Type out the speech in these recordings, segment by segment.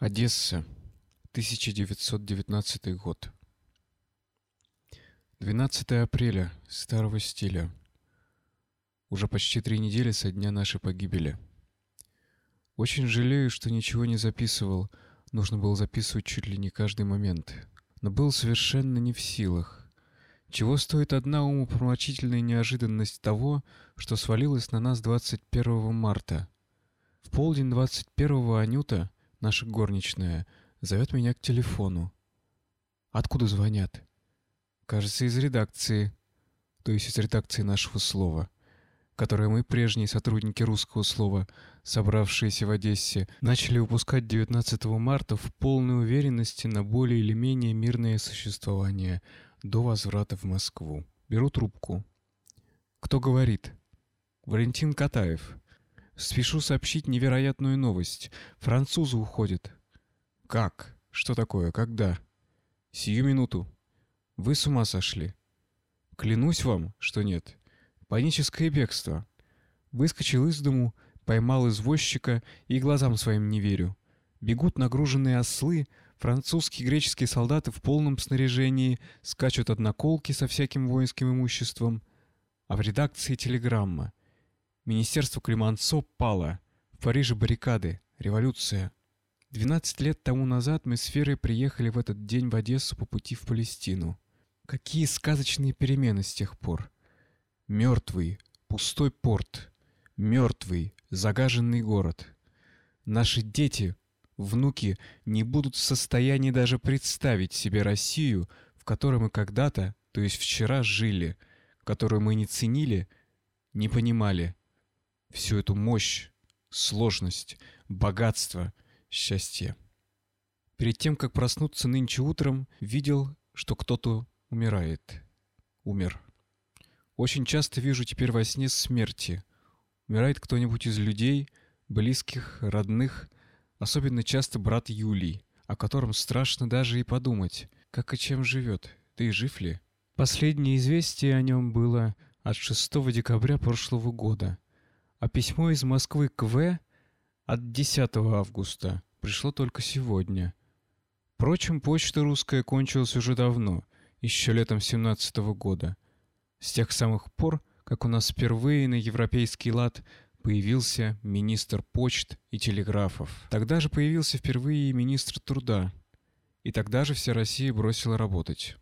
Одесса, 1919 год. 12 апреля старого стиля. Уже почти три недели со дня нашей погибели. Очень жалею, что ничего не записывал. Нужно было записывать чуть ли не каждый момент. Но был совершенно не в силах. Чего стоит одна умопромрачительная неожиданность того, что свалилось на нас 21 марта. В полдень 21-го Анюта наша горничная, зовет меня к телефону. Откуда звонят? Кажется, из редакции. То есть из редакции нашего слова, которое мы, прежние сотрудники русского слова, собравшиеся в Одессе, начали выпускать 19 марта в полной уверенности на более или менее мирное существование до возврата в Москву. Беру трубку. Кто говорит? Валентин Катаев. Спешу сообщить невероятную новость. Французы уходят. Как? Что такое? Когда? Сию минуту. Вы с ума сошли? Клянусь вам, что нет. Паническое бегство. Выскочил из дому, поймал извозчика и глазам своим не верю. Бегут нагруженные ослы, французские и греческие солдаты в полном снаряжении, скачут от наколки со всяким воинским имуществом. А в редакции телеграмма — Министерство Климансо пало. В Париже баррикады, революция. 12 лет тому назад мы с Ферой приехали в этот день в Одессу по пути в Палестину. Какие сказочные перемены с тех пор. Мертвый, пустой порт. Мертвый, загаженный город. Наши дети, внуки не будут в состоянии даже представить себе Россию, в которой мы когда-то, то есть вчера жили, которую мы не ценили, не понимали всю эту мощь, сложность, богатство, счастье. Перед тем, как проснуться нынче утром, видел, что кто-то умирает. Умер. Очень часто вижу теперь во сне смерти. Умирает кто-нибудь из людей, близких, родных, особенно часто брат Юлий, о котором страшно даже и подумать, как и чем живет, да и жив ли. Последнее известие о нем было от 6 декабря прошлого года а письмо из Москвы к В от 10 августа пришло только сегодня. Впрочем, почта русская кончилась уже давно, еще летом 17 -го года. С тех самых пор, как у нас впервые на европейский лад появился министр почт и телеграфов. Тогда же появился впервые и министр труда. И тогда же вся Россия бросила работать.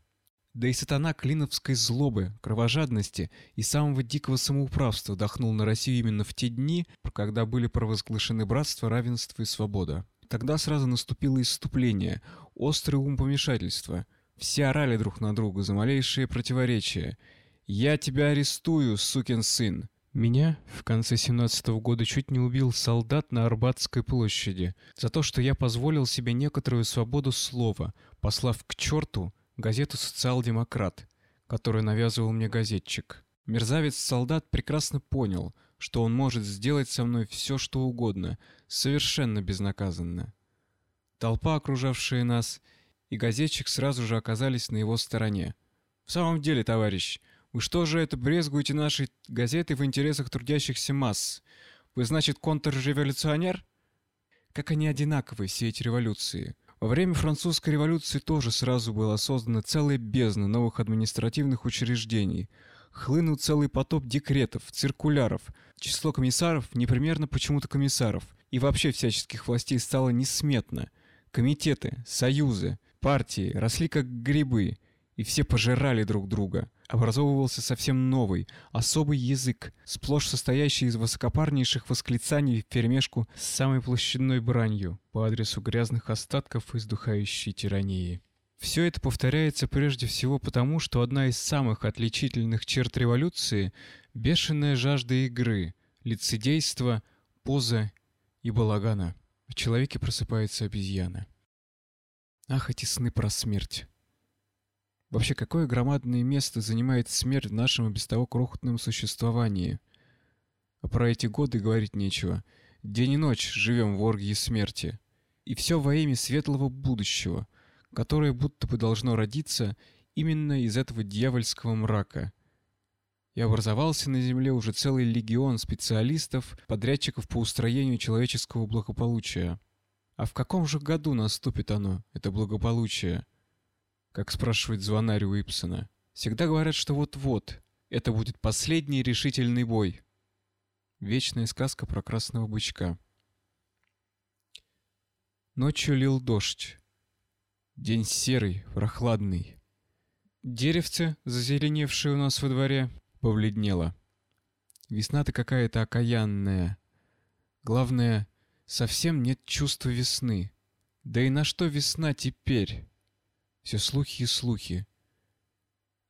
Да и сатана клиновской злобы, кровожадности и самого дикого самоуправства дохнул на Россию именно в те дни, когда были провозглашены братство, равенство и свобода. Тогда сразу наступило исступление, острое умопомешательство. Все орали друг на друга за малейшие противоречия. «Я тебя арестую, сукин сын!» Меня в конце 17 -го года чуть не убил солдат на Арбатской площади за то, что я позволил себе некоторую свободу слова, послав к черту газету «Социал-демократ», которую навязывал мне газетчик. Мерзавец-солдат прекрасно понял, что он может сделать со мной все, что угодно, совершенно безнаказанно. Толпа, окружавшая нас, и газетчик сразу же оказались на его стороне. «В самом деле, товарищ, вы что же это брезгуете нашей газетой в интересах трудящихся масс? Вы, значит, контрреволюционер?» Как они одинаковы, все эти революции. Во время французской революции тоже сразу была создана целая бездна новых административных учреждений. Хлынул целый поток декретов, циркуляров. Число комиссаров, непримерно почему-то комиссаров, и вообще всяческих властей стало несметно. Комитеты, союзы, партии росли как грибы, и все пожирали друг друга образовывался совсем новый, особый язык, сплошь состоящий из высокопарнейших восклицаний вперемешку с самой площадной бранью по адресу грязных остатков издухающей тирании. Все это повторяется прежде всего потому, что одна из самых отличительных черт революции – бешеная жажда игры, лицедейства, поза и балагана. В человеке просыпается обезьяна. Ах, эти сны про смерть! Вообще, какое громадное место занимает смерть в нашем и без того крохотном существовании? А про эти годы говорить нечего. День и ночь живем в оргии смерти. И все во имя светлого будущего, которое будто бы должно родиться именно из этого дьявольского мрака. И образовался на Земле уже целый легион специалистов, подрядчиков по устроению человеческого благополучия. А в каком же году наступит оно, это благополучие? Как спрашивает звонарь у Ипсона. Всегда говорят, что вот-вот, это будет последний решительный бой. Вечная сказка про красного бычка. Ночью лил дождь. День серый, прохладный. Деревце, зазеленевшее у нас во дворе, побледнело. Весна-то какая-то окаянная. Главное, совсем нет чувства весны. Да и на что весна теперь? Все слухи и слухи.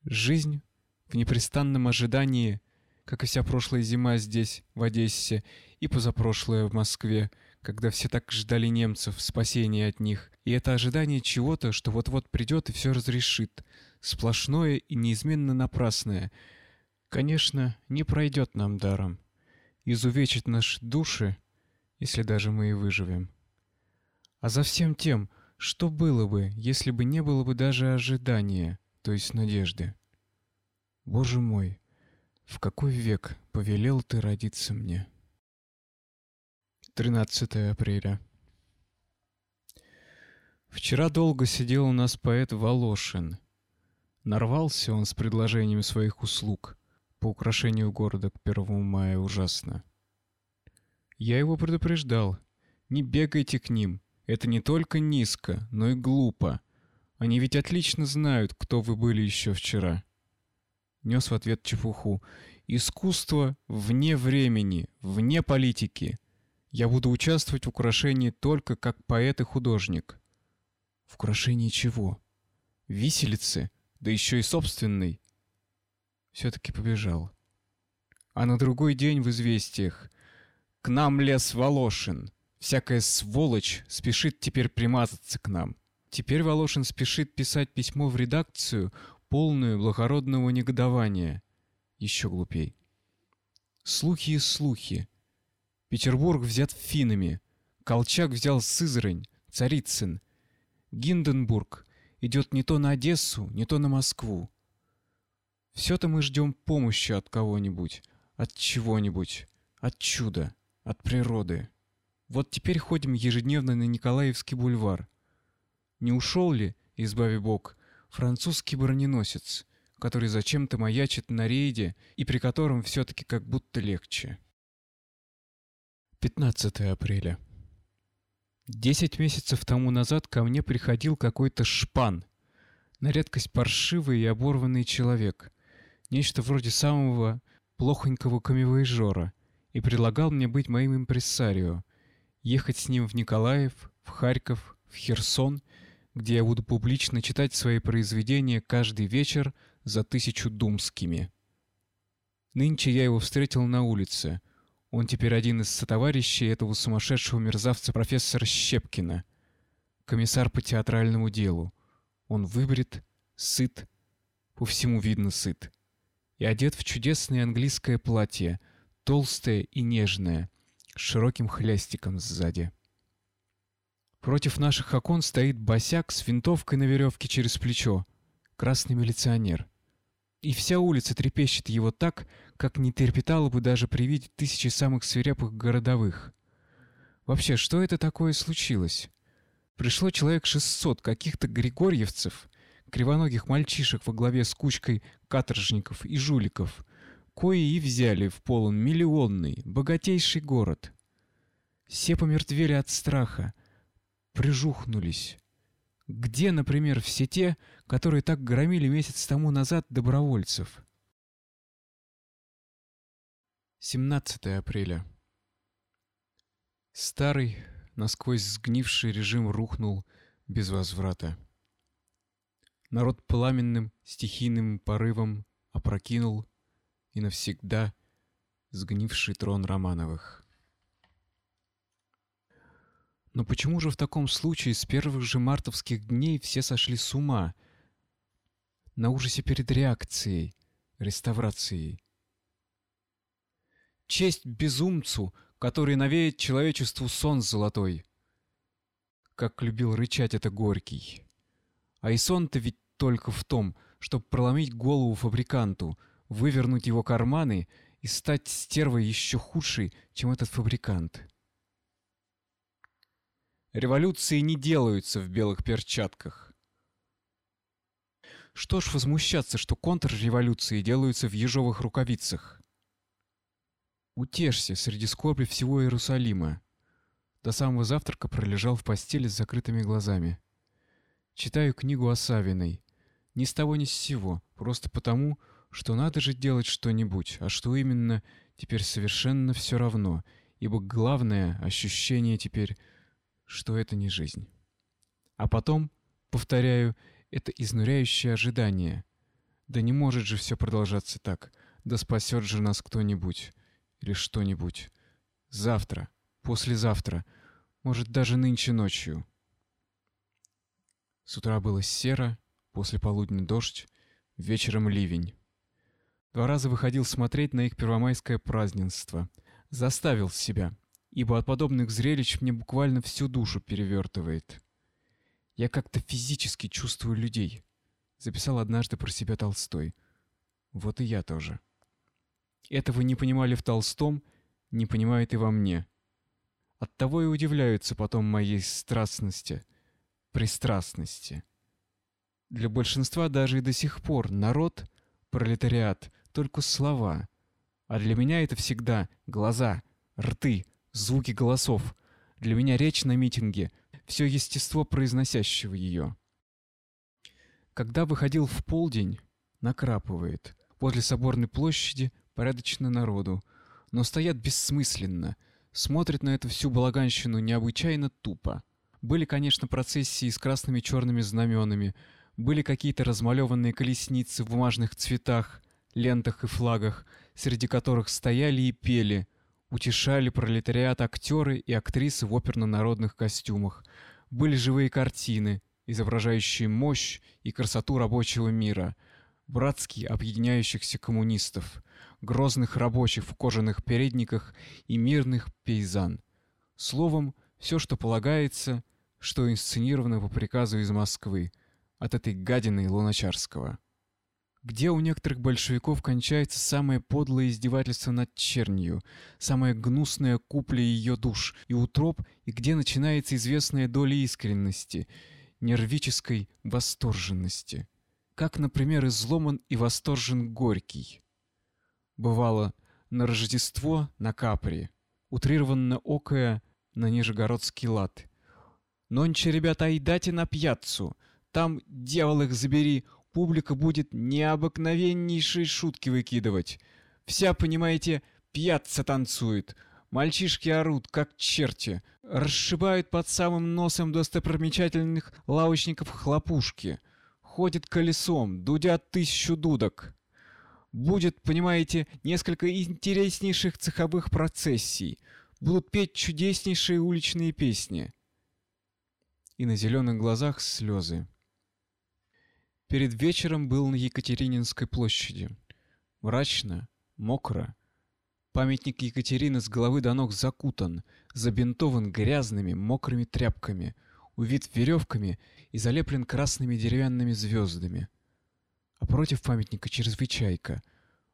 Жизнь в непрестанном ожидании, как и вся прошлая зима здесь, в Одессе, и позапрошлая в Москве, когда все так ждали немцев, спасения от них. И это ожидание чего-то, что вот-вот придет и все разрешит. Сплошное и неизменно напрасное — конечно, не пройдет нам даром. Изувечит наши души, если даже мы и выживем. А за всем тем, что было бы, если бы не было бы даже ожидания, то есть надежды? Боже мой, в какой век повелел ты родиться мне? 13 апреля. Вчера долго сидел у нас поэт Волошин. Нарвался он с предложением своих услуг по украшению города к первому мая ужасно. Я его предупреждал. Не бегайте к ним. Это не только низко, но и глупо. Они ведь отлично знают, кто вы были еще вчера. Нес в ответ чепуху. Искусство вне времени, вне политики. Я буду участвовать в украшении только как поэт и художник. В украшении чего? Виселицы, да еще и собственной все-таки побежал. А на другой день в известиях «К нам лес Волошин. Всякая сволочь спешит теперь примазаться к нам». Теперь Волошин спешит писать письмо в редакцию, полную благородного негодования. Еще глупей. Слухи и слухи. Петербург взят финнами. Колчак взял Сызрань, Царицын. Гинденбург идет не то на Одессу, не то на Москву. Все-то мы ждем помощи от кого-нибудь, от чего-нибудь, от чуда, от природы. Вот теперь ходим ежедневно на Николаевский бульвар. Не ушел ли, избави бог, французский броненосец, который зачем-то маячит на рейде и при котором все-таки как будто легче? 15 апреля. Десять месяцев тому назад ко мне приходил какой-то шпан, на редкость паршивый и оборванный человек — нечто вроде самого плохонького камевоежора, и предлагал мне быть моим импрессарио, ехать с ним в Николаев, в Харьков, в Херсон, где я буду публично читать свои произведения каждый вечер за тысячу думскими. Нынче я его встретил на улице. Он теперь один из сотоварищей этого сумасшедшего мерзавца профессора Щепкина, комиссар по театральному делу. Он выбрит, сыт, по всему видно сыт и одет в чудесное английское платье, толстое и нежное, с широким хлястиком сзади. Против наших окон стоит босяк с винтовкой на веревке через плечо, красный милиционер. И вся улица трепещет его так, как не трепетала бы даже при виде тысячи самых свирепых городовых. Вообще, что это такое случилось? Пришло человек 600 каких-то григорьевцев кривоногих мальчишек во главе с кучкой каторжников и жуликов, кои и взяли в полон миллионный, богатейший город. Все помертвели от страха, прижухнулись. Где, например, все те, которые так громили месяц тому назад добровольцев? 17 апреля. Старый, насквозь сгнивший режим рухнул без возврата народ пламенным стихийным порывом опрокинул и навсегда сгнивший трон Романовых. Но почему же в таком случае с первых же мартовских дней все сошли с ума? На ужасе перед реакцией, реставрацией. Честь безумцу, который навеет человечеству сон золотой. Как любил рычать это Горький. А и сон-то ведь только в том, чтобы проломить голову фабриканту, вывернуть его карманы и стать стервой еще худшей, чем этот фабрикант. Революции не делаются в белых перчатках. Что ж возмущаться, что контрреволюции делаются в ежовых рукавицах? Утешься среди скорби всего Иерусалима. До самого завтрака пролежал в постели с закрытыми глазами. Читаю книгу о Савиной. Ни с того ни с сего, просто потому, что надо же делать что-нибудь, а что именно, теперь совершенно все равно, ибо главное ощущение теперь, что это не жизнь. А потом, повторяю, это изнуряющее ожидание. Да не может же все продолжаться так. Да спасет же нас кто-нибудь или что-нибудь. Завтра, послезавтра, может, даже нынче ночью. С утра было серо, после полудня дождь, вечером ливень. Два раза выходил смотреть на их первомайское празднество. Заставил себя, ибо от подобных зрелищ мне буквально всю душу перевертывает. Я как-то физически чувствую людей, записал однажды про себя Толстой. Вот и я тоже. Этого не понимали в Толстом, не понимают и во мне. Оттого и удивляются потом моей страстности, пристрастности. Для большинства даже и до сих пор народ, пролетариат только слова, а для меня это всегда глаза, рты, звуки голосов. Для меня речь на митинге все естество произносящего ее. Когда выходил в полдень, накрапывает. Возле соборной площади порядочно народу, но стоят бессмысленно, смотрят на эту всю балаганщину необычайно тупо. Были, конечно, процессии с красными и черными знаменами, были какие-то размалеванные колесницы в бумажных цветах, лентах и флагах, среди которых стояли и пели, утешали пролетариат актеры и актрисы в оперно-народных костюмах. Были живые картины, изображающие мощь и красоту рабочего мира, братски объединяющихся коммунистов грозных рабочих в кожаных передниках и мирных пейзан. Словом, все, что полагается, что инсценировано по приказу из Москвы от этой гадины Луначарского. Где у некоторых большевиков кончается самое подлое издевательство над чернью, самая гнусная купля ее душ и утроб, и где начинается известная доля искренности, нервической восторженности. Как, например, изломан и восторжен Горький. Бывало, на Рождество на Капри, утрированно окая на Нижегородский лад. «Нонче, ребята, айдате на пьяцу, там, дьявол их забери, публика будет необыкновеннейшие шутки выкидывать. Вся, понимаете, пьяца танцует». Мальчишки орут, как черти, расшибают под самым носом достопримечательных лавочников хлопушки, ходят колесом, дудят тысячу дудок будет, понимаете, несколько интереснейших цеховых процессий. Будут петь чудеснейшие уличные песни. И на зеленых глазах слезы. Перед вечером был на Екатерининской площади. Мрачно, мокро. Памятник Екатерины с головы до ног закутан, забинтован грязными, мокрыми тряпками, увит веревками и залеплен красными деревянными звездами а против памятника чрезвычайка.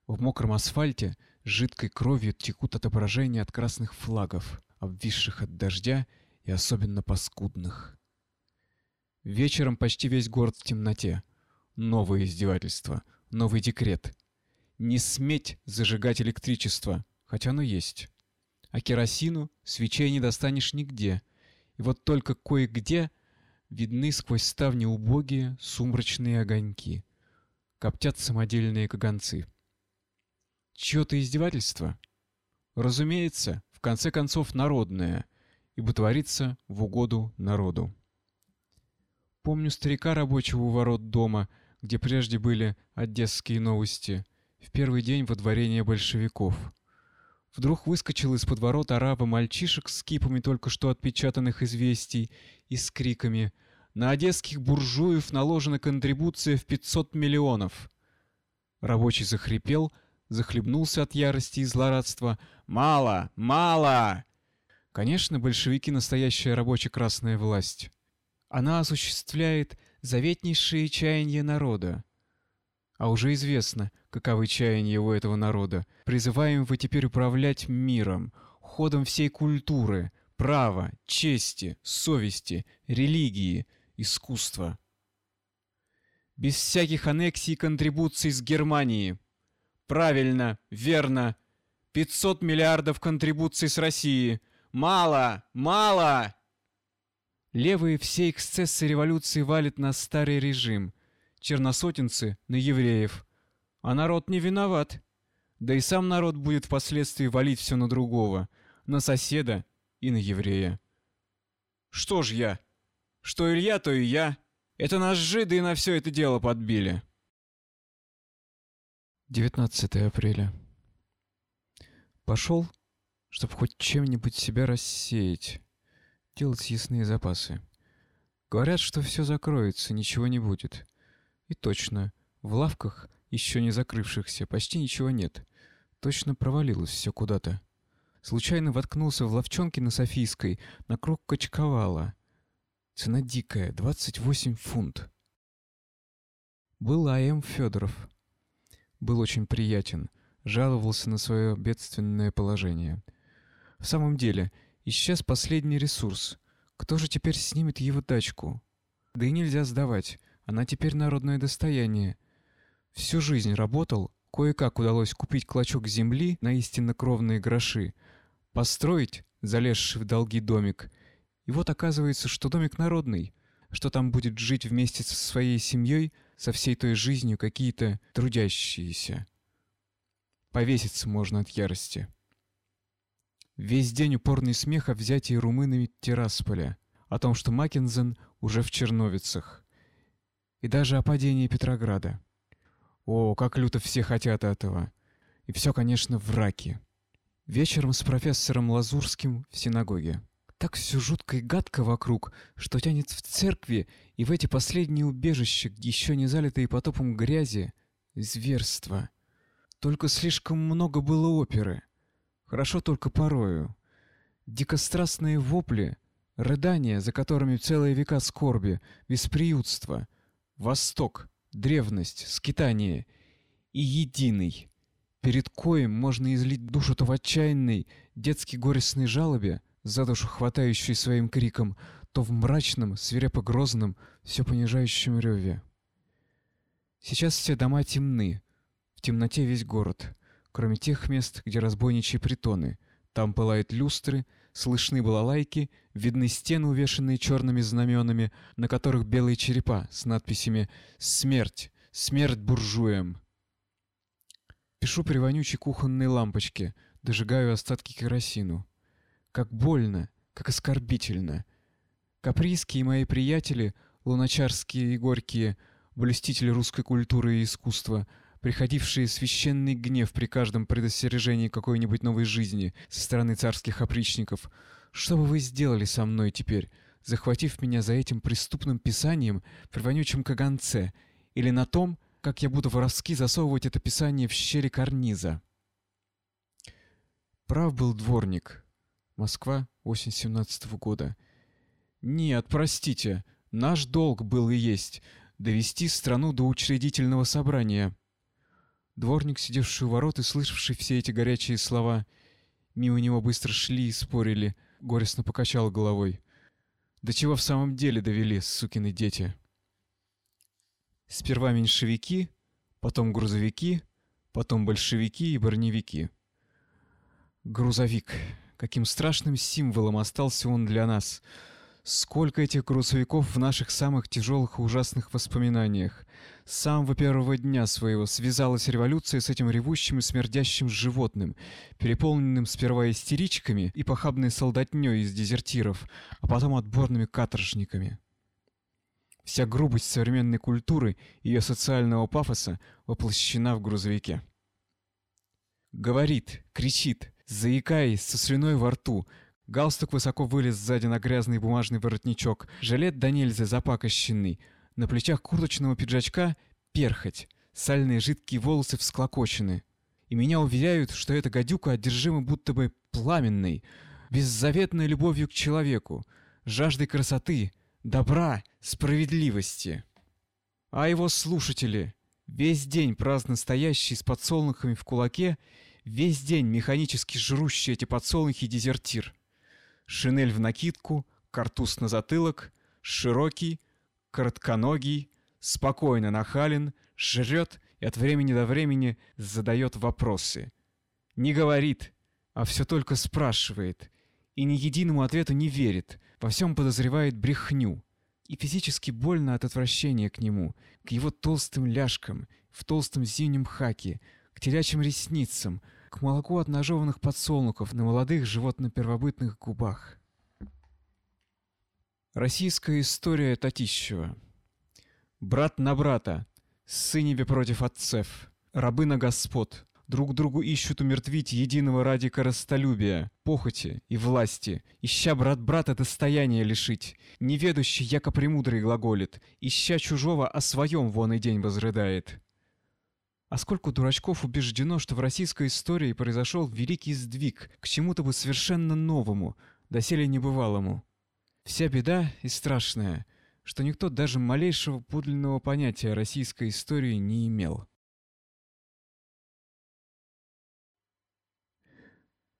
В мокром асфальте жидкой кровью текут отображения от красных флагов, обвисших от дождя и особенно паскудных. Вечером почти весь город в темноте. Новое издевательство, новый декрет. Не сметь зажигать электричество, хотя оно есть. А керосину, свечей не достанешь нигде. И вот только кое-где видны сквозь ставни убогие сумрачные огоньки коптят самодельные каганцы. Чьё-то издевательство? Разумеется, в конце концов народное, ибо творится в угоду народу. Помню старика рабочего у ворот дома, где прежде были одесские новости, в первый день водворения большевиков. Вдруг выскочил из-под ворот арава мальчишек с кипами только что отпечатанных известий и с криками — на одесских буржуев наложена контрибуция в 500 миллионов. Рабочий захрипел, захлебнулся от ярости и злорадства. «Мало! Мало!» Конечно, большевики — настоящая рабоче-красная власть. Она осуществляет заветнейшие чаяния народа. А уже известно, каковы чаяния у этого народа. Призываем вы теперь управлять миром, ходом всей культуры, права, чести, совести, религии, искусства. Без всяких аннексий и контрибуций с Германии. Правильно, верно. 500 миллиардов контрибуций с России. Мало, мало! Левые все эксцессы революции валят на старый режим. Черносотенцы — на евреев. А народ не виноват. Да и сам народ будет впоследствии валить все на другого. На соседа и на еврея. Что ж я? Что Илья, то и я. Это нас жиды и на все это дело подбили. 19 апреля. Пошел, чтобы хоть чем-нибудь себя рассеять, делать съестные запасы. Говорят, что все закроется, ничего не будет. И точно, в лавках, еще не закрывшихся, почти ничего нет. Точно провалилось все куда-то. Случайно воткнулся в ловчонке на Софийской, на круг качковала. Цена дикая, 28 фунт. Был А.М. Федоров. Был очень приятен, жаловался на свое бедственное положение. В самом деле, исчез последний ресурс. Кто же теперь снимет его дачку? Да и нельзя сдавать, она теперь народное достояние. Всю жизнь работал, кое-как удалось купить клочок земли на истинно кровные гроши, построить, залезший в долги домик, и вот оказывается, что домик народный, что там будет жить вместе со своей семьей, со всей той жизнью какие-то трудящиеся. Повеситься можно от ярости. Весь день упорный смех о взятии румынами Тирасполя, о том, что Маккензен уже в Черновицах, и даже о падении Петрограда. О, как люто все хотят этого. И все, конечно, в раке. Вечером с профессором Лазурским в синагоге. Так все жутко и гадко вокруг, что тянет в церкви и в эти последние убежища, еще не залитые потопом грязи, зверство. Только слишком много было оперы. Хорошо только порою. Дикострастные вопли, рыдания, за которыми целые века скорби, бесприютство, восток, древность, скитание и единый, перед коем можно излить душу-то в отчаянной, детски горестной жалобе, за душу хватающий своим криком, то в мрачном, свирепо-грозном, все понижающем реве. Сейчас все дома темны, в темноте весь город, кроме тех мест, где разбойничьи притоны. Там пылают люстры, слышны балалайки, видны стены, увешанные черными знаменами, на которых белые черепа с надписями «Смерть! Смерть буржуям!». Пишу при вонючей кухонной лампочке, дожигаю остатки керосину. Как больно, как оскорбительно. Каприйские мои приятели, луначарские и горькие, блюстители русской культуры и искусства, приходившие священный гнев при каждом предостережении какой-нибудь новой жизни со стороны царских опричников, что бы вы сделали со мной теперь, захватив меня за этим преступным писанием при вонючем каганце, или на том, как я буду воровски засовывать это писание в щели карниза? Прав был дворник, Москва, осень семнадцатого года. Нет, простите, наш долг был и есть довести страну до учредительного собрания. Дворник, сидевший у ворот и слышавший все эти горячие слова, мимо него быстро шли и спорили, горестно покачал головой. До чего в самом деле довели, сукины дети? Сперва меньшевики, потом грузовики, потом большевики и броневики. Грузовик. Каким страшным символом остался он для нас. Сколько этих грузовиков в наших самых тяжелых и ужасных воспоминаниях. С самого первого дня своего связалась революция с этим ревущим и смердящим животным, переполненным сперва истеричками и похабной солдатнёй из дезертиров, а потом отборными каторжниками. Вся грубость современной культуры и ее социального пафоса воплощена в грузовике. Говорит, кричит, заикаясь, со слюной во рту. Галстук высоко вылез сзади на грязный бумажный воротничок, жилет до нельзя запакощенный, на плечах курточного пиджачка перхоть, сальные жидкие волосы всклокочены. И меня уверяют, что эта гадюка одержима будто бы пламенной, беззаветной любовью к человеку, жаждой красоты, добра, справедливости. А его слушатели, весь день праздно стоящие с подсолнухами в кулаке Весь день механически жрущий эти подсолнухи дезертир. Шинель в накидку, картуз на затылок, широкий, коротконогий, спокойно нахален, жрет и от времени до времени задает вопросы. Не говорит, а все только спрашивает, и ни единому ответу не верит, во всем подозревает брехню. И физически больно от отвращения к нему, к его толстым ляжкам, в толстом зимнем хаке, к телячьим ресницам, к молоку от ножеванных подсолнухов на молодых животно-первобытных губах. Российская история Татищева Брат на брата, сыневе против отцев, рабы на господ, друг другу ищут умертвить единого ради коростолюбия, похоти и власти, ища брат брата достояния лишить, неведущий яко премудрый глаголит, ища чужого о своем вон и день возрыдает. А сколько дурачков убеждено, что в российской истории произошел великий сдвиг к чему-то бы совершенно новому, доселе небывалому. Вся беда и страшная — что никто даже малейшего подлинного понятия российской истории не имел.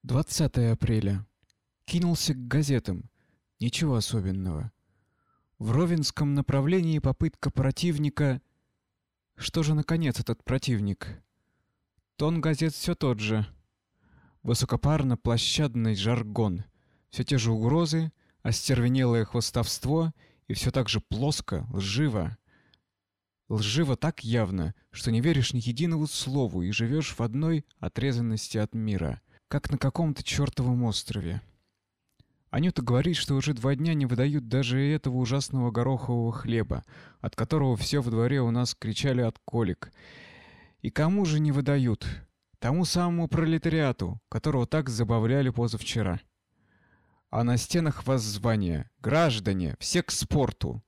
20 апреля. Кинулся к газетам. Ничего особенного. В Ровенском направлении попытка противника... Что же, наконец, этот противник? Тон газет все тот же. Высокопарно-площадный жаргон. Все те же угрозы, остервенелое хвостовство — и все так же плоско, лживо. Лживо так явно, что не веришь ни единому слову и живешь в одной отрезанности от мира, как на каком-то чертовом острове. Анюта говорит, что уже два дня не выдают даже этого ужасного горохового хлеба, от которого все в дворе у нас кричали от колик. И кому же не выдают? Тому самому пролетариату, которого так забавляли позавчера а на стенах воззвания «Граждане, все к спорту!»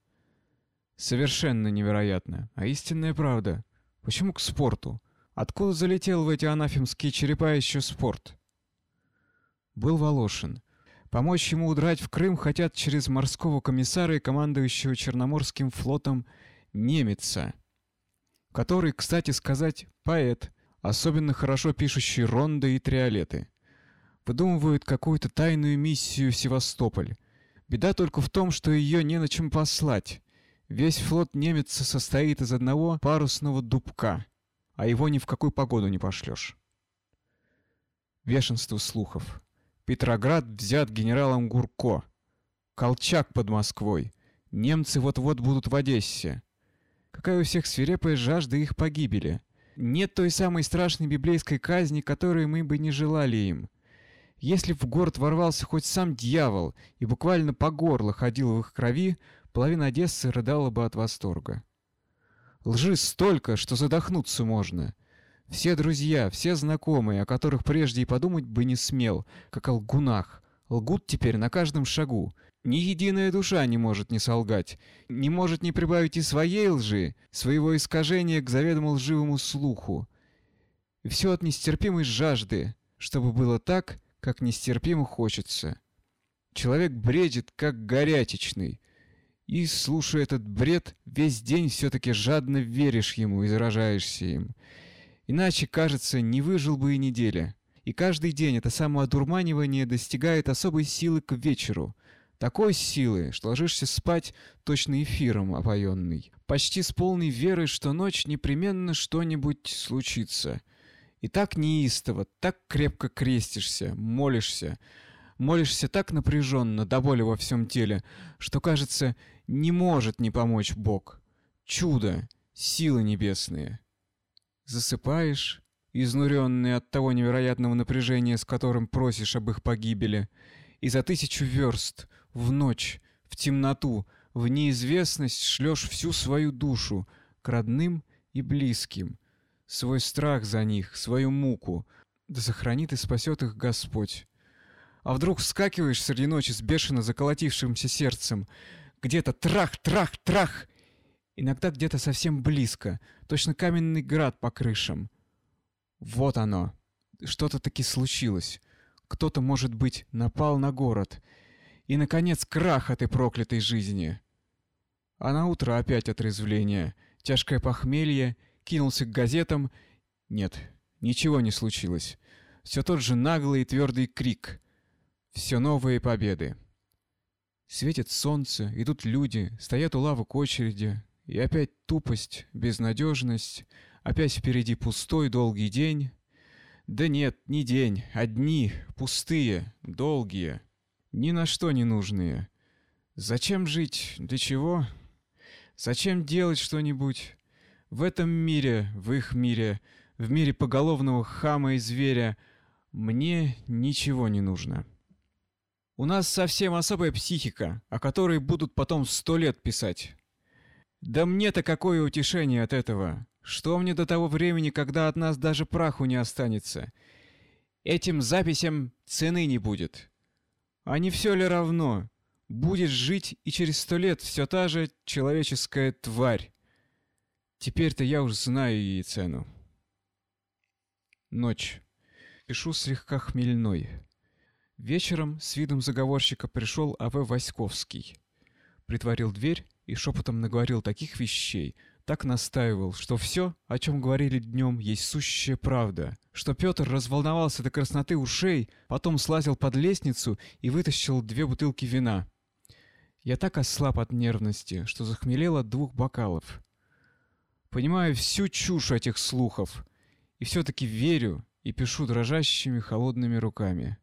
Совершенно невероятно, а истинная правда. Почему к спорту? Откуда залетел в эти анафемские черепа еще спорт? Был Волошин. Помочь ему удрать в Крым хотят через морского комиссара и командующего Черноморским флотом немеца, который, кстати сказать, поэт, особенно хорошо пишущий ронды и триолеты выдумывают какую-то тайную миссию в Севастополь. Беда только в том, что ее не на чем послать. Весь флот немеца состоит из одного парусного дубка, а его ни в какую погоду не пошлешь. Бешенство слухов. Петроград взят генералом Гурко. Колчак под Москвой. Немцы вот-вот будут в Одессе. Какая у всех свирепая жажда их погибели. Нет той самой страшной библейской казни, которой мы бы не желали им. Если в город ворвался хоть сам дьявол и буквально по горло ходил в их крови, половина Одессы рыдала бы от восторга. Лжи столько, что задохнуться можно. Все друзья, все знакомые, о которых прежде и подумать бы не смел, как о лгунах, лгут теперь на каждом шагу. Ни единая душа не может не солгать, не может не прибавить и своей лжи, своего искажения к заведомо лживому слуху. И все от нестерпимой жажды, чтобы было так, как нестерпимо хочется. Человек бредит, как горячечный. И, слушая этот бред, весь день все-таки жадно веришь ему и заражаешься им. Иначе, кажется, не выжил бы и неделя. И каждый день это самоодурманивание достигает особой силы к вечеру. Такой силы, что ложишься спать точно эфиром опоенный. Почти с полной верой, что ночь непременно что-нибудь случится — и так неистово, так крепко крестишься, молишься, молишься так напряженно, до боли во всем теле, что, кажется, не может не помочь Бог. Чудо, силы небесные. Засыпаешь, изнуренный от того невероятного напряжения, с которым просишь об их погибели, и за тысячу верст, в ночь, в темноту, в неизвестность шлешь всю свою душу к родным и близким, свой страх за них, свою муку. Да сохранит и спасет их Господь. А вдруг вскакиваешь среди ночи с бешено заколотившимся сердцем. Где-то трах-трах-трах! Иногда где-то совсем близко, точно каменный град по крышам. Вот оно. Что-то таки случилось. Кто-то, может быть, напал на город. И, наконец, крах этой проклятой жизни. А на утро опять отрезвление, тяжкое похмелье — кинулся к газетам. Нет, ничего не случилось. Все тот же наглый и твердый крик. Все новые победы. Светит солнце, идут люди, стоят у лавок очереди, и опять тупость, безнадежность, опять впереди пустой долгий день. Да нет, не день, а дни, пустые, долгие, ни на что не нужные. Зачем жить? Для чего? Зачем делать что-нибудь? В этом мире, в их мире, в мире поголовного хама и зверя мне ничего не нужно. У нас совсем особая психика, о которой будут потом сто лет писать. Да мне-то какое утешение от этого? Что мне до того времени, когда от нас даже праху не останется? Этим записям цены не будет. А не все ли равно? Будет жить и через сто лет все та же человеческая тварь. Теперь-то я уж знаю ей цену. Ночь. Пишу слегка хмельной. Вечером с видом заговорщика пришел А.В. Васьковский. Притворил дверь и шепотом наговорил таких вещей, так настаивал, что все, о чем говорили днем, есть сущая правда, что Петр разволновался до красноты ушей, потом слазил под лестницу и вытащил две бутылки вина. Я так ослаб от нервности, что захмелел от двух бокалов. Понимаю всю чушь этих слухов, и все-таки верю и пишу дрожащими холодными руками.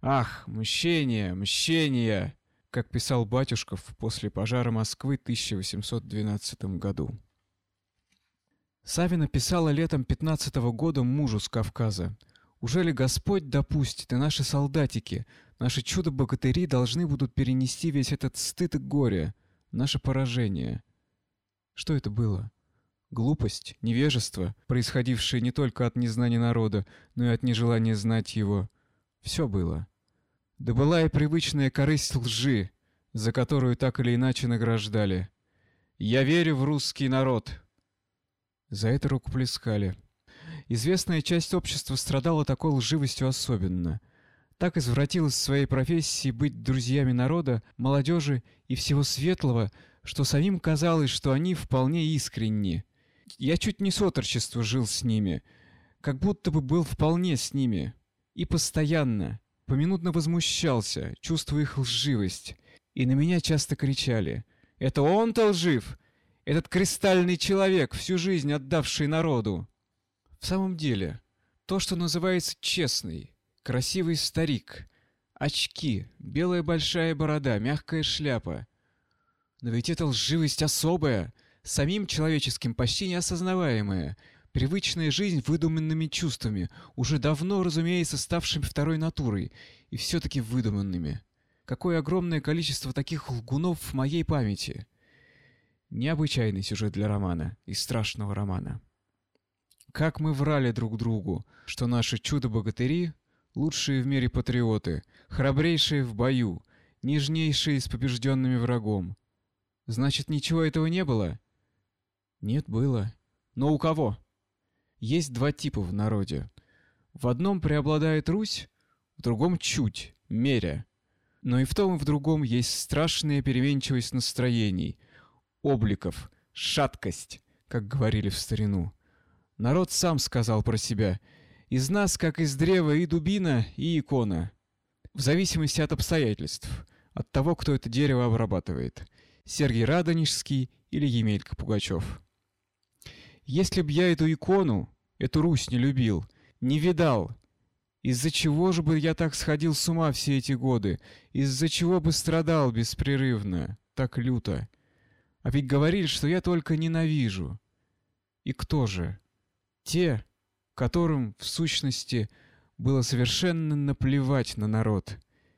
Ах, мщение, мщение! Как писал Батюшков после пожара Москвы в 1812 году. Савина писала летом 15 -го года мужу с Кавказа. «Уже ли Господь допустит, и наши солдатики, наши чудо-богатыри должны будут перенести весь этот стыд и горе, наше поражение?» Что это было? Глупость, невежество, происходившее не только от незнания народа, но и от нежелания знать его. Все было. Да была и привычная корысть лжи, за которую так или иначе награждали. «Я верю в русский народ!» За это рукоплескали. Известная часть общества страдала такой лживостью особенно. Так извратилась в своей профессии быть друзьями народа, молодежи и всего светлого, что самим казалось, что они вполне искренни. Я чуть не с отрочества жил с ними, как будто бы был вполне с ними. И постоянно, поминутно возмущался, чувствуя их лживость. И на меня часто кричали «Это он-то лжив! Этот кристальный человек, всю жизнь отдавший народу!» В самом деле, то, что называется честный, красивый старик, очки, белая большая борода, мягкая шляпа. Но ведь эта лживость особая, самим человеческим почти неосознаваемая, Привычная жизнь выдуманными чувствами, уже давно, разумеется, ставшими второй натурой, и все-таки выдуманными. Какое огромное количество таких лгунов в моей памяти. Необычайный сюжет для романа, и страшного романа. Как мы врали друг другу, что наши чудо-богатыри — лучшие в мире патриоты, храбрейшие в бою, нежнейшие с побежденными врагом. Значит, ничего этого не было? Нет, было. Но у кого? Есть два типа в народе. В одном преобладает Русь, в другом чуть, меря. Но и в том, и в другом есть страшная переменчивость настроений, обликов, шаткость, как говорили в старину. Народ сам сказал про себя «Из нас, как из древа, и дубина, и икона». В зависимости от обстоятельств, от того, кто это дерево обрабатывает. Сергей Радонежский или Емелька Пугачев. Если б я эту икону, эту Русь не любил, не видал, из-за чего же бы я так сходил с ума все эти годы? Из-за чего бы страдал беспрерывно, так люто? А ведь говорили, что я только ненавижу. И кто же? Те, которым, в сущности, было совершенно наплевать на народ,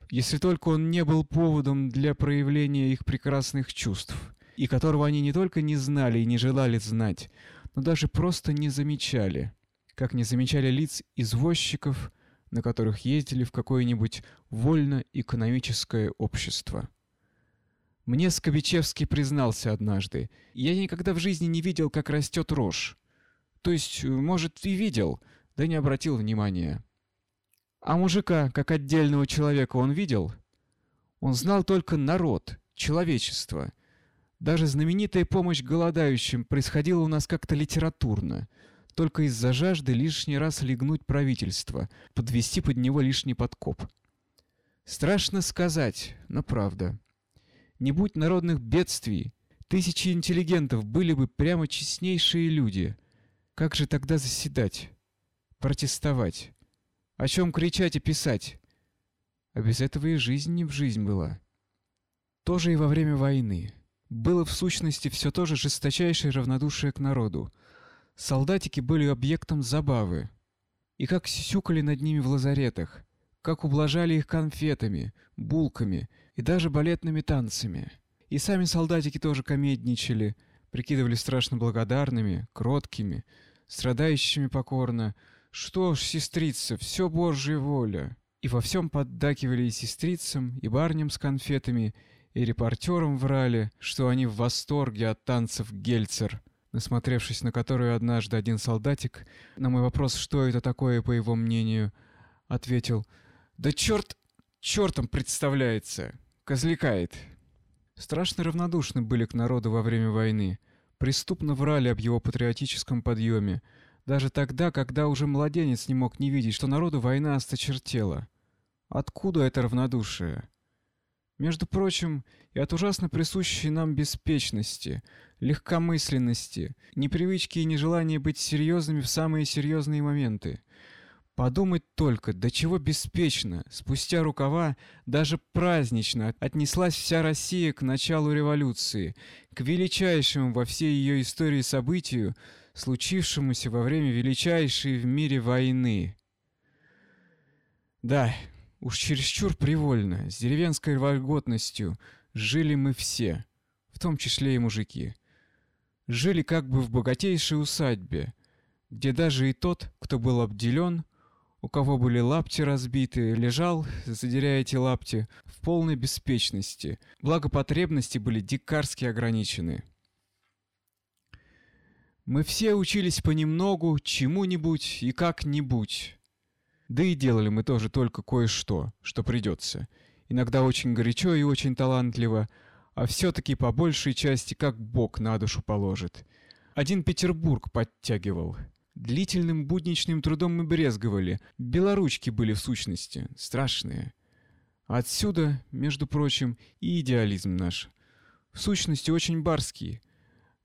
если только он не был поводом для проявления их прекрасных чувств, и которого они не только не знали и не желали знать, но даже просто не замечали, как не замечали лиц извозчиков, на которых ездили в какое-нибудь вольно-экономическое общество. Мне Скобичевский признался однажды, я никогда в жизни не видел, как растет рожь. То есть, может, и видел, да не обратил внимания. А мужика, как отдельного человека, он видел? Он знал только народ, человечество, даже знаменитая помощь голодающим происходила у нас как-то литературно, только из-за жажды лишний раз легнуть правительство, подвести под него лишний подкоп. Страшно сказать, но правда. Не будь народных бедствий, тысячи интеллигентов были бы прямо честнейшие люди. Как же тогда заседать? Протестовать? О чем кричать и писать? А без этого и жизнь не в жизнь была. Тоже и во время войны. Было в сущности все то же жесточайшее равнодушие к народу. Солдатики были объектом забавы. И как сюсюкали над ними в лазаретах, как ублажали их конфетами, булками и даже балетными танцами. И сами солдатики тоже комедничали, прикидывали страшно благодарными, кроткими, страдающими покорно. Что ж, сестрица, все Божья воля. И во всем поддакивали и сестрицам, и барням с конфетами, и репортерам врали, что они в восторге от танцев Гельцер, насмотревшись на которую однажды один солдатик, на мой вопрос, что это такое, по его мнению, ответил «Да черт, чертом представляется, козликает». Страшно равнодушны были к народу во время войны, преступно врали об его патриотическом подъеме, даже тогда, когда уже младенец не мог не видеть, что народу война осточертела. Откуда это равнодушие? Между прочим, и от ужасно присущей нам беспечности, легкомысленности, непривычки и нежелания быть серьезными в самые серьезные моменты. Подумать только, до чего беспечно, спустя рукава, даже празднично отнеслась вся Россия к началу революции, к величайшему во всей ее истории событию, случившемуся во время величайшей в мире войны. Да, уж чересчур привольно, с деревенской вольготностью жили мы все, в том числе и мужики. Жили как бы в богатейшей усадьбе, где даже и тот, кто был обделен, у кого были лапти разбиты, лежал, задирая эти лапти, в полной беспечности, благо потребности были дикарски ограничены. Мы все учились понемногу, чему-нибудь и как-нибудь. Да и делали мы тоже только кое-что, что придется. Иногда очень горячо и очень талантливо, а все-таки по большей части как Бог на душу положит. Один Петербург подтягивал. Длительным будничным трудом мы брезговали. Белоручки были в сущности, страшные. Отсюда, между прочим, и идеализм наш. В сущности, очень барский.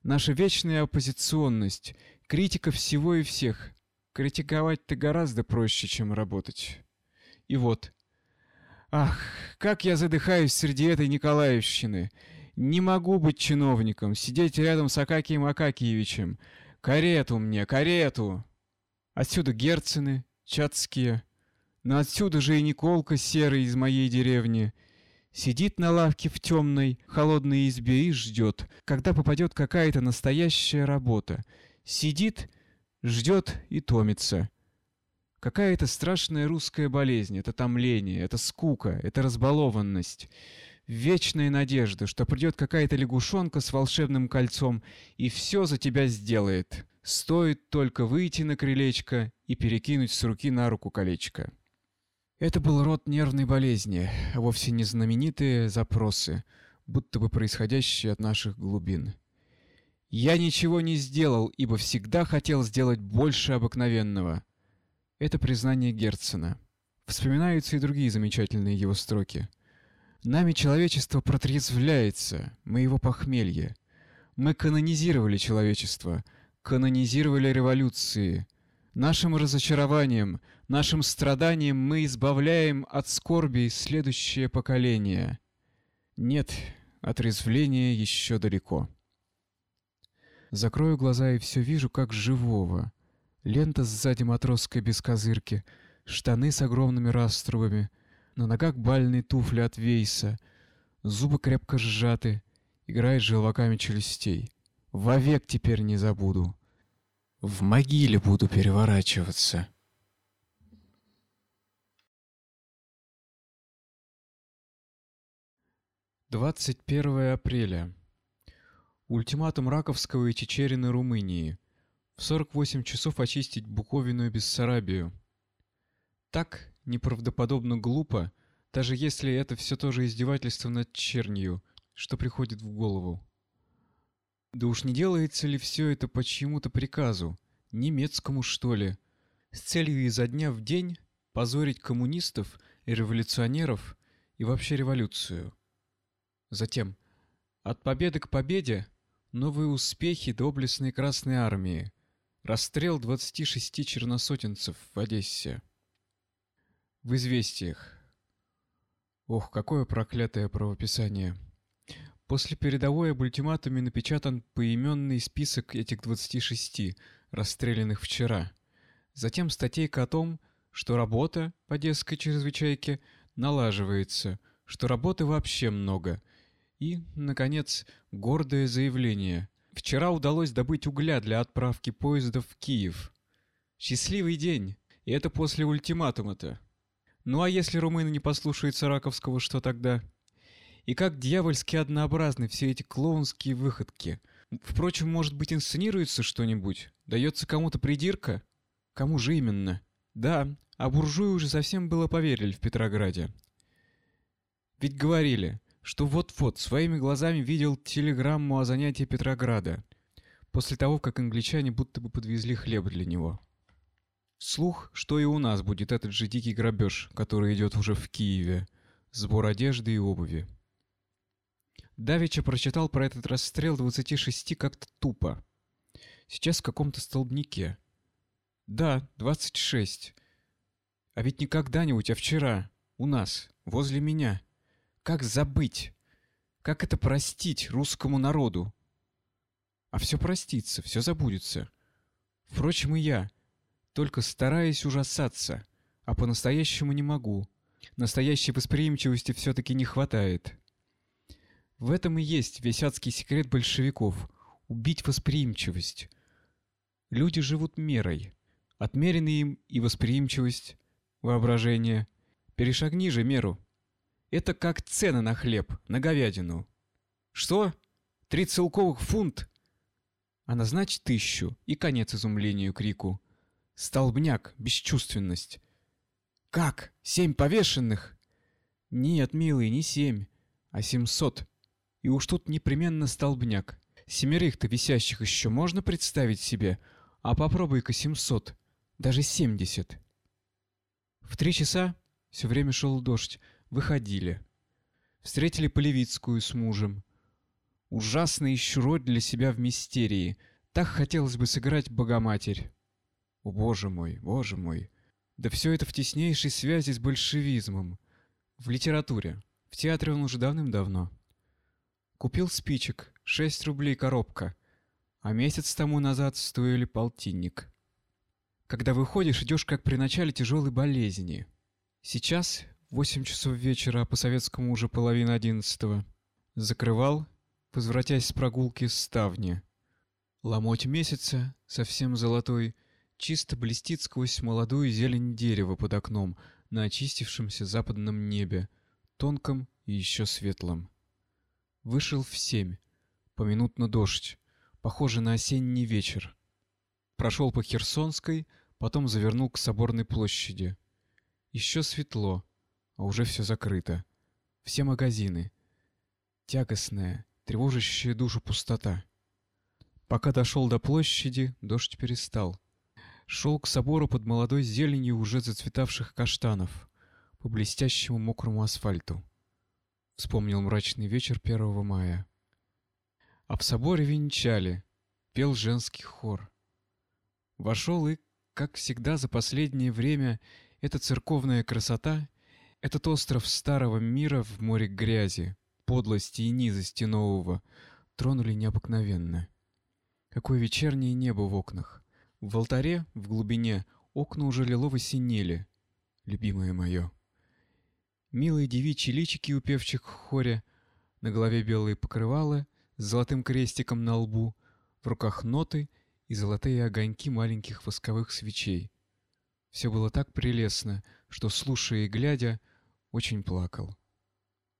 Наша вечная оппозиционность, критика всего и всех. Критиковать-то гораздо проще, чем работать. И вот. Ах, как я задыхаюсь среди этой Николаевщины. Не могу быть чиновником, сидеть рядом с Акакием Акакиевичем. Карету мне, карету! Отсюда Герцены, Чацкие. Но отсюда же и Николка серый из моей деревни. Сидит на лавке в темной, холодной избе и ждет, когда попадет какая-то настоящая работа. Сидит, ждет и томится. Какая-то страшная русская болезнь, это томление, это скука, это разбалованность вечная надежда, что придет какая-то лягушонка с волшебным кольцом и все за тебя сделает. Стоит только выйти на крылечко и перекинуть с руки на руку колечко. Это был род нервной болезни, а вовсе не знаменитые запросы, будто бы происходящие от наших глубин. Я ничего не сделал, ибо всегда хотел сделать больше обыкновенного. Это признание Герцена. Вспоминаются и другие замечательные его строки. Нами человечество протрезвляется, мы его похмелье. Мы канонизировали человечество, канонизировали революции. Нашим разочарованием, нашим страданием мы избавляем от скорби следующее поколение. Нет, отрезвление еще далеко. Закрою глаза и все вижу, как живого. Лента сзади матросской без козырки, штаны с огромными раструбами — на ногах бальные туфли от Вейса, зубы крепко сжаты, играет желваками челюстей. Вовек теперь не забуду. В могиле буду переворачиваться. Двадцать первое апреля. Ультиматум Раковского и Чечерины Румынии. В 48 часов очистить Буковину и Бессарабию. Так неправдоподобно глупо, даже если это все тоже издевательство над чернью, что приходит в голову. Да уж не делается ли все это по чьему-то приказу, немецкому что ли, с целью изо дня в день позорить коммунистов и революционеров и вообще революцию. Затем от победы к победе новые успехи доблестной Красной армии. Расстрел 26 черносотенцев в Одессе. В известиях. Ох, какое проклятое правописание. После передовой об напечатан поименный список этих 26, расстрелянных вчера. Затем статейка о том, что работа по одесской чрезвычайке налаживается, что работы вообще много – и, наконец, гордое заявление. Вчера удалось добыть угля для отправки поездов в Киев. Счастливый день, и это после ультиматума-то. Ну а если румыны не послушаются Раковского, что тогда? И как дьявольски однообразны все эти клоунские выходки. Впрочем, может быть, инсценируется что-нибудь? Дается кому-то придирка? Кому же именно? Да, а буржуи уже совсем было поверили в Петрограде. Ведь говорили, что вот-вот своими глазами видел телеграмму о занятии Петрограда, после того, как англичане будто бы подвезли хлеб для него. Слух, что и у нас будет этот же дикий грабеж, который идет уже в Киеве, сбор одежды и обуви. Давича прочитал про этот расстрел 26 как-то тупо. Сейчас в каком-то столбнике. Да, 26. А ведь не когда-нибудь, а вчера. У нас, возле меня. Как забыть? Как это простить русскому народу? А все простится, все забудется. Впрочем, и я, только стараюсь ужасаться, а по-настоящему не могу. Настоящей восприимчивости все-таки не хватает. В этом и есть весь адский секрет большевиков — убить восприимчивость. Люди живут мерой. Отмерены им и восприимчивость, воображение. Перешагни же меру — это как цены на хлеб, на говядину. Что? Три целковых фунт? А назначь тысячу, и конец изумлению крику. Столбняк, бесчувственность. Как? Семь повешенных? Нет, милый, не семь, а семьсот. И уж тут непременно столбняк. Семерых-то висящих еще можно представить себе, а попробуй-ка семьсот, даже семьдесят. В три часа все время шел дождь, выходили. Встретили Полевицкую с мужем. Ужасно ищу роль для себя в мистерии. Так хотелось бы сыграть Богоматерь. О, боже мой, боже мой. Да все это в теснейшей связи с большевизмом. В литературе. В театре он уже давным-давно. Купил спичек, 6 рублей коробка. А месяц тому назад стоили полтинник. Когда выходишь, идешь как при начале тяжелой болезни. Сейчас Восемь часов вечера, а по-советскому уже половина одиннадцатого. Закрывал, возвратясь с прогулки ставни. Ломоть месяца, совсем золотой, чисто блестит сквозь молодую зелень дерева под окном на очистившемся западном небе, тонком и еще светлом. Вышел в семь, поминутно дождь, похоже на осенний вечер. Прошел по Херсонской, потом завернул к Соборной площади. Еще светло, а уже все закрыто. Все магазины. Тягостная, тревожащая душу пустота. Пока дошел до площади, дождь перестал. Шел к собору под молодой зеленью уже зацветавших каштанов, по блестящему мокрому асфальту. Вспомнил мрачный вечер 1 мая. А в соборе венчали, пел женский хор. Вошел и, как всегда за последнее время, эта церковная красота этот остров старого мира в море грязи, подлости и низости нового тронули необыкновенно. Какое вечернее небо в окнах. В алтаре, в глубине, окна уже лилово синели. Любимое мое. Милые девичьи личики у певчих в хоре, на голове белые покрывала с золотым крестиком на лбу, в руках ноты и золотые огоньки маленьких восковых свечей. Все было так прелестно, что, слушая и глядя, очень плакал.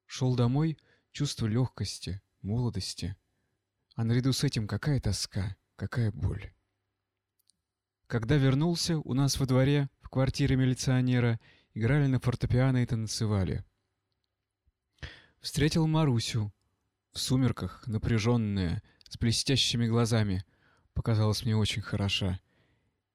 Шел домой, чувство легкости, молодости. А наряду с этим какая тоска, какая боль. Когда вернулся, у нас во дворе, в квартире милиционера, играли на фортепиано и танцевали. Встретил Марусю. В сумерках, напряженная, с блестящими глазами. Показалась мне очень хороша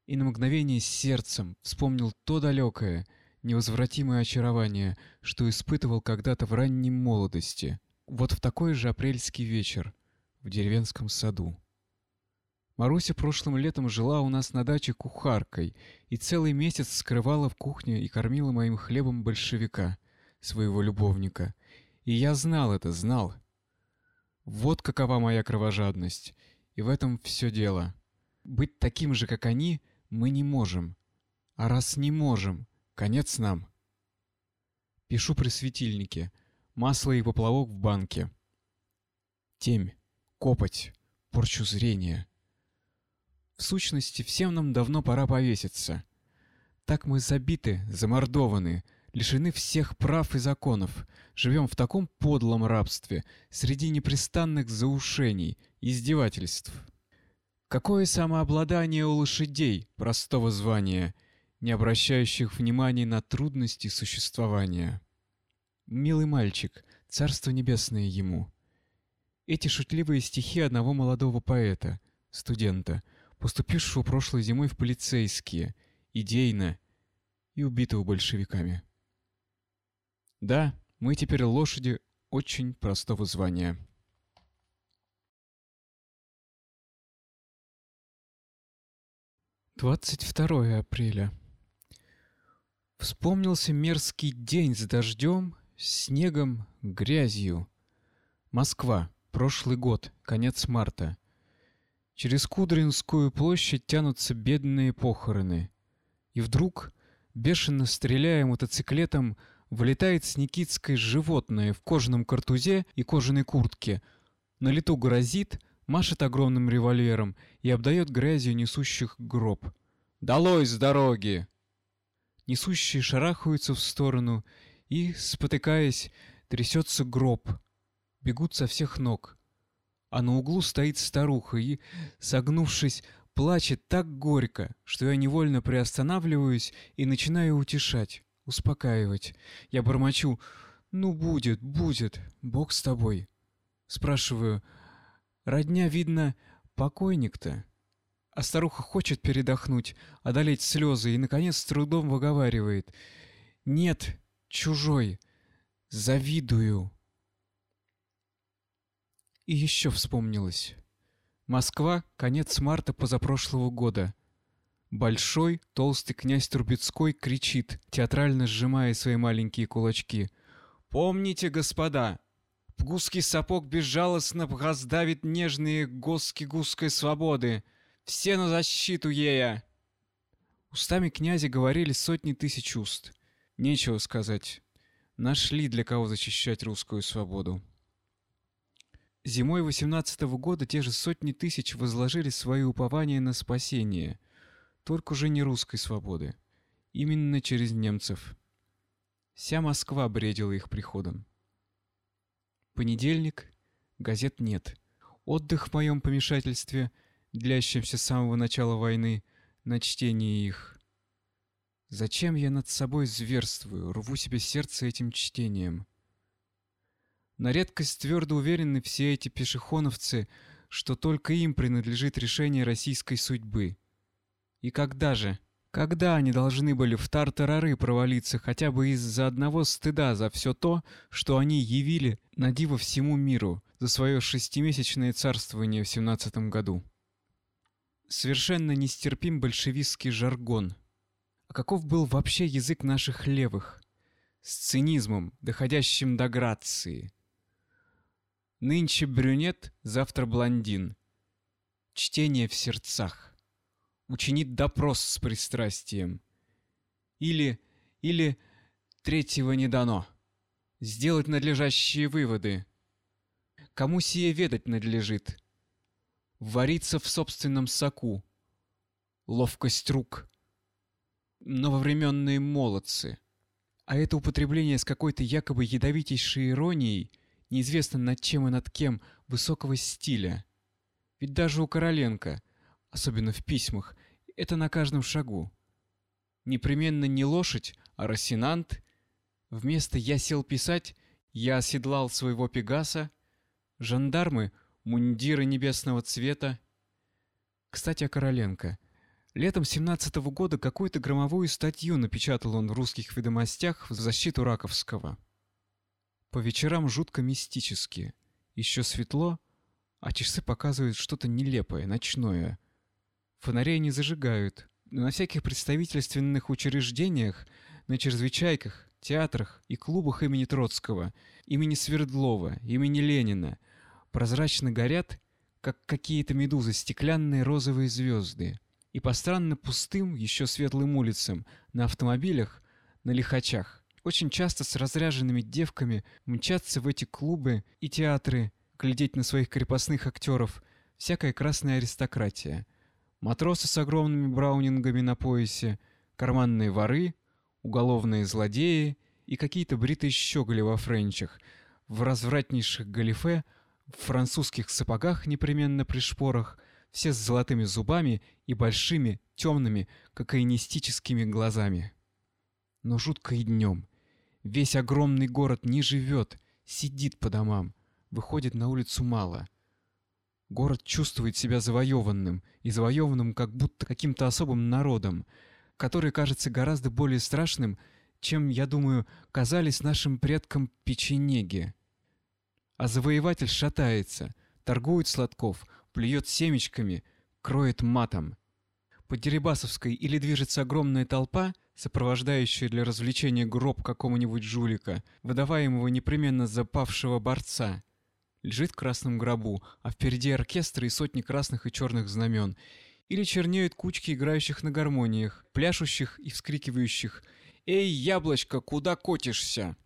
и на мгновение сердцем вспомнил то далекое, невозвратимое очарование, что испытывал когда-то в ранней молодости, вот в такой же апрельский вечер в деревенском саду. Маруся прошлым летом жила у нас на даче кухаркой и целый месяц скрывала в кухне и кормила моим хлебом большевика, своего любовника. И я знал это, знал. Вот какова моя кровожадность, и в этом все дело. Быть таким же, как они, мы не можем. А раз не можем, конец нам. Пишу при светильнике. Масло и поплавок в банке. Темь, копоть, порчу зрения. В сущности, всем нам давно пора повеситься. Так мы забиты, замордованы, лишены всех прав и законов, живем в таком подлом рабстве, среди непрестанных заушений, издевательств. Какое самообладание у лошадей простого звания, не обращающих внимания на трудности существования. Милый мальчик, царство небесное ему. Эти шутливые стихи одного молодого поэта, студента, поступившего прошлой зимой в полицейские, идейно и убитого большевиками. Да, мы теперь лошади очень простого звания. 22 апреля. Вспомнился мерзкий день с дождем, снегом, грязью. Москва. Прошлый год. Конец марта. Через Кудринскую площадь тянутся бедные похороны. И вдруг, бешено стреляя мотоциклетом, вылетает с Никитской животное в кожаном картузе и кожаной куртке. На лету грозит — машет огромным револьвером и обдает грязью несущих гроб. «Долой с дороги!» Несущие шарахаются в сторону, и, спотыкаясь, трясется гроб. Бегут со всех ног. А на углу стоит старуха и, согнувшись, плачет так горько, что я невольно приостанавливаюсь и начинаю утешать, успокаивать. Я бормочу «Ну, будет, будет, Бог с тобой». Спрашиваю Родня, видно, покойник-то. А старуха хочет передохнуть, одолеть слезы и, наконец, с трудом выговаривает. «Нет, чужой, завидую». И еще вспомнилось. Москва, конец марта позапрошлого года. Большой, толстый князь Трубецкой кричит, театрально сжимая свои маленькие кулачки. «Помните, господа, Пгузский сапог безжалостно раздавит нежные госки гусской свободы. Все на защиту ея!» Устами князя говорили сотни тысяч уст. Нечего сказать. Нашли для кого защищать русскую свободу. Зимой 18 -го года те же сотни тысяч возложили свои упования на спасение, только уже не русской свободы. Именно через немцев. Вся Москва бредила их приходом. Понедельник. Газет нет. Отдых в моем помешательстве, длящемся с самого начала войны, на чтение их. Зачем я над собой зверствую, рву себе сердце этим чтением? На редкость твердо уверены все эти пешехоновцы, что только им принадлежит решение российской судьбы. И когда же? Когда они должны были в тартарары провалиться хотя бы из-за одного стыда за все то, что они явили на диво всему миру за свое шестимесячное царствование в семнадцатом году? Совершенно нестерпим большевистский жаргон. А каков был вообще язык наших левых? С цинизмом, доходящим до грации. Нынче брюнет, завтра блондин. Чтение в сердцах учинит допрос с пристрастием. Или, или третьего не дано. Сделать надлежащие выводы. Кому сие ведать надлежит? Вариться в собственном соку. Ловкость рук. Нововременные молодцы. А это употребление с какой-то якобы ядовитейшей иронией, неизвестно над чем и над кем, высокого стиля. Ведь даже у Короленко — особенно в письмах, это на каждом шагу. Непременно не лошадь, а рассинант. Вместо «я сел писать» я оседлал своего пегаса. Жандармы — мундиры небесного цвета. Кстати, о Короленко. Летом 17 -го года какую-то громовую статью напечатал он в русских ведомостях в защиту Раковского. По вечерам жутко мистически. Еще светло, а часы показывают что-то нелепое, ночное. Фонарей не зажигают. На всяких представительственных учреждениях, на чрезвычайках, театрах и клубах имени Троцкого, имени Свердлова, имени Ленина прозрачно горят, как какие-то медузы, стеклянные розовые звезды. И по странно пустым, еще светлым улицам, на автомобилях, на лихачах, очень часто с разряженными девками мчатся в эти клубы и театры, глядеть на своих крепостных актеров, всякая красная аристократия. Матросы с огромными браунингами на поясе, карманные воры, уголовные злодеи и какие-то бритые щеголи во френчах, в развратнейших галифе, в французских сапогах непременно при шпорах — все с золотыми зубами и большими, темными, кокаинистическими глазами. Но жутко и днем. Весь огромный город не живет, сидит по домам, выходит на улицу мало. Город чувствует себя завоеванным, и завоеванным как будто каким-то особым народом, который кажется гораздо более страшным, чем, я думаю, казались нашим предкам печенеги. А завоеватель шатается, торгует сладков, плюет семечками, кроет матом. По Дерибасовской или движется огромная толпа, сопровождающая для развлечения гроб какому-нибудь жулика, выдаваемого непременно за павшего борца. Лежит в красном гробу, а впереди оркестр и сотни красных и черных знамен. Или чернеют кучки играющих на гармониях, пляшущих и вскрикивающих «Эй, яблочко, куда котишься?»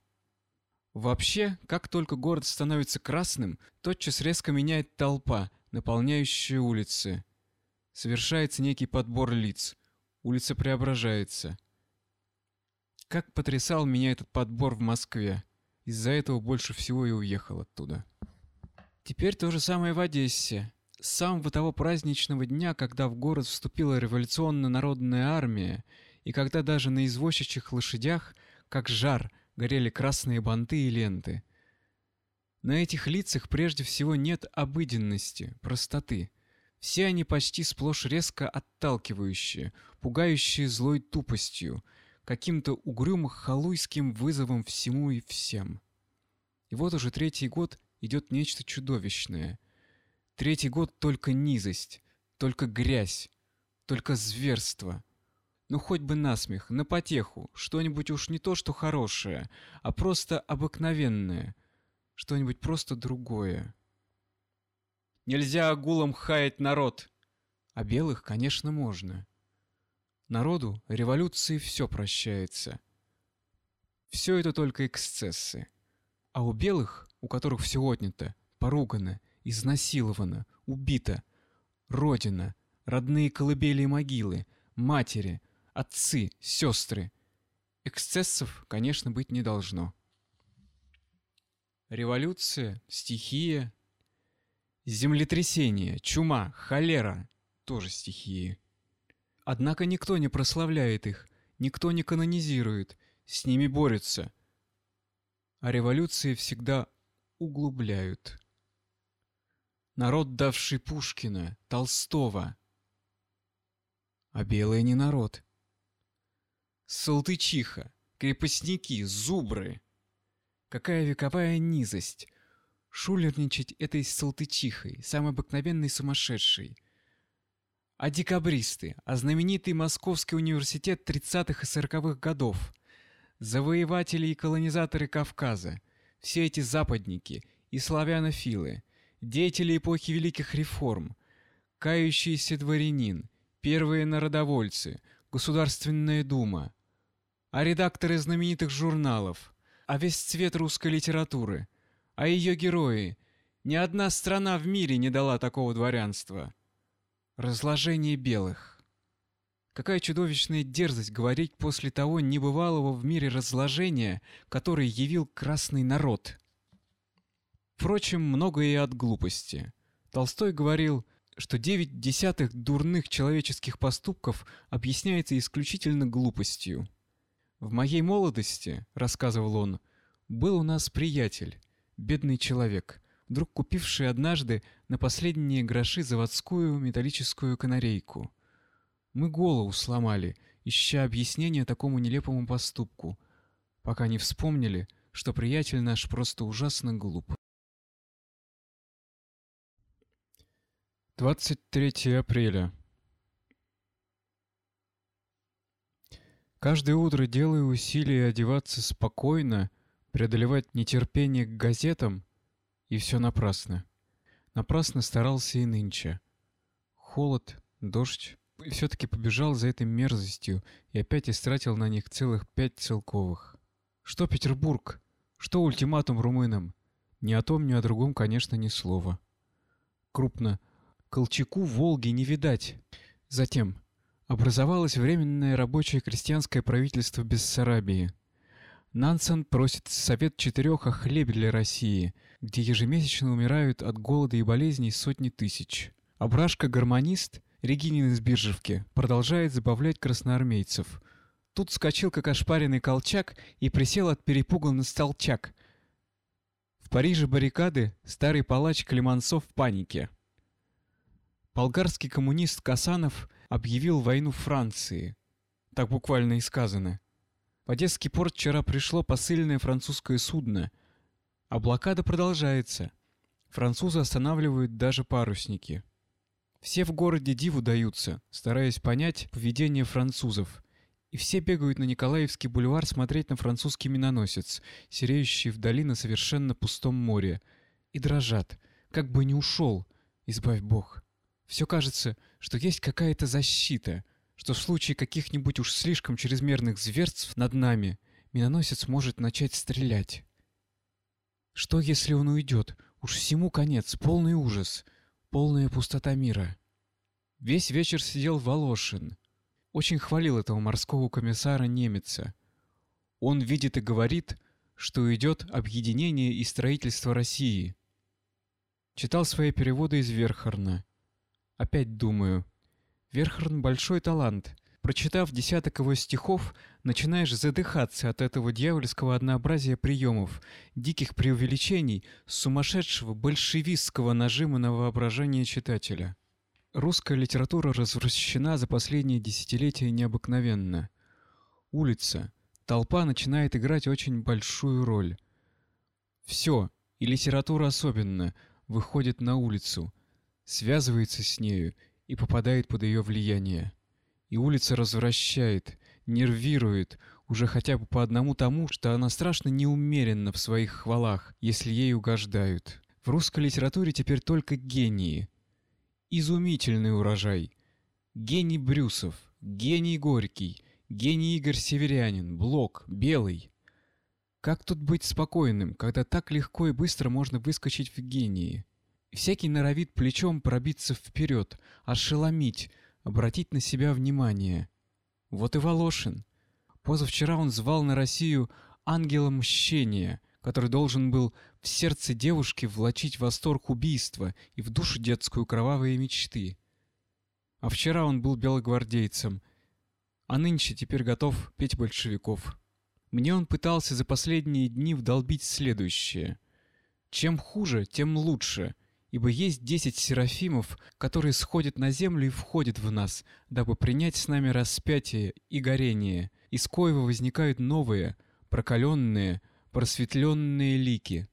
Вообще, как только город становится красным, тотчас резко меняет толпа, наполняющая улицы. Совершается некий подбор лиц. Улица преображается. Как потрясал меня этот подбор в Москве. Из-за этого больше всего и уехал оттуда. Теперь то же самое в Одессе. С самого того праздничного дня, когда в город вступила революционно-народная армия, и когда даже на извозчичьих лошадях, как жар, горели красные банты и ленты. На этих лицах прежде всего нет обыденности, простоты. Все они почти сплошь резко отталкивающие, пугающие злой тупостью, каким-то угрюмо халуйским вызовом всему и всем. И вот уже третий год идет нечто чудовищное. Третий год только низость, только грязь, только зверство — ну хоть бы насмех, на потеху, что-нибудь уж не то, что хорошее, а просто обыкновенное, что-нибудь просто другое. Нельзя агулам хаять народ, а белых, конечно, можно. Народу революции все прощается. Все это только эксцессы. А у белых, у которых все отнято, поругано, изнасиловано, убито, родина, родные колыбели и могилы, матери, отцы, сестры. Эксцессов, конечно, быть не должно. Революция, стихия, землетрясение, чума, холера — тоже стихии. Однако никто не прославляет их, никто не канонизирует, с ними борются. А революции всегда углубляют. Народ, давший Пушкина, Толстого. А белые не народ. Салтычиха, крепостники, зубры. Какая вековая низость. Шулерничать этой салтычихой, самой обыкновенной сумасшедшей. А декабристы, а знаменитый Московский университет 30-х и 40-х годов. Завоеватели и колонизаторы Кавказа. Все эти западники и славянофилы. Деятели эпохи великих реформ. Кающийся дворянин. Первые народовольцы. Государственная дума а редакторы знаменитых журналов, а весь цвет русской литературы, а ее герои. Ни одна страна в мире не дала такого дворянства. Разложение белых. Какая чудовищная дерзость говорить после того небывалого в мире разложения, которое явил красный народ. Впрочем, многое и от глупости. Толстой говорил, что девять десятых дурных человеческих поступков объясняется исключительно глупостью. В моей молодости, рассказывал он, был у нас приятель, бедный человек, вдруг купивший однажды на последние гроши заводскую металлическую канарейку. Мы голову сломали, ища объяснения такому нелепому поступку, пока не вспомнили, что приятель наш просто ужасно глуп. 23 апреля. Каждое утро делаю усилия одеваться спокойно, преодолевать нетерпение к газетам, и все напрасно. Напрасно старался и нынче. Холод, дождь, и все-таки побежал за этой мерзостью и опять истратил на них целых пять целковых. Что Петербург? Что ультиматум румынам? Ни о том, ни о другом, конечно, ни слова. Крупно. Колчаку Волги не видать. Затем. Образовалось временное рабочее крестьянское правительство Бессарабии. Нансен просит совет четырех о хлебе для России, где ежемесячно умирают от голода и болезней сотни тысяч. Абрашка-гармонист Регинин из Биржевки продолжает забавлять красноармейцев. Тут скочил, как ошпаренный колчак, и присел от перепугу на столчак. В Париже баррикады, старый палач Климанцов в панике. Болгарский коммунист Касанов объявил войну Франции. Так буквально и сказано. В Одесский порт вчера пришло посыльное французское судно, а блокада продолжается. Французы останавливают даже парусники. Все в городе диву даются, стараясь понять поведение французов. И все бегают на Николаевский бульвар смотреть на французский миноносец, сереющий вдали на совершенно пустом море. И дрожат, как бы не ушел, избавь бог. Все кажется, что есть какая-то защита, что в случае каких-нибудь уж слишком чрезмерных зверств над нами миноносец может начать стрелять. Что, если он уйдет? Уж всему конец, полный ужас — полная пустота мира. Весь вечер сидел Волошин. Очень хвалил этого морского комиссара немеца. Он видит и говорит, что идет объединение и строительство России. Читал свои переводы из Верхарна. Опять думаю. Верхарн большой талант. Прочитав десяток его стихов, начинаешь задыхаться от этого дьявольского однообразия приемов, диких преувеличений, сумасшедшего большевистского нажима на воображение читателя. Русская литература развращена за последние десятилетия необыкновенно. Улица, толпа начинает играть очень большую роль. Все, и литература особенно, выходит на улицу, связывается с нею и попадает под ее влияние. И улица развращает, нервирует, уже хотя бы по одному тому, что она страшно неумеренна в своих хвалах, если ей угождают. В русской литературе теперь только гении. Изумительный урожай. Гений Брюсов, гений Горький, гений Игорь Северянин, Блок, Белый. Как тут быть спокойным, когда так легко и быстро можно выскочить в гении? Всякий норовит плечом пробиться вперед, ошеломить, обратить на себя внимание. Вот и Волошин. Позавчера он звал на Россию ангела мщения, который должен был в сердце девушки влачить восторг убийства и в душу детскую кровавые мечты. А вчера он был белогвардейцем, а нынче теперь готов петь большевиков. Мне он пытался за последние дни вдолбить следующее. Чем хуже, тем лучше — Ибо есть десять серафимов, которые сходят на землю и входят в нас, дабы принять с нами распятие и горение, из коего возникают новые, прокаленные, просветленные лики.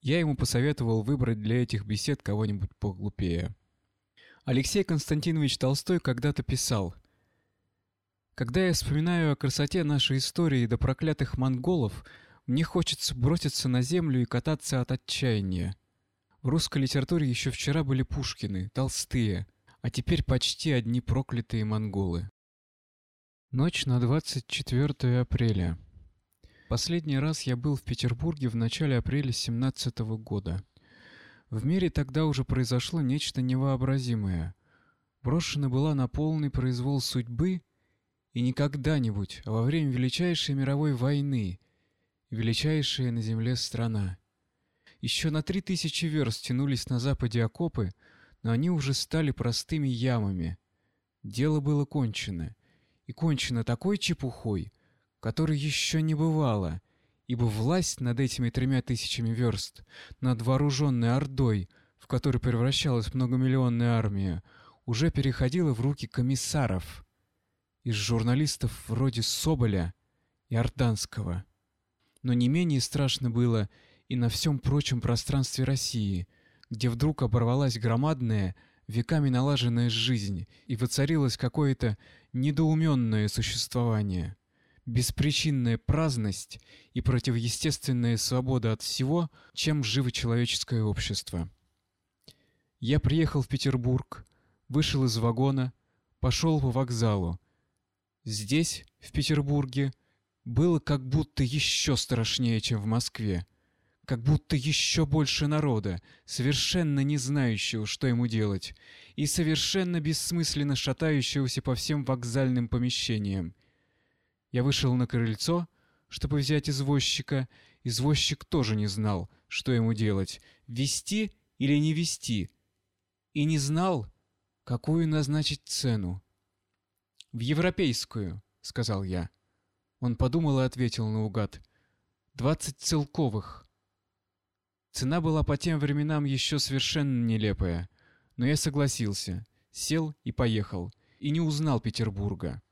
Я ему посоветовал выбрать для этих бесед кого-нибудь поглупее. Алексей Константинович Толстой когда-то писал «Когда я вспоминаю о красоте нашей истории до проклятых монголов, мне хочется броситься на землю и кататься от отчаяния. В русской литературе еще вчера были Пушкины, Толстые, а теперь почти одни проклятые монголы. Ночь на 24 апреля. Последний раз я был в Петербурге в начале апреля 17 -го года. В мире тогда уже произошло нечто невообразимое. Брошена была на полный произвол судьбы, и не когда-нибудь, а во время величайшей мировой войны, величайшая на земле страна. Еще на три тысячи верст тянулись на западе окопы, но они уже стали простыми ямами. Дело было кончено. И кончено такой чепухой, которой еще не бывало, ибо власть над этими тремя тысячами верст, над вооруженной ордой, в которой превращалась многомиллионная армия, уже переходила в руки комиссаров. из журналистов вроде Соболя и Орданского. Но не менее страшно было и на всем прочем пространстве России, где вдруг оборвалась громадная, веками налаженная жизнь и воцарилось какое-то недоуменное существование, беспричинная праздность и противоестественная свобода от всего, чем живо человеческое общество. Я приехал в Петербург, вышел из вагона, пошел по вокзалу. Здесь, в Петербурге, было как будто еще страшнее, чем в Москве. Как будто еще больше народа, совершенно не знающего, что ему делать, и совершенно бессмысленно шатающегося по всем вокзальным помещениям. Я вышел на крыльцо, чтобы взять извозчика. Извозчик тоже не знал, что ему делать, вести или не вести, и не знал, какую назначить цену. «В европейскую», — сказал я. Он подумал и ответил наугад. «Двадцать целковых». Цена была по тем временам еще совершенно нелепая, но я согласился, сел и поехал, и не узнал Петербурга.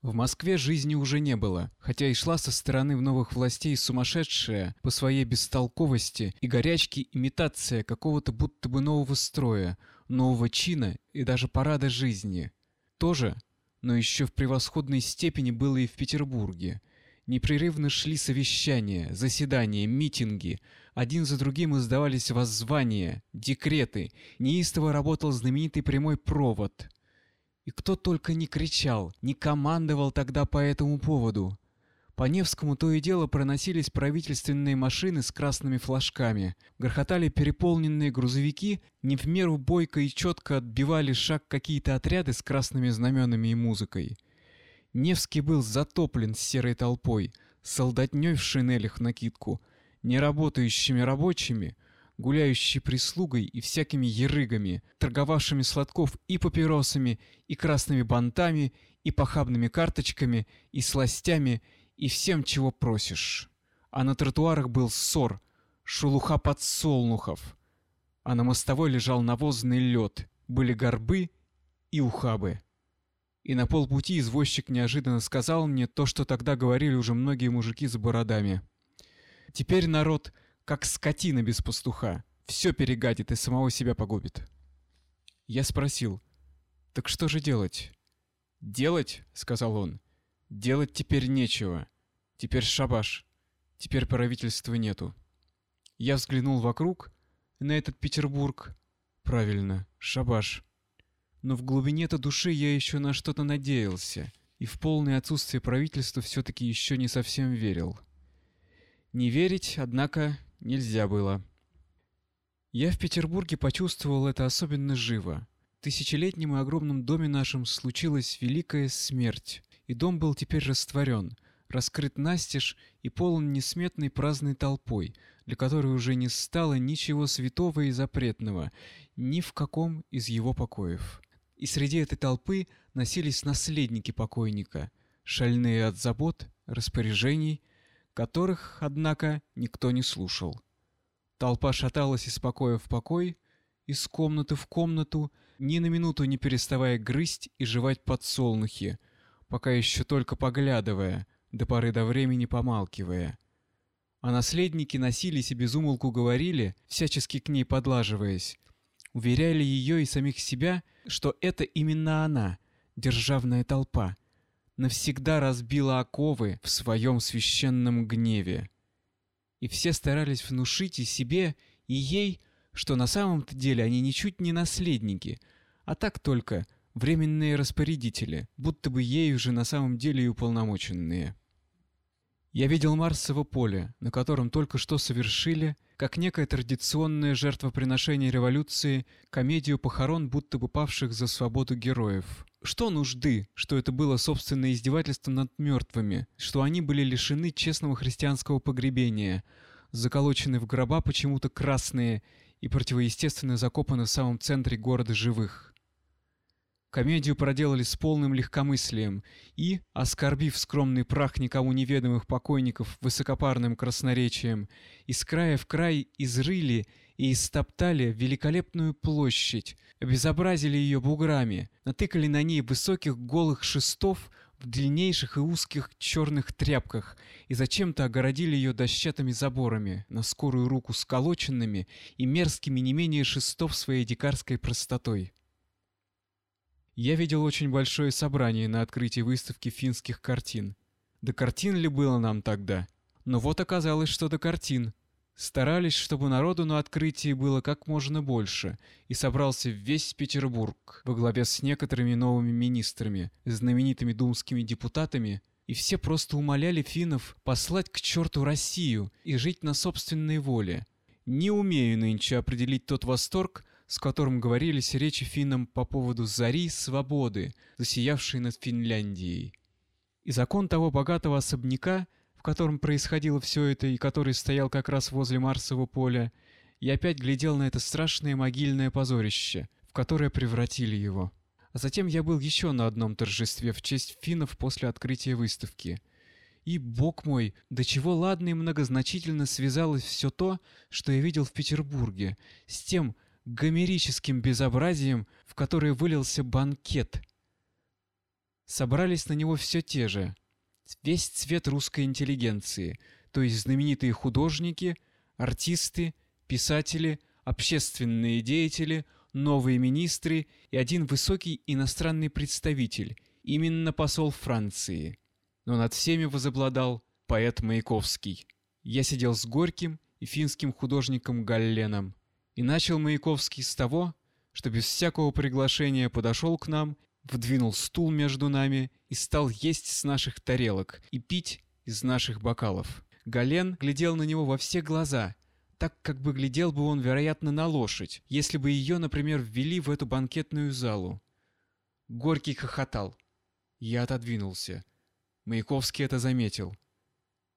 В Москве жизни уже не было, хотя и шла со стороны новых властей сумасшедшая по своей бестолковости и горячке имитация какого-то будто бы нового строя, нового чина и даже парада жизни. Тоже но еще в превосходной степени было и в Петербурге. Непрерывно шли совещания, заседания, митинги. Один за другим издавались воззвания, декреты. Неистово работал знаменитый прямой провод. И кто только не кричал, не командовал тогда по этому поводу. По Невскому то и дело проносились правительственные машины с красными флажками. Грохотали переполненные грузовики, не в меру бойко и четко отбивали шаг какие-то отряды с красными знаменами и музыкой. Невский был затоплен серой толпой, солдатней в шинелях накидку, неработающими рабочими, гуляющей прислугой и всякими ерыгами, торговавшими сладков и папиросами, и красными бантами, и похабными карточками, и сластями, и всем, чего просишь. А на тротуарах был ссор, шелуха подсолнухов, а на мостовой лежал навозный лед, были горбы и ухабы. И на полпути извозчик неожиданно сказал мне то, что тогда говорили уже многие мужики с бородами. Теперь народ, как скотина без пастуха, все перегадит и самого себя погубит. Я спросил, так что же делать? «Делать?» — сказал он. Делать теперь нечего. Теперь шабаш. Теперь правительства нету. Я взглянул вокруг, на этот Петербург. Правильно, шабаш. Но в глубине-то души я еще на что-то надеялся, и в полное отсутствие правительства все-таки еще не совсем верил. Не верить, однако, нельзя было. Я в Петербурге почувствовал это особенно живо. В тысячелетнем и огромном доме нашем случилась великая смерть и дом был теперь растворен, раскрыт настежь и полон несметной праздной толпой, для которой уже не стало ничего святого и запретного ни в каком из его покоев. И среди этой толпы носились наследники покойника, шальные от забот, распоряжений, которых, однако, никто не слушал. Толпа шаталась из покоя в покой, из комнаты в комнату, ни на минуту не переставая грызть и жевать подсолнухи, пока еще только поглядывая, до поры до времени помалкивая. А наследники носились и безумолку говорили, всячески к ней подлаживаясь, уверяли ее и самих себя, что это именно она, державная толпа, навсегда разбила оковы в своем священном гневе. И все старались внушить и себе, и ей, что на самом-то деле они ничуть не наследники, а так только временные распорядители, будто бы ею же на самом деле и уполномоченные. Я видел Марсово поле, на котором только что совершили, как некое традиционное жертвоприношение революции, комедию похорон будто бы павших за свободу героев. Что нужды, что это было собственное издевательство над мертвыми, что они были лишены честного христианского погребения, заколочены в гроба почему-то красные и противоестественно закопаны в самом центре города живых. Комедию проделали с полным легкомыслием и, оскорбив скромный прах никому неведомых покойников высокопарным красноречием, из края в край изрыли и истоптали великолепную площадь, обезобразили ее буграми, натыкали на ней высоких голых шестов, в длиннейших и узких черных тряпках и зачем-то огородили ее дощатыми заборами, на скорую руку сколоченными и мерзкими не менее шестов своей дикарской простотой. Я видел очень большое собрание на открытии выставки финских картин. До картин ли было нам тогда? Но вот оказалось, что до картин. Старались, чтобы народу на открытии было как можно больше, и собрался весь Петербург во главе с некоторыми новыми министрами, знаменитыми думскими депутатами, и все просто умоляли финнов послать к черту Россию и жить на собственной воле. Не умею нынче определить тот восторг, с которым говорились речи финнам по поводу зари свободы, засиявшей над Финляндией. И закон того богатого особняка, котором происходило все это и который стоял как раз возле Марсового поля, я опять глядел на это страшное могильное позорище, в которое превратили его. А затем я был еще на одном торжестве в честь финнов после открытия выставки. И, бог мой, до чего ладно и многозначительно связалось все то, что я видел в Петербурге, с тем гомерическим безобразием, в которое вылился банкет. Собрались на него все те же — весь цвет русской интеллигенции, то есть знаменитые художники, артисты, писатели, общественные деятели, новые министры и один высокий иностранный представитель, именно посол Франции. Но над всеми возобладал поэт Маяковский. Я сидел с Горьким и финским художником Галленом. И начал Маяковский с того, что без всякого приглашения подошел к нам вдвинул стул между нами и стал есть с наших тарелок и пить из наших бокалов. Гален глядел на него во все глаза, так как бы глядел бы он, вероятно, на лошадь, если бы ее, например, ввели в эту банкетную залу. Горький хохотал. Я отодвинулся. Маяковский это заметил.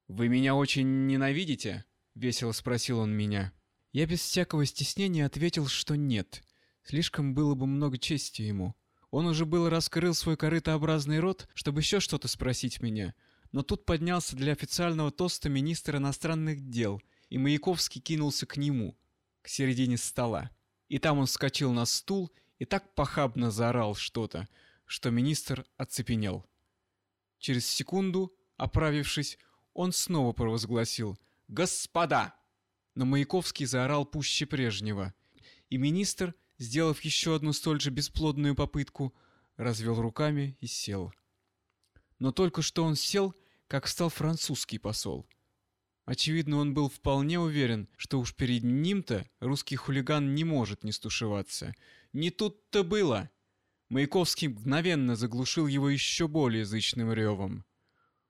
«Вы меня очень ненавидите?» — весело спросил он меня. Я без всякого стеснения ответил, что нет. Слишком было бы много чести ему. Он уже был раскрыл свой корытообразный рот, чтобы еще что-то спросить меня, но тут поднялся для официального тоста министр иностранных дел, и Маяковский кинулся к нему, к середине стола. И там он вскочил на стул и так похабно заорал что-то, что министр оцепенел. Через секунду, оправившись, он снова провозгласил «Господа!» Но Маяковский заорал пуще прежнего, и министр сделав еще одну столь же бесплодную попытку, развел руками и сел. Но только что он сел, как встал французский посол. Очевидно, он был вполне уверен, что уж перед ним-то русский хулиган не может не стушеваться. Не тут-то было! Маяковский мгновенно заглушил его еще более язычным ревом.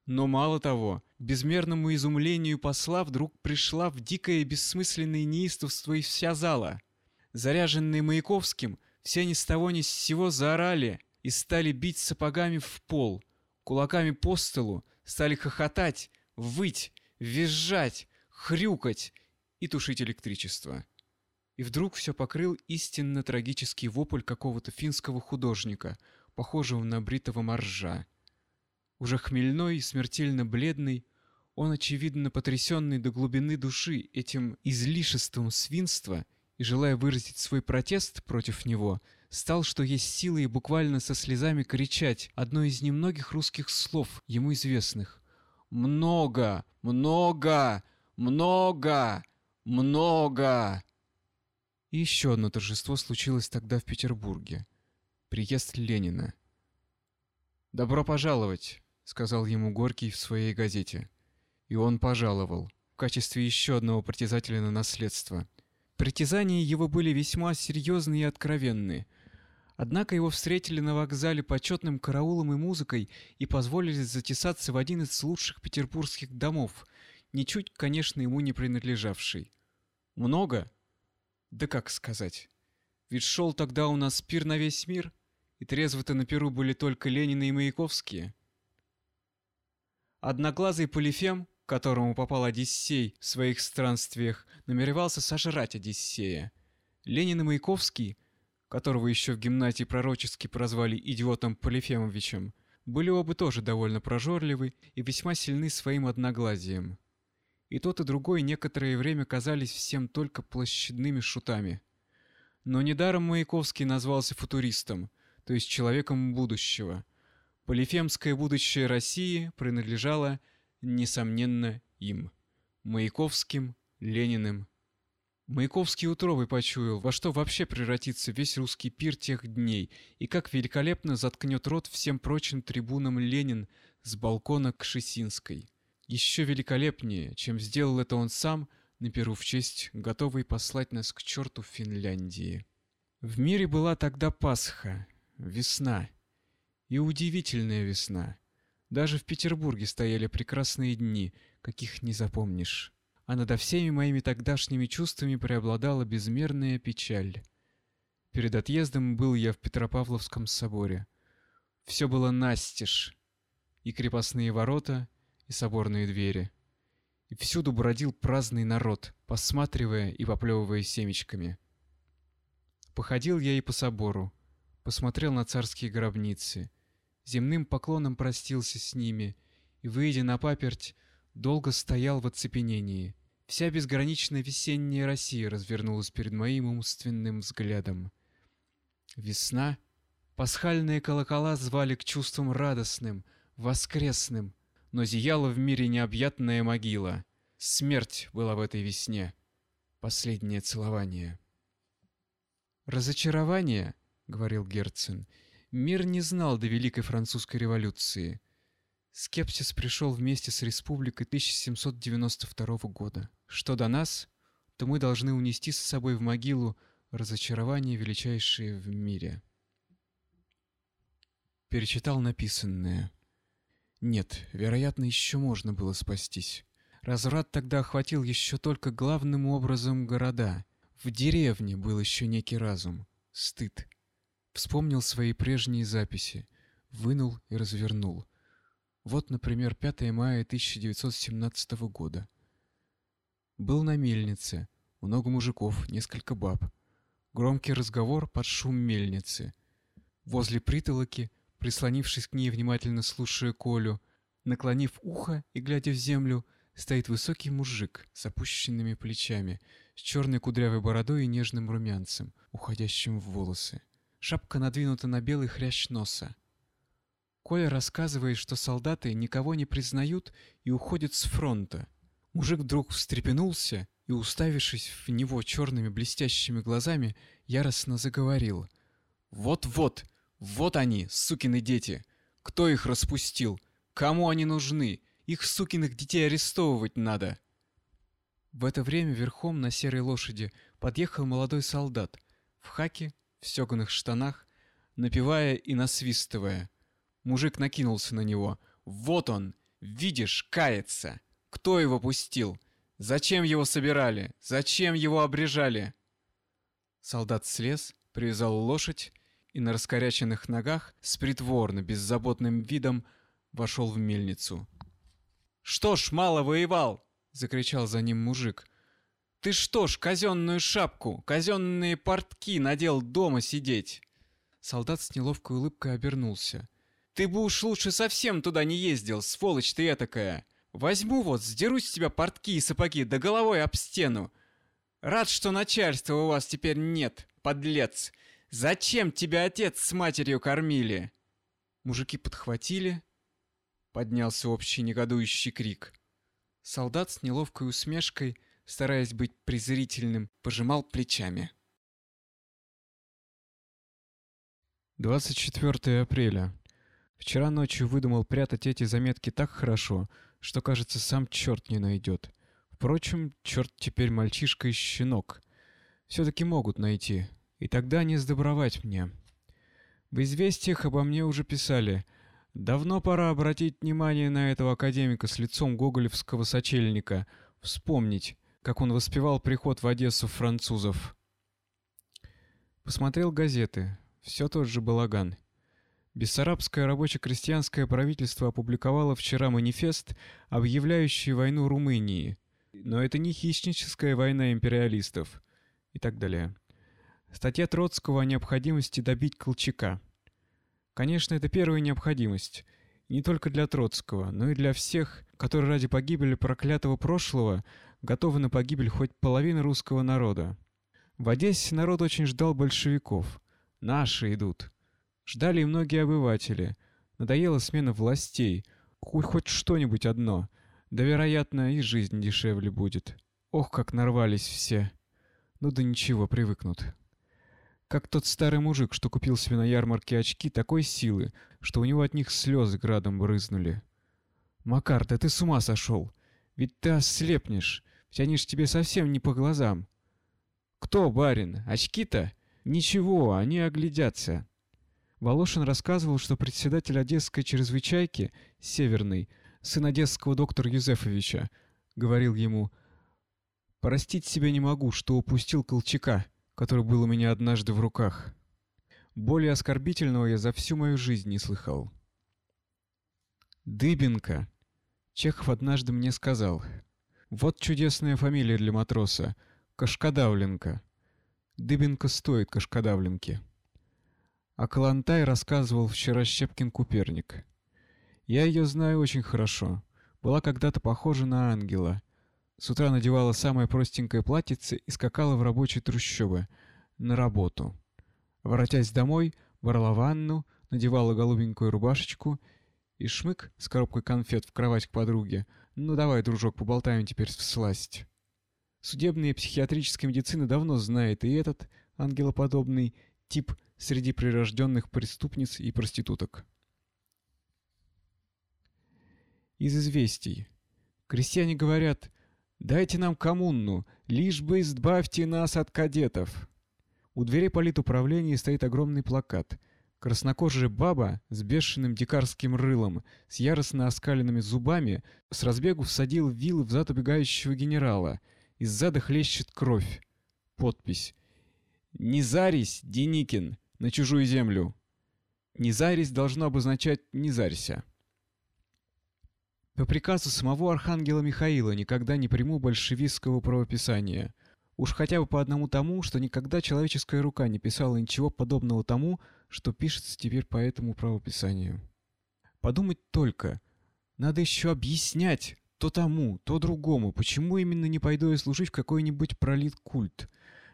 Но мало того, безмерному изумлению посла вдруг пришла в дикое бессмысленное неистовство и вся зала — Заряженные Маяковским, все ни с того ни с сего заорали и стали бить сапогами в пол, кулаками по столу, стали хохотать, выть, визжать, хрюкать и тушить электричество. И вдруг все покрыл истинно трагический вопль какого-то финского художника, похожего на бритого моржа. Уже хмельной и смертельно бледный, он, очевидно, потрясенный до глубины души этим излишеством свинства — и, желая выразить свой протест против него, стал, что есть силы, и буквально со слезами кричать одно из немногих русских слов, ему известных. «Много! Много! Много! Много!» И еще одно торжество случилось тогда в Петербурге. Приезд Ленина. «Добро пожаловать!» — сказал ему Горький в своей газете. И он пожаловал, в качестве еще одного притязателя на наследство — Притязания его были весьма серьезны и откровенны. Однако его встретили на вокзале почетным караулом и музыкой и позволили затесаться в один из лучших петербургских домов, ничуть, конечно, ему не принадлежавший. Много? Да как сказать. Ведь шел тогда у нас пир на весь мир, и трезво-то на пиру были только Ленин и Маяковские. Одноглазый Полифем, которому попал Одиссей в своих странствиях, намеревался сожрать Одиссея. Ленин и Маяковский, которого еще в гимназии пророчески прозвали идиотом Полифемовичем, были оба тоже довольно прожорливы и весьма сильны своим одноглазием. И тот и другой некоторое время казались всем только площадными шутами. Но недаром Маяковский назвался футуристом, то есть человеком будущего. Полифемское будущее России принадлежало, несомненно, им. Маяковским, Лениным. Маяковский утробой почуял, во что вообще превратится весь русский пир тех дней, и как великолепно заткнет рот всем прочим трибунам Ленин с балкона к Шесинской. Еще великолепнее, чем сделал это он сам, на перу в честь, готовый послать нас к черту Финляндии. В мире была тогда Пасха, весна. И удивительная весна. Даже в Петербурге стояли прекрасные дни, каких не запомнишь. А надо всеми моими тогдашними чувствами преобладала безмерная печаль. Перед отъездом был я в Петропавловском соборе. Все было настежь. И крепостные ворота, и соборные двери. И всюду бродил праздный народ, посматривая и поплевывая семечками. Походил я и по собору, посмотрел на царские гробницы, земным поклоном простился с ними и, выйдя на паперть, долго стоял в оцепенении. Вся безграничная весенняя Россия развернулась перед моим умственным взглядом. Весна, пасхальные колокола звали к чувствам радостным, воскресным, но зияла в мире необъятная могила. Смерть была в этой весне. Последнее целование. «Разочарование», — говорил Герцен, — «мир не знал до Великой Французской революции». Скепсис пришел вместе с республикой 1792 года. Что до нас, то мы должны унести с собой в могилу разочарование величайшее в мире. Перечитал написанное. Нет, вероятно, еще можно было спастись. Разврат тогда охватил еще только главным образом города. В деревне был еще некий разум, стыд. Вспомнил свои прежние записи, вынул и развернул. Вот, например, 5 мая 1917 года. Был на мельнице, много мужиков, несколько баб. Громкий разговор под шум мельницы. Возле притолоки Прислонившись к ней, внимательно слушая Колю, наклонив ухо и глядя в землю, стоит высокий мужик с опущенными плечами, с черной кудрявой бородой и нежным румянцем, уходящим в волосы. Шапка надвинута на белый хрящ носа. Коля рассказывает, что солдаты никого не признают и уходят с фронта. Мужик вдруг встрепенулся и, уставившись в него черными блестящими глазами, яростно заговорил. «Вот-вот! Вот они, сукины дети. Кто их распустил? Кому они нужны? Их сукиных детей арестовывать надо. В это время верхом на серой лошади подъехал молодой солдат в хаке, в стёганых штанах, напевая и насвистывая. Мужик накинулся на него. «Вот он! Видишь, кается! Кто его пустил? Зачем его собирали? Зачем его обрежали?» Солдат слез, привязал лошадь и на раскоряченных ногах с притворно беззаботным видом вошел в мельницу. «Что ж, мало воевал!» — закричал за ним мужик. «Ты что ж, казенную шапку, казенные портки надел дома сидеть!» Солдат с неловкой улыбкой обернулся. «Ты бы уж лучше совсем туда не ездил, сволочь ты этакая! Возьму вот, сдеру с тебя портки и сапоги, да головой об стену! Рад, что начальства у вас теперь нет, подлец! Зачем тебя отец с матерью кормили?» Мужики подхватили. Поднялся общий негодующий крик. Солдат с неловкой усмешкой, стараясь быть презрительным, пожимал плечами. 24 апреля. Вчера ночью выдумал прятать эти заметки так хорошо, что, кажется, сам черт не найдет. Впрочем, черт теперь мальчишка и щенок. Все-таки могут найти, и тогда не сдобровать мне. В известиях обо мне уже писали. Давно пора обратить внимание на этого академика с лицом гоголевского сочельника, вспомнить, как он воспевал приход в Одессу французов. Посмотрел газеты. Все тот же балаган. Бессарабское рабоче-крестьянское правительство опубликовало вчера манифест, объявляющий войну Румынии. Но это не хищническая война империалистов. И так далее. Статья Троцкого о необходимости добить Колчака. Конечно, это первая необходимость. не только для Троцкого, но и для всех, которые ради погибели проклятого прошлого готовы на погибель хоть половины русского народа. В Одессе народ очень ждал большевиков. Наши идут. Ждали и многие обыватели. Надоела смена властей. Хоть хоть что-нибудь одно. Да, вероятно, и жизнь дешевле будет. Ох, как нарвались все. Ну да ничего, привыкнут. Как тот старый мужик, что купил себе на ярмарке очки такой силы, что у него от них слезы градом брызнули. «Макар, да ты с ума сошел! Ведь ты ослепнешь, ведь они ж тебе совсем не по глазам!» «Кто, барин? Очки-то? Ничего, они оглядятся!» Волошин рассказывал, что председатель Одесской чрезвычайки, Северный, сын одесского доктора Юзефовича, говорил ему «Простить себе не могу, что упустил Колчака» который был у меня однажды в руках. Более оскорбительного я за всю мою жизнь не слыхал. Дыбенко. Чехов однажды мне сказал. Вот чудесная фамилия для матроса. Кашкадавленко. Дыбенко стоит Кашкадавленки. А Калантай рассказывал вчера Щепкин Куперник. Я ее знаю очень хорошо. Была когда-то похожа на ангела. С утра надевала самое простенькое платьице и скакала в рабочие трущобы на работу. Воротясь домой, брала ванну, надевала голубенькую рубашечку и шмык с коробкой конфет в кровать к подруге. «Ну давай, дружок, поболтаем теперь в сласть». Судебная психиатрическая медицина давно знает и этот ангелоподобный тип среди прирожденных преступниц и проституток. Из известий. Крестьяне говорят, Дайте нам коммуну, лишь бы избавьте нас от кадетов. У двери политуправления стоит огромный плакат. Краснокожая баба с бешеным дикарским рылом, с яростно оскаленными зубами, с разбегу всадил вилы в зад убегающего генерала. Из зада хлещет кровь. Подпись. «Не зарись, Деникин, на чужую землю!» «Не зарись» должно обозначать «не зарься». По приказу самого архангела Михаила никогда не приму большевистского правописания. Уж хотя бы по одному тому, что никогда человеческая рука не писала ничего подобного тому, что пишется теперь по этому правописанию. Подумать только. Надо еще объяснять то тому, то другому, почему именно не пойду я служить в какой-нибудь пролит культ.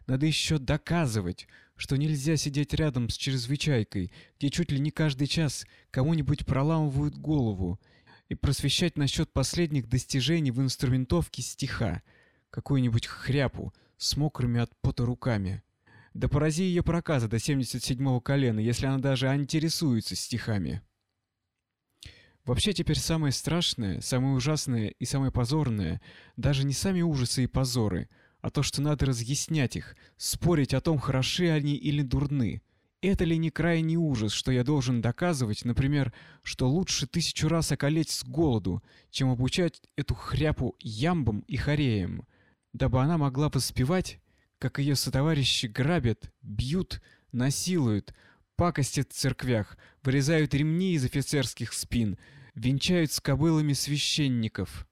Надо еще доказывать, что нельзя сидеть рядом с чрезвычайкой, где чуть ли не каждый час кому-нибудь проламывают голову, и просвещать насчет последних достижений в инструментовке стиха, какую-нибудь хряпу с мокрыми от пота руками. Да порази ее проказа до 77-го колена, если она даже интересуется стихами. Вообще теперь самое страшное, самое ужасное и самое позорное даже не сами ужасы и позоры, а то, что надо разъяснять их, спорить о том, хороши они или дурны. Это ли не крайний ужас, что я должен доказывать, например, что лучше тысячу раз околеть с голоду, чем обучать эту хряпу ямбам и хореям, дабы она могла воспевать, как ее сотоварищи грабят, бьют, насилуют, пакостят в церквях, вырезают ремни из офицерских спин, венчают с кобылами священников.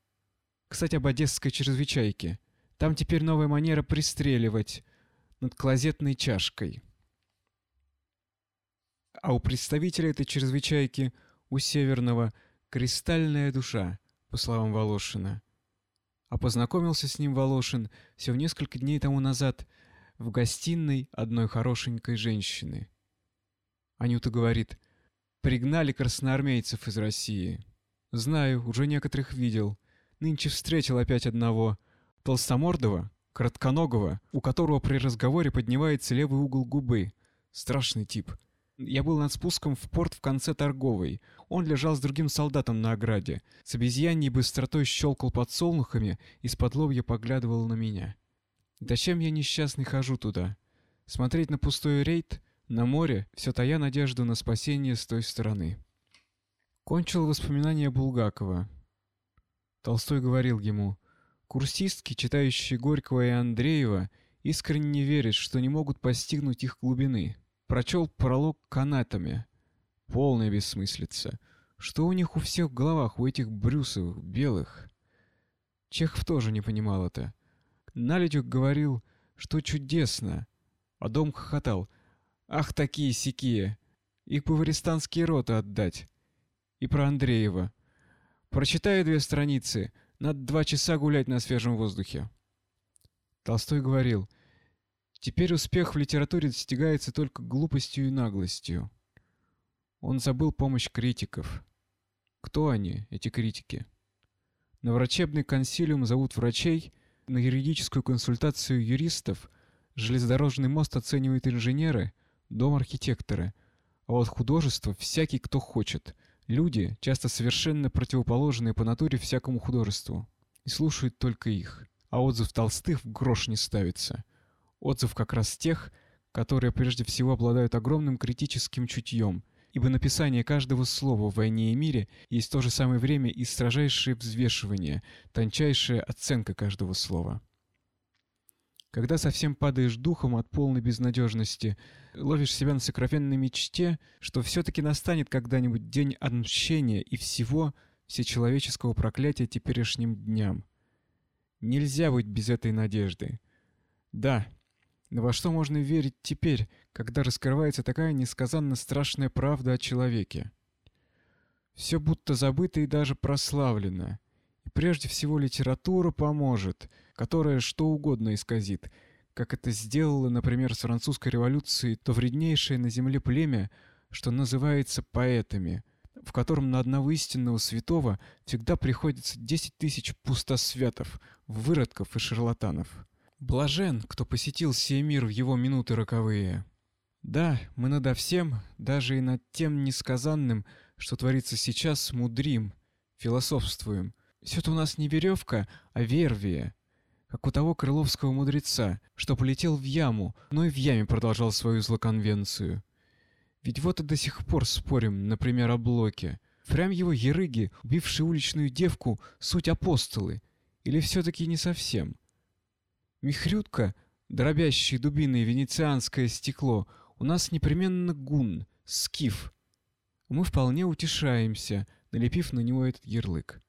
Кстати, об одесской чрезвычайке. Там теперь новая манера пристреливать над клозетной чашкой. А у представителя этой чрезвычайки, у Северного, кристальная душа, по словам Волошина. А познакомился с ним Волошин всего несколько дней тому назад в гостиной одной хорошенькой женщины. Анюта говорит, пригнали красноармейцев из России. Знаю, уже некоторых видел. Нынче встретил опять одного, толстомордого, кратконогого, у которого при разговоре поднимается левый угол губы. Страшный тип. Я был над спуском в порт в конце торговой. Он лежал с другим солдатом на ограде. С обезьяньей быстротой щелкал подсолнухами и с-под лобья поглядывал на меня. Зачем я несчастный хожу туда? Смотреть на пустой рейд, на море, все тая надежду на спасение с той стороны. Кончил воспоминания Булгакова. Толстой говорил ему, «Курсистки, читающие Горького и Андреева, искренне не верят, что не могут постигнуть их глубины». Прочел пролог канатами. Полная бессмыслица. Что у них у всех в головах, у этих брюсов, белых? Чехов тоже не понимал это. Налетюк говорил, что чудесно. А дом хохотал. Ах, такие сякие! Их бы роты отдать. И про Андреева. Прочитаю две страницы. Надо два часа гулять на свежем воздухе. Толстой говорил — Теперь успех в литературе достигается только глупостью и наглостью. Он забыл помощь критиков. Кто они, эти критики? На врачебный консилиум зовут врачей, на юридическую консультацию юристов, железнодорожный мост оценивают инженеры, дом архитекторы, а вот художество всякий кто хочет. Люди, часто совершенно противоположные по натуре всякому художеству, и слушают только их. А отзыв толстых в грош не ставится. Отзыв как раз тех, которые прежде всего обладают огромным критическим чутьем – ибо написание каждого слова в «Войне и мире» есть то же самое время и строжайшее взвешивание, тончайшая оценка каждого слова. Когда совсем падаешь духом от полной безнадежности, ловишь себя на сокровенной мечте, что все-таки настанет когда-нибудь день отмщения и всего всечеловеческого проклятия теперешним дням. Нельзя быть без этой надежды. Да, но во что можно верить теперь, когда раскрывается такая несказанно страшная правда о человеке? Все будто забыто и даже прославлено. И прежде всего литература поможет, которая что угодно исказит, как это сделало, например, с французской революцией то вреднейшее на земле племя, что называется поэтами, в котором на одного истинного святого всегда приходится десять тысяч пустосвятов, выродков и шарлатанов. Блажен, кто посетил сей мир в его минуты роковые. Да, мы надо всем, даже и над тем несказанным, что творится сейчас, мудрим, философствуем. Все-то у нас не веревка, а вервия, как у того крыловского мудреца, что полетел в яму, но и в яме продолжал свою злоконвенцию. Ведь вот и до сих пор спорим, например, о Блоке. Прям его ерыги, убившие уличную девку, суть апостолы. Или все-таки не совсем? Михрютка, дробящий дубиной венецианское стекло, у нас непременно гун, скиф. Мы вполне утешаемся, налепив на него этот ярлык.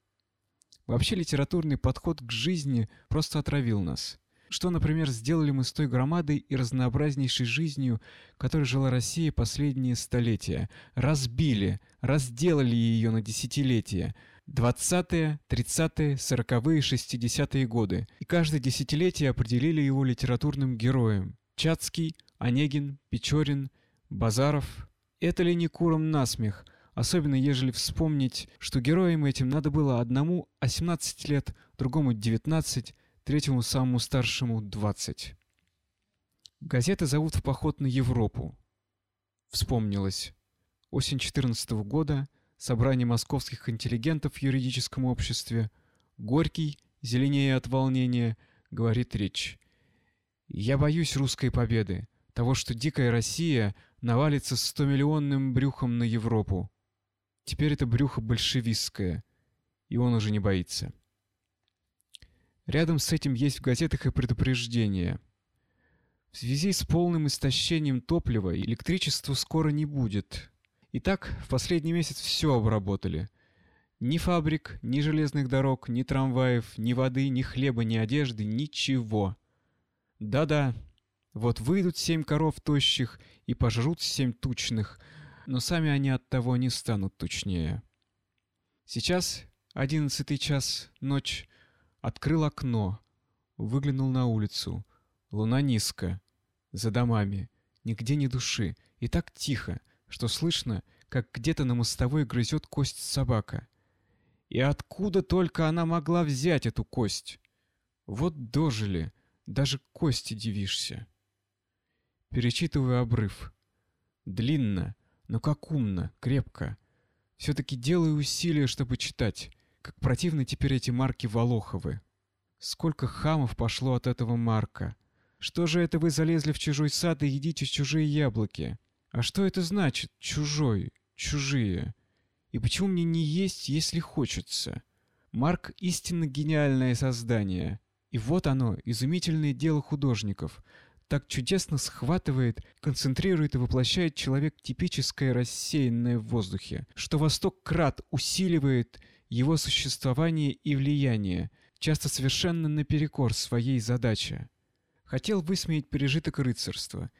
Вообще литературный подход к жизни просто отравил нас. Что, например, сделали мы с той громадой и разнообразнейшей жизнью, которой жила Россия последние столетия? Разбили, разделали ее на десятилетия – 20-е, 30-е, 40-е, 60-е годы, и каждое десятилетие определили его литературным героем. Чацкий, Онегин, Печорин, Базаров. Это ли не куром насмех, особенно ежели вспомнить, что героям этим надо было одному 18 лет, другому 19, третьему самому старшему 20. Газеты зовут в поход на Европу. Вспомнилось. Осень 14 -го года — собрание московских интеллигентов в юридическом обществе, Горький, зеленее от волнения, говорит речь. «Я боюсь русской победы, того, что дикая Россия навалится стомиллионным брюхом на Европу. Теперь это брюхо большевистское, и он уже не боится». Рядом с этим есть в газетах и предупреждение. В связи с полным истощением топлива электричества скоро не будет. Итак, в последний месяц все обработали. Ни фабрик, ни железных дорог, ни трамваев, ни воды, ни хлеба, ни одежды, ничего. Да-да, вот выйдут семь коров тощих и пожрут семь тучных, но сами они от того не станут тучнее. Сейчас, одиннадцатый час, ночь, открыл окно, выглянул на улицу. Луна низко, за домами, нигде ни души, и так тихо, что слышно, как где-то на мостовой грызет кость собака. И откуда только она могла взять эту кость? Вот дожили, даже кости дивишься. Перечитываю обрыв. Длинно, но как умно, крепко. Все-таки делаю усилия, чтобы читать. Как противны теперь эти марки Волоховы. Сколько хамов пошло от этого марка. Что же это вы залезли в чужой сад и едите чужие яблоки? А что это значит? Чужой, чужие. И почему мне не есть, если хочется? Марк — истинно гениальное создание. И вот оно, изумительное дело художников. Так чудесно схватывает, концентрирует и воплощает человек типическое рассеянное в воздухе, что Восток крат усиливает его существование и влияние, часто совершенно наперекор своей задаче. Хотел высмеять пережиток рыцарства —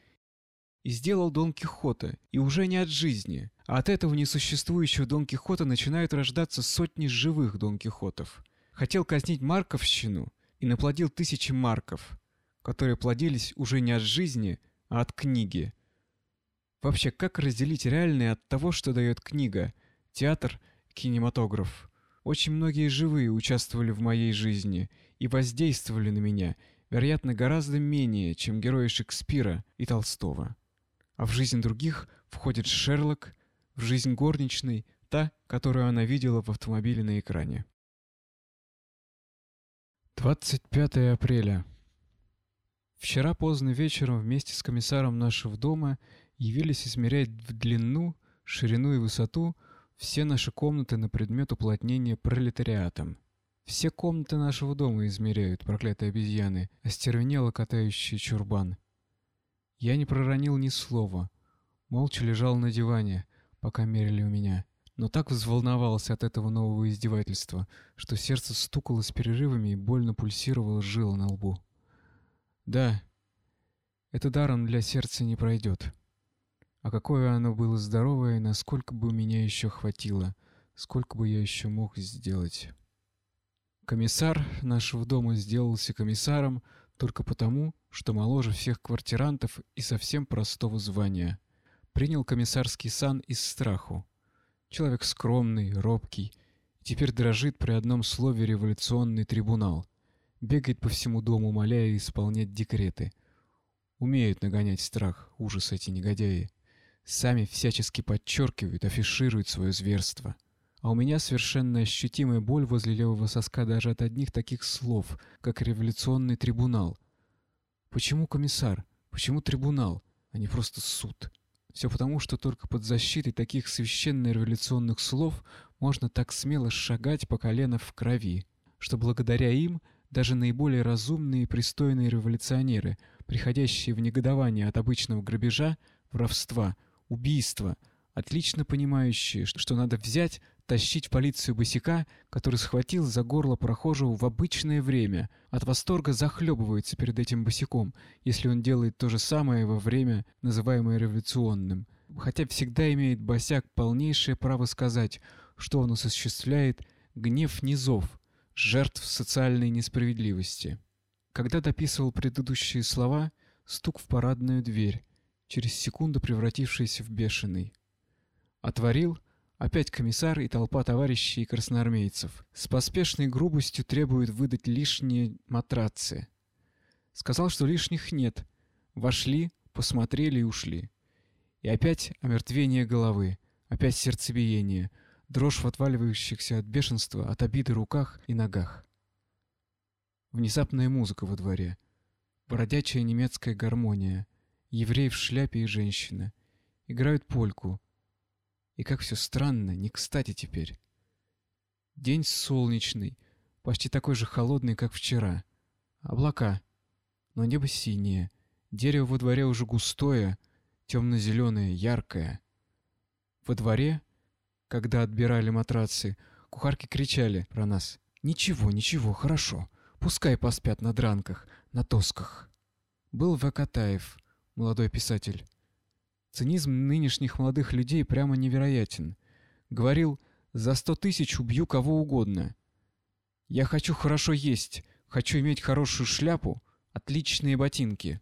и сделал Дон Кихота, и уже не от жизни, а от этого несуществующего Дон Кихота начинают рождаться сотни живых Дон Кихотов. Хотел казнить Марковщину и наплодил тысячи Марков, которые плодились уже не от жизни, а от книги. Вообще, как разделить реальное от того, что дает книга, театр, кинематограф? Очень многие живые участвовали в моей жизни и воздействовали на меня, вероятно, гораздо менее, чем герои Шекспира и Толстого. А в жизнь других входит Шерлок, в жизнь горничной та, которую она видела в автомобиле на экране. 25 апреля. Вчера поздно вечером вместе с комиссаром нашего дома явились измерять в длину, ширину и высоту все наши комнаты на предмет уплотнения пролетариатом. Все комнаты нашего дома измеряют, проклятые обезьяны, остервенело катающие чурбан. Я не проронил ни слова, молча лежал на диване, пока мерили у меня, но так взволновался от этого нового издевательства, что сердце стукало с перерывами и больно пульсировало жила на лбу. Да, это даром для сердца не пройдет. А какое оно было здоровое, насколько бы меня еще хватило, сколько бы я еще мог сделать. Комиссар нашего дома сделался комиссаром только потому, что моложе всех квартирантов и совсем простого звания. Принял комиссарский сан из страху. Человек скромный, робкий, теперь дрожит при одном слове революционный трибунал. Бегает по всему дому, умоляя исполнять декреты. Умеют нагонять страх, ужас эти негодяи сами всячески подчеркивают, афишируют свое зверство. А у меня совершенно ощутимая боль возле левого соска даже от одних таких слов, как революционный трибунал. Почему комиссар? Почему трибунал, а не просто суд? Все потому, что только под защитой таких священно-революционных слов можно так смело шагать по колено в крови, что благодаря им даже наиболее разумные и пристойные революционеры, приходящие в негодование от обычного грабежа, воровства, убийство, отлично понимающие, что надо взять, тащить в полицию босика, который схватил за горло прохожего в обычное время, от восторга захлебывается перед этим босиком, если он делает то же самое во время, называемое революционным. Хотя всегда имеет босяк полнейшее право сказать, что он осуществляет гнев низов, жертв социальной несправедливости. Когда дописывал предыдущие слова, стук в парадную дверь, через секунду превратившийся в бешеный. Отворил опять комиссар и толпа товарищей и красноармейцев. С поспешной грубостью требуют выдать лишние матрацы. Сказал, что лишних нет. Вошли, посмотрели и ушли. И опять омертвение головы, опять сердцебиение, дрожь в отваливающихся от бешенства, от обиды руках и ногах. Внезапная музыка во дворе. Бродячая немецкая гармония еврей в шляпе и женщина. Играют польку. И как все странно, не кстати теперь. День солнечный, почти такой же холодный, как вчера. Облака, но небо синее. Дерево во дворе уже густое, темно-зеленое, яркое. Во дворе, когда отбирали матрацы, кухарки кричали про нас. «Ничего, ничего, хорошо. Пускай поспят на дранках, на тосках». Был Вакатаев, молодой писатель. Цинизм нынешних молодых людей прямо невероятен. Говорил, за сто тысяч убью кого угодно. Я хочу хорошо есть, хочу иметь хорошую шляпу, отличные ботинки.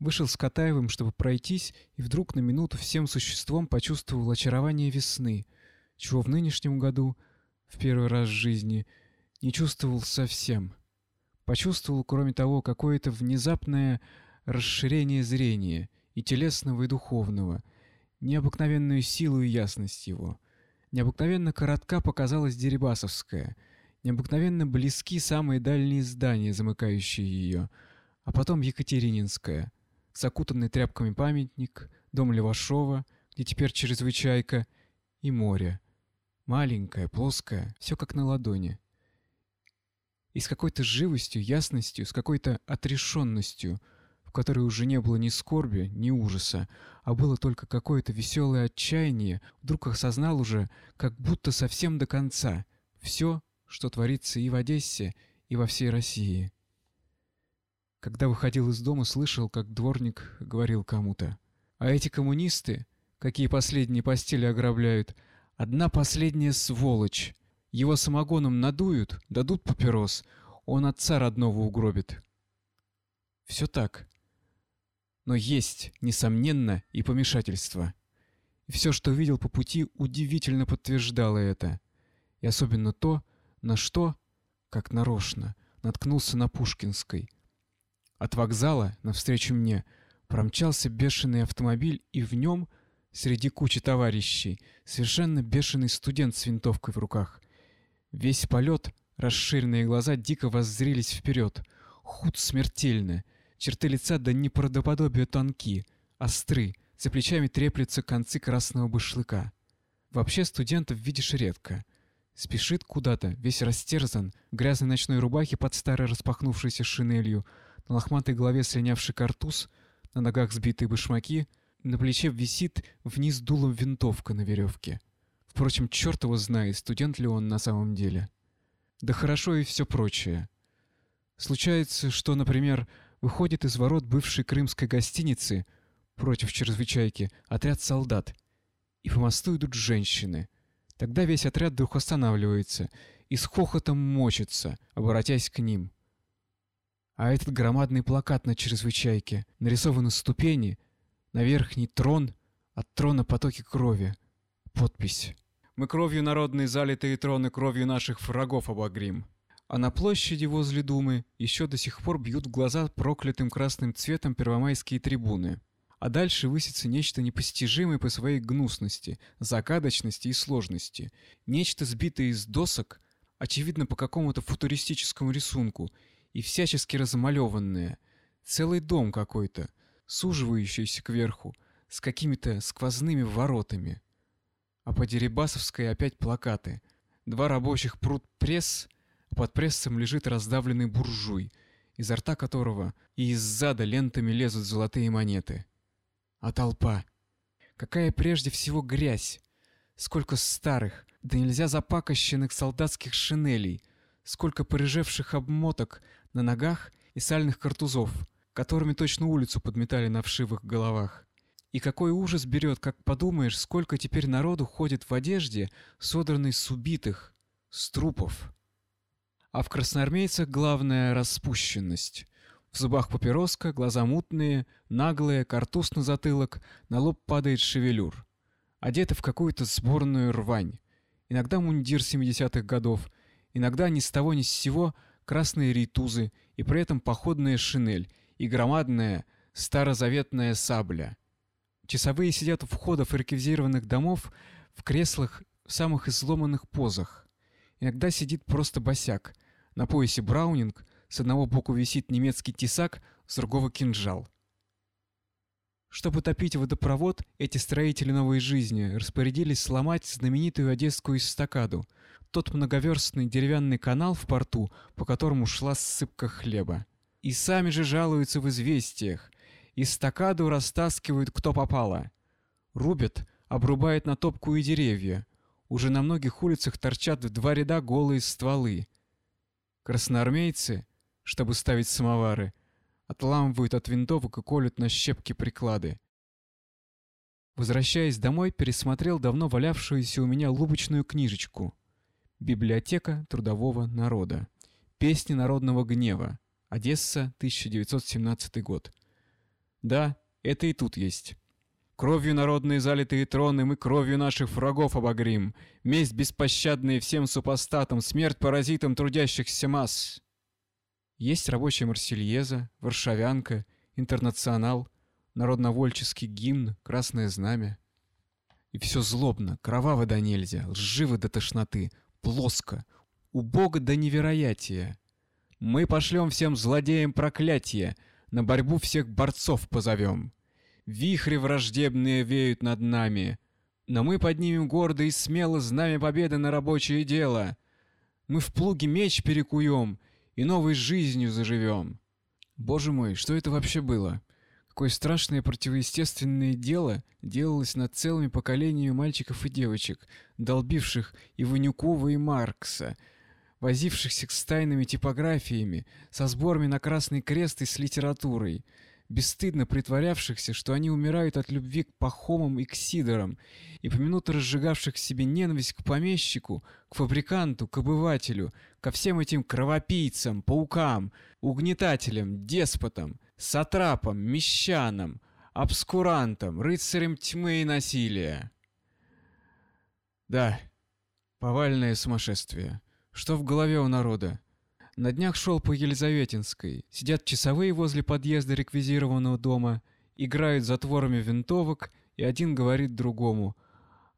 Вышел с Катаевым, чтобы пройтись, и вдруг на минуту всем существом почувствовал очарование весны, чего в нынешнем году, в первый раз в жизни, не чувствовал совсем. Почувствовал, кроме того, какое-то внезапное расширение зрения, и телесного, и духовного, необыкновенную силу и ясность его. Необыкновенно коротка показалась Дерибасовская, необыкновенно близки самые дальние здания, замыкающие ее, а потом Екатерининская, закутанный тряпками памятник, дом Левашова, где теперь чрезвычайка, и море. Маленькое, плоское, все как на ладони. И с какой-то живостью, ясностью, с какой-то отрешенностью — которой уже не было ни скорби, ни ужаса, а было только какое-то веселое отчаяние, вдруг осознал уже, как будто совсем до конца, все, что творится и в Одессе, и во всей России. Когда выходил из дома, слышал, как дворник говорил кому-то. «А эти коммунисты, какие последние постели ограбляют, одна последняя сволочь. Его самогоном надуют, дадут папирос, он отца родного угробит». Все так. Но есть, несомненно, и помешательство. И все, что видел по пути, удивительно подтверждало это. И особенно то, на что, как нарочно, наткнулся на Пушкинской. От вокзала, навстречу мне, промчался бешеный автомобиль, и в нем, среди кучи товарищей, совершенно бешеный студент с винтовкой в руках. Весь полет, расширенные глаза дико воззрились вперед. Худ смертельно. Черты лица до неправдоподобия тонки, остры, за плечами треплются концы красного башлыка. Вообще студентов видишь редко. Спешит куда-то, весь растерзан, в грязной ночной рубахе под старой распахнувшейся шинелью, на лохматой голове слинявший картуз, на ногах сбитые башмаки, на плече висит вниз дулом винтовка на веревке. Впрочем, черт его знает, студент ли он на самом деле. Да хорошо и все прочее. Случается, что, например, выходит из ворот бывшей крымской гостиницы против чрезвычайки отряд солдат, и по мосту идут женщины. Тогда весь отряд вдруг останавливается и с хохотом мочится, обратясь к ним. А этот громадный плакат на чрезвычайке, нарисованы ступени, на верхний трон, от трона потоки крови. Подпись. «Мы кровью народной залитые троны кровью наших врагов обогрим». А на площади возле Думы еще до сих пор бьют в глаза проклятым красным цветом первомайские трибуны. А дальше высится нечто непостижимое по своей гнусности, загадочности и сложности. Нечто сбитое из досок, очевидно по какому-то футуристическому рисунку, и всячески размалеванное. Целый дом какой-то, суживающийся кверху, с какими-то сквозными воротами. А по Дерибасовской опять плакаты. Два рабочих прут пресс, под прессом лежит раздавленный буржуй, изо рта которого и из зада лентами лезут золотые монеты. А толпа? Какая прежде всего грязь! Сколько старых, да нельзя запакощенных солдатских шинелей, сколько порыжевших обмоток на ногах и сальных картузов, которыми точно улицу подметали на вшивых головах. И какой ужас берет, как подумаешь, сколько теперь народу ходит в одежде, содранной с убитых, с трупов. А в красноармейцах главная распущенность. В зубах папироска, глаза мутные, наглые, картуз на затылок, на лоб падает шевелюр. Одеты в какую-то сборную рвань. Иногда мундир 70-х годов, иногда ни с того ни с сего красные рейтузы и при этом походная шинель и громадная старозаветная сабля. Часовые сидят у входов реквизированных домов в креслах в самых изломанных позах. Иногда сидит просто босяк. На поясе браунинг, с одного боку висит немецкий тесак, с другого кинжал. Чтобы топить водопровод, эти строители новой жизни распорядились сломать знаменитую одесскую эстакаду, тот многоверстный деревянный канал в порту, по которому шла ссыпка хлеба. И сами же жалуются в известиях. Эстакаду растаскивают кто попало. Рубят, обрубают на топку и деревья. Уже на многих улицах торчат в два ряда голые стволы. Красноармейцы, чтобы ставить самовары, отламывают от винтовок и колют на щепки приклады. Возвращаясь домой, пересмотрел давно валявшуюся у меня лубочную книжечку. Библиотека трудового народа. Песни народного гнева. Одесса, 1917 год. Да, это и тут есть. Кровью народной залитые троны мы кровью наших врагов обогрим. Месть беспощадная всем супостатам, смерть паразитам трудящихся масс. Есть рабочая Марсельеза, Варшавянка, Интернационал, Народновольческий гимн, Красное знамя. И все злобно, кроваво до нельзя, лживо до тошноты, плоско, убого до невероятия. Мы пошлем всем злодеям проклятие, на борьбу всех борцов позовем. Вихри враждебные веют над нами, но мы поднимем гордо и смело знамя победы на рабочее дело. Мы в плуге меч перекуем и новой жизнью заживем. Боже мой, что это вообще было? Какое страшное противоестественное дело делалось над целыми поколениями мальчиков и девочек, долбивших и Ванюкова, и Маркса, возившихся с тайными типографиями, со сборами на Красный Крест и с литературой. Бесстыдно притворявшихся, что они умирают от любви к пахомам и к сидорам, и поминутно разжигавших в себе ненависть к помещику, к фабриканту, к обывателю, ко всем этим кровопийцам, паукам, угнетателям, деспотам, сатрапам, мещанам, обскурантам, рыцарям тьмы и насилия. Да, повальное сумасшествие. Что в голове у народа? На днях шел по Елизаветинской. Сидят часовые возле подъезда реквизированного дома, играют затворами винтовок, и один говорит другому.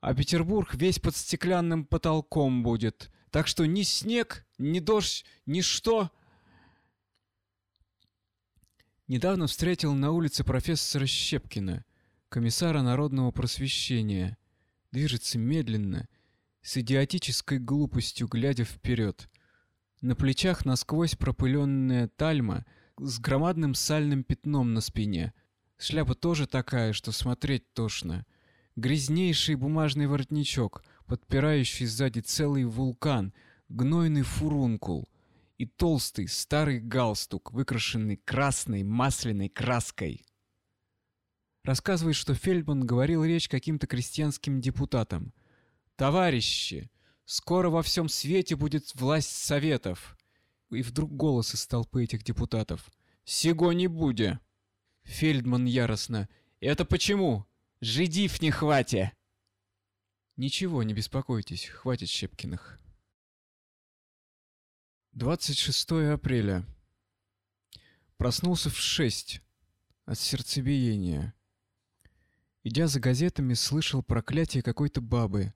А Петербург весь под стеклянным потолком будет. Так что ни снег, ни дождь, ни что... Недавно встретил на улице профессора Щепкина, комиссара народного просвещения. Движется медленно, с идиотической глупостью глядя вперед. На плечах насквозь пропыленная тальма с громадным сальным пятном на спине. Шляпа тоже такая, что смотреть тошно. Грязнейший бумажный воротничок, подпирающий сзади целый вулкан, гнойный фурункул и толстый старый галстук, выкрашенный красной масляной краской. Рассказывает, что Фельдман говорил речь каким-то крестьянским депутатам. «Товарищи, Скоро во всем свете будет власть советов. И вдруг голос из толпы этих депутатов. «Сего не буде!» Фельдман яростно. «Это почему? Жидив не хвате!» Ничего, не беспокойтесь, хватит Щепкиных. 26 апреля. Проснулся в шесть от сердцебиения. Идя за газетами, слышал проклятие какой-то бабы.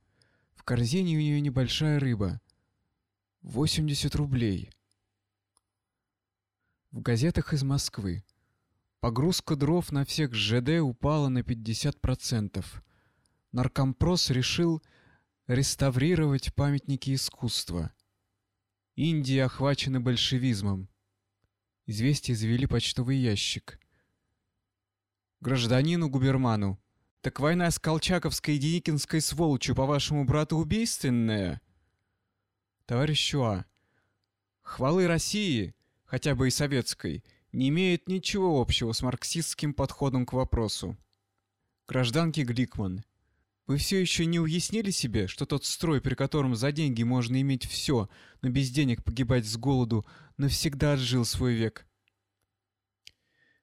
В корзине у нее небольшая рыба. 80 рублей. В газетах из Москвы. Погрузка дров на всех ЖД упала на 50%. Наркомпрос решил реставрировать памятники искусства. Индия охвачена большевизмом. Известие завели почтовый ящик. Гражданину Губерману так война с колчаковской и деникинской сволочью, по-вашему, брата, убийственная? Товарищ Чуа, хвалы России, хотя бы и советской, не имеет ничего общего с марксистским подходом к вопросу. Гражданки Гликман, вы все еще не уяснили себе, что тот строй, при котором за деньги можно иметь все, но без денег погибать с голоду, навсегда отжил свой век?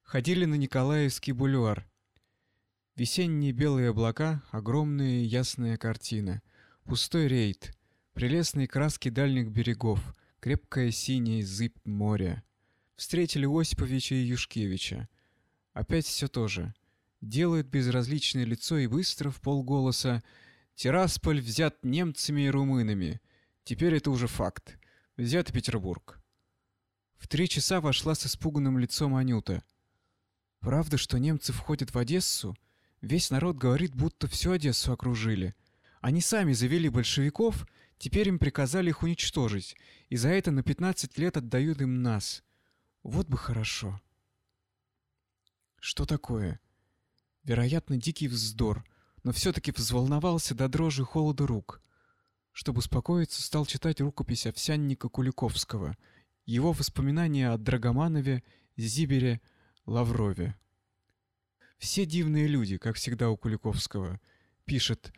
Ходили на Николаевский бульвар. Весенние белые облака, огромная ясная картина, пустой рейд, прелестные краски дальних берегов, крепкая синяя зыбь моря. Встретили Осиповича и Юшкевича. Опять все то же. Делают безразличное лицо и быстро в полголоса «Тирасполь взят немцами и румынами. Теперь это уже факт. Взят Петербург». В три часа вошла с испуганным лицом Анюта. «Правда, что немцы входят в Одессу?» Весь народ говорит, будто всю Одессу окружили. Они сами завели большевиков, теперь им приказали их уничтожить, и за это на 15 лет отдают им нас. Вот бы хорошо. Что такое? Вероятно, дикий вздор, но все-таки взволновался до дрожи холода рук. Чтобы успокоиться, стал читать рукопись овсянника Куликовского, его воспоминания о Драгоманове, Зибере, Лаврове. Все дивные люди, как всегда у Куликовского. Пишет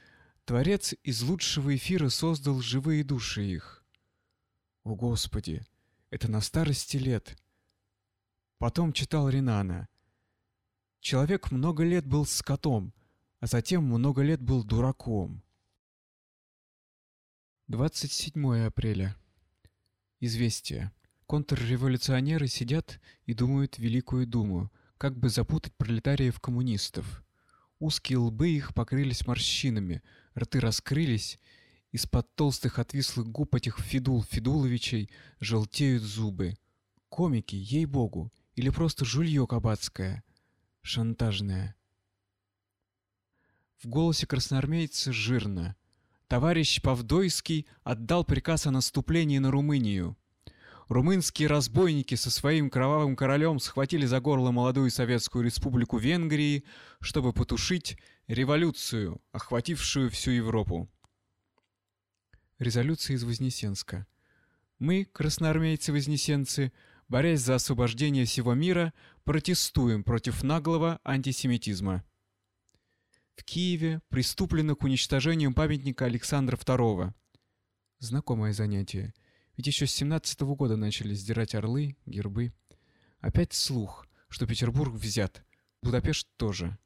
«Творец из лучшего эфира создал живые души их». О, Господи! Это на старости лет. Потом читал Ринана. Человек много лет был скотом, а затем много лет был дураком. 27 апреля. Известие. Контрреволюционеры сидят и думают Великую Думу, как бы запутать пролетариев-коммунистов. Узкие лбы их покрылись морщинами, рты раскрылись, из-под толстых отвислых губ этих Федул Федуловичей желтеют зубы. Комики, ей-богу, или просто жулье кабацкое, шантажное. В голосе красноармейца жирно. Товарищ Павдойский отдал приказ о наступлении на Румынию. Румынские разбойники со своим кровавым королем схватили за горло молодую советскую республику Венгрии, чтобы потушить революцию, охватившую всю Европу. Резолюция из Вознесенска. Мы, красноармейцы-вознесенцы, борясь за освобождение всего мира, протестуем против наглого антисемитизма. В Киеве приступлено к уничтожению памятника Александра II. Знакомое занятие. Ведь еще с 17 -го года начали сдирать орлы, гербы. Опять слух, что Петербург взят. Будапешт тоже.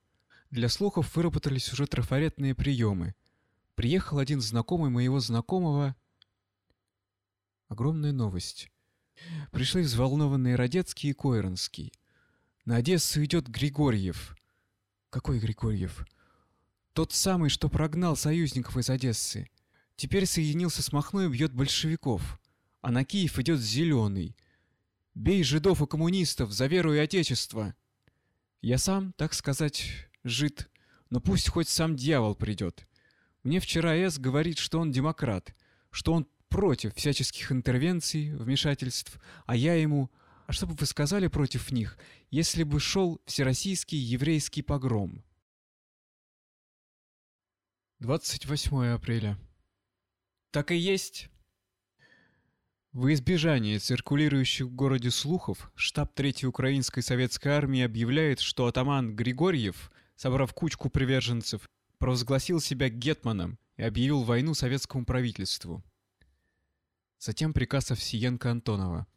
Для слухов выработались уже трафаретные приемы. Приехал один знакомый моего знакомого. Огромная новость. Пришли взволнованные Родецкий и Койронский. На Одессу идет Григорьев. Какой Григорьев? Тот самый, что прогнал союзников из Одессы. Теперь соединился с Махно и бьет большевиков. А на Киев идет Зеленый. Бей жидов и коммунистов за веру и отечество. Я сам, так сказать, жид, но пусть хоть сам дьявол придет. Мне вчера С говорит, что он демократ, что он против всяческих интервенций, вмешательств, а я ему... А что бы вы сказали против них, если бы шел всероссийский еврейский погром? 28 апреля. Так и есть. В избежание циркулирующих в городе слухов, штаб 3-й Украинской советской армии объявляет, что атаман Григорьев, собрав кучку приверженцев, провозгласил себя гетманом и объявил войну советскому правительству. Затем приказ Овсиенко-Антонова.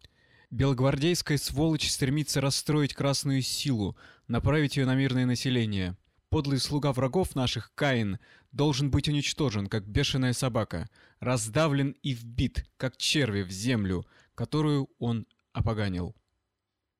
Белогвардейская сволочь стремится расстроить красную силу, направить ее на мирное население – Подлый слуга врагов наших, Каин, должен быть уничтожен, как бешеная собака, раздавлен и вбит, как черви в землю, которую он опоганил.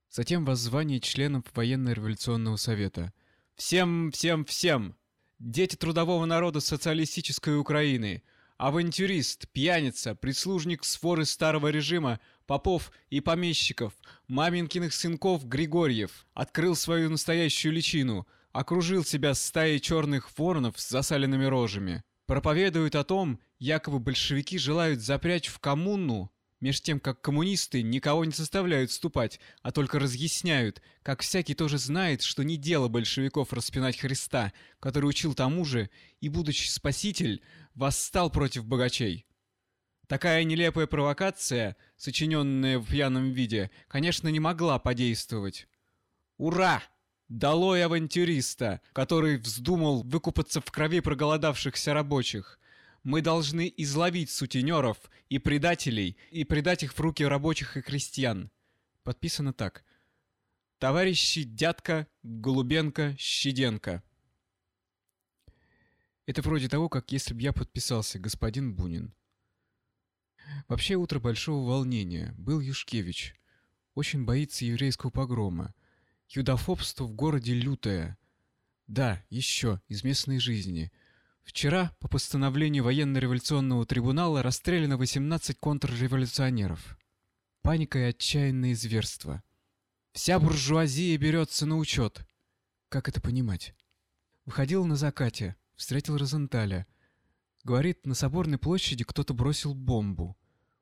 Затем воззвание членов военно-революционного совета. «Всем, всем, всем! Дети трудового народа социалистической Украины! Авантюрист, пьяница, прислужник своры старого режима, попов и помещиков, маменькиных сынков Григорьев, открыл свою настоящую личину — окружил себя стаей черных воронов с засаленными рожами. Проповедуют о том, якобы большевики желают запрячь в коммуну, меж тем как коммунисты никого не заставляют вступать, а только разъясняют, как всякий тоже знает, что не дело большевиков распинать Христа, который учил тому же, и, будучи спаситель, восстал против богачей. Такая нелепая провокация, сочиненная в пьяном виде, конечно, не могла подействовать. «Ура!» Долой авантюриста, который вздумал выкупаться в крови проголодавшихся рабочих. Мы должны изловить сутенеров и предателей и предать их в руки рабочих и крестьян. Подписано так. Товарищи Дядка, Голубенко, Щеденко. Это вроде того, как если бы я подписался, господин Бунин. Вообще утро большого волнения. Был Юшкевич. Очень боится еврейского погрома. Юдофобство в городе лютое. Да, еще из местной жизни. Вчера по постановлению военно-революционного трибунала расстреляно 18 контрреволюционеров. Паника и отчаянные зверства. Вся буржуазия берется на учет. Как это понимать? Выходил на закате, встретил Розенталя. Говорит, на Соборной площади кто-то бросил бомбу.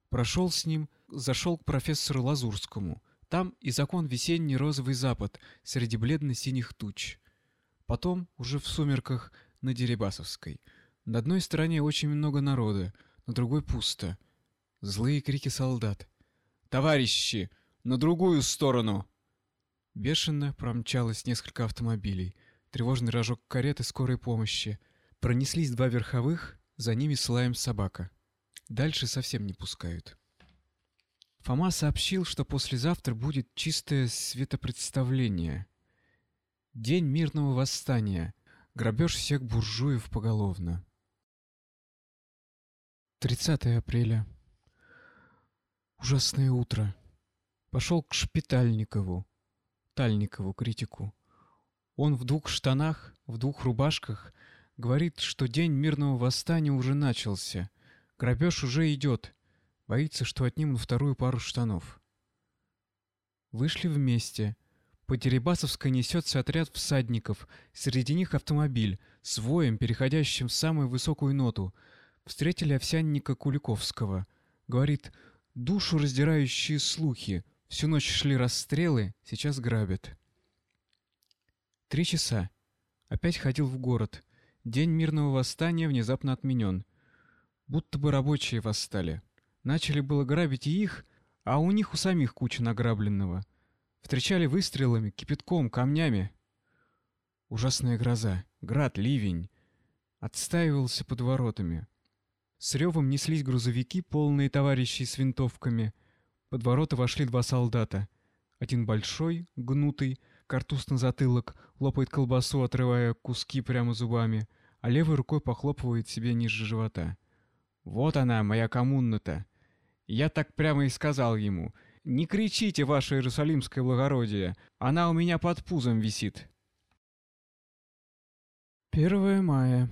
Прошел с ним, зашел к профессору Лазурскому. Там и закон весенний розовый запад среди бледно-синих туч. Потом, уже в сумерках, на Дерибасовской. На одной стороне очень много народа, на другой пусто. Злые крики солдат. «Товарищи! На другую сторону!» Бешено промчалось несколько автомобилей. Тревожный рожок кареты скорой помощи. Пронеслись два верховых, за ними с лаем собака. Дальше совсем не пускают. Фома сообщил, что послезавтра будет чистое светопредставление. День мирного восстания. Грабеж всех буржуев поголовно. 30 апреля. Ужасное утро. Пошел к Шпитальникову, Тальникову, критику. Он в двух штанах, в двух рубашках, говорит, что день мирного восстания уже начался. Грабеж уже идет. Боится, что отнимут вторую пару штанов. Вышли вместе. По Дерибасовской несется отряд всадников. Среди них автомобиль, с воем, переходящим в самую высокую ноту. Встретили овсянника Куликовского. Говорит, душу раздирающие слухи. Всю ночь шли расстрелы, сейчас грабят. Три часа. Опять ходил в город. День мирного восстания внезапно отменен. Будто бы рабочие восстали. Начали было грабить и их, а у них у самих куча награбленного. Встречали выстрелами, кипятком, камнями. Ужасная гроза, град, ливень. Отстаивался под воротами. С ревом неслись грузовики, полные товарищей с винтовками. Под ворота вошли два солдата. Один большой, гнутый, картуз на затылок, лопает колбасу, отрывая куски прямо зубами, а левой рукой похлопывает себе ниже живота. «Вот она, моя коммуна-то!» Я так прямо и сказал ему. «Не кричите, ваше иерусалимское благородие! Она у меня под пузом висит!» 1 мая.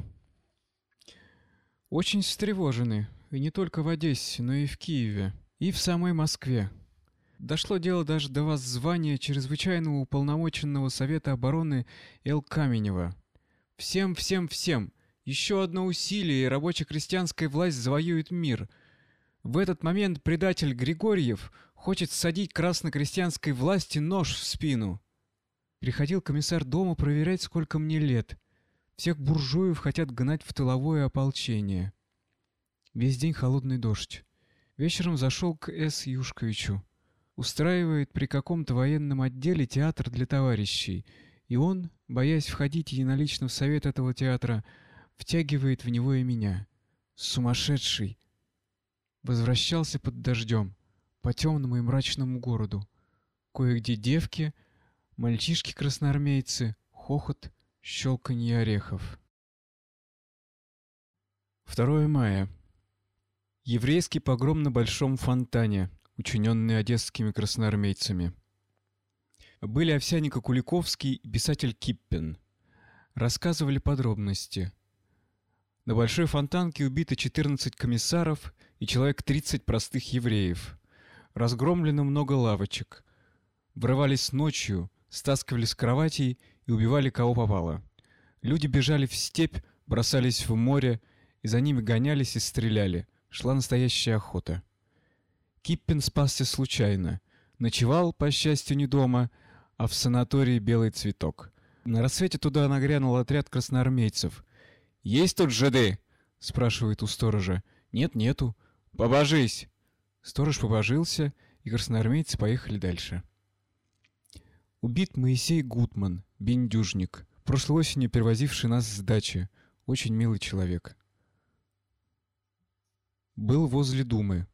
Очень встревожены, и не только в Одессе, но и в Киеве, и в самой Москве. Дошло дело даже до воззвания чрезвычайного уполномоченного Совета обороны Эл Каменева. Всем, всем, всем! Еще одно усилие, и рабоче-крестьянская власть завоюет мир. В этот момент предатель Григорьев хочет садить красно-крестьянской власти нож в спину. Приходил комиссар дома проверять, сколько мне лет. Всех буржуев хотят гнать в тыловое ополчение. Весь день холодный дождь. Вечером зашел к С. Юшковичу. Устраивает при каком-то военном отделе театр для товарищей. И он, боясь входить единолично в совет этого театра, втягивает в него и меня. Сумасшедший! Возвращался под дождем, по темному и мрачному городу. Кое-где девки, мальчишки-красноармейцы, хохот — Щелканье орехов. 2 мая. Еврейский погром на Большом фонтане, учиненный одесскими красноармейцами. Были Овсяника Куликовский и писатель Киппен. Рассказывали подробности. На Большой фонтанке убито 14 комиссаров и человек 30 простых евреев. Разгромлено много лавочек. Врывались ночью, стаскивали с кроватей и убивали кого попало. Люди бежали в степь, бросались в море, и за ними гонялись и стреляли. Шла настоящая охота. Киппин спасся случайно. Ночевал, по счастью, не дома, а в санатории «Белый цветок». На рассвете туда нагрянул отряд красноармейцев. «Есть тут жиды?» — спрашивает у сторожа. «Нет, нету». «Побожись!» Сторож побожился, и красноармейцы поехали дальше. Убит Моисей Гутман, бендюжник, прошлой осенью перевозивший нас с дачи. Очень милый человек. Был возле Думы.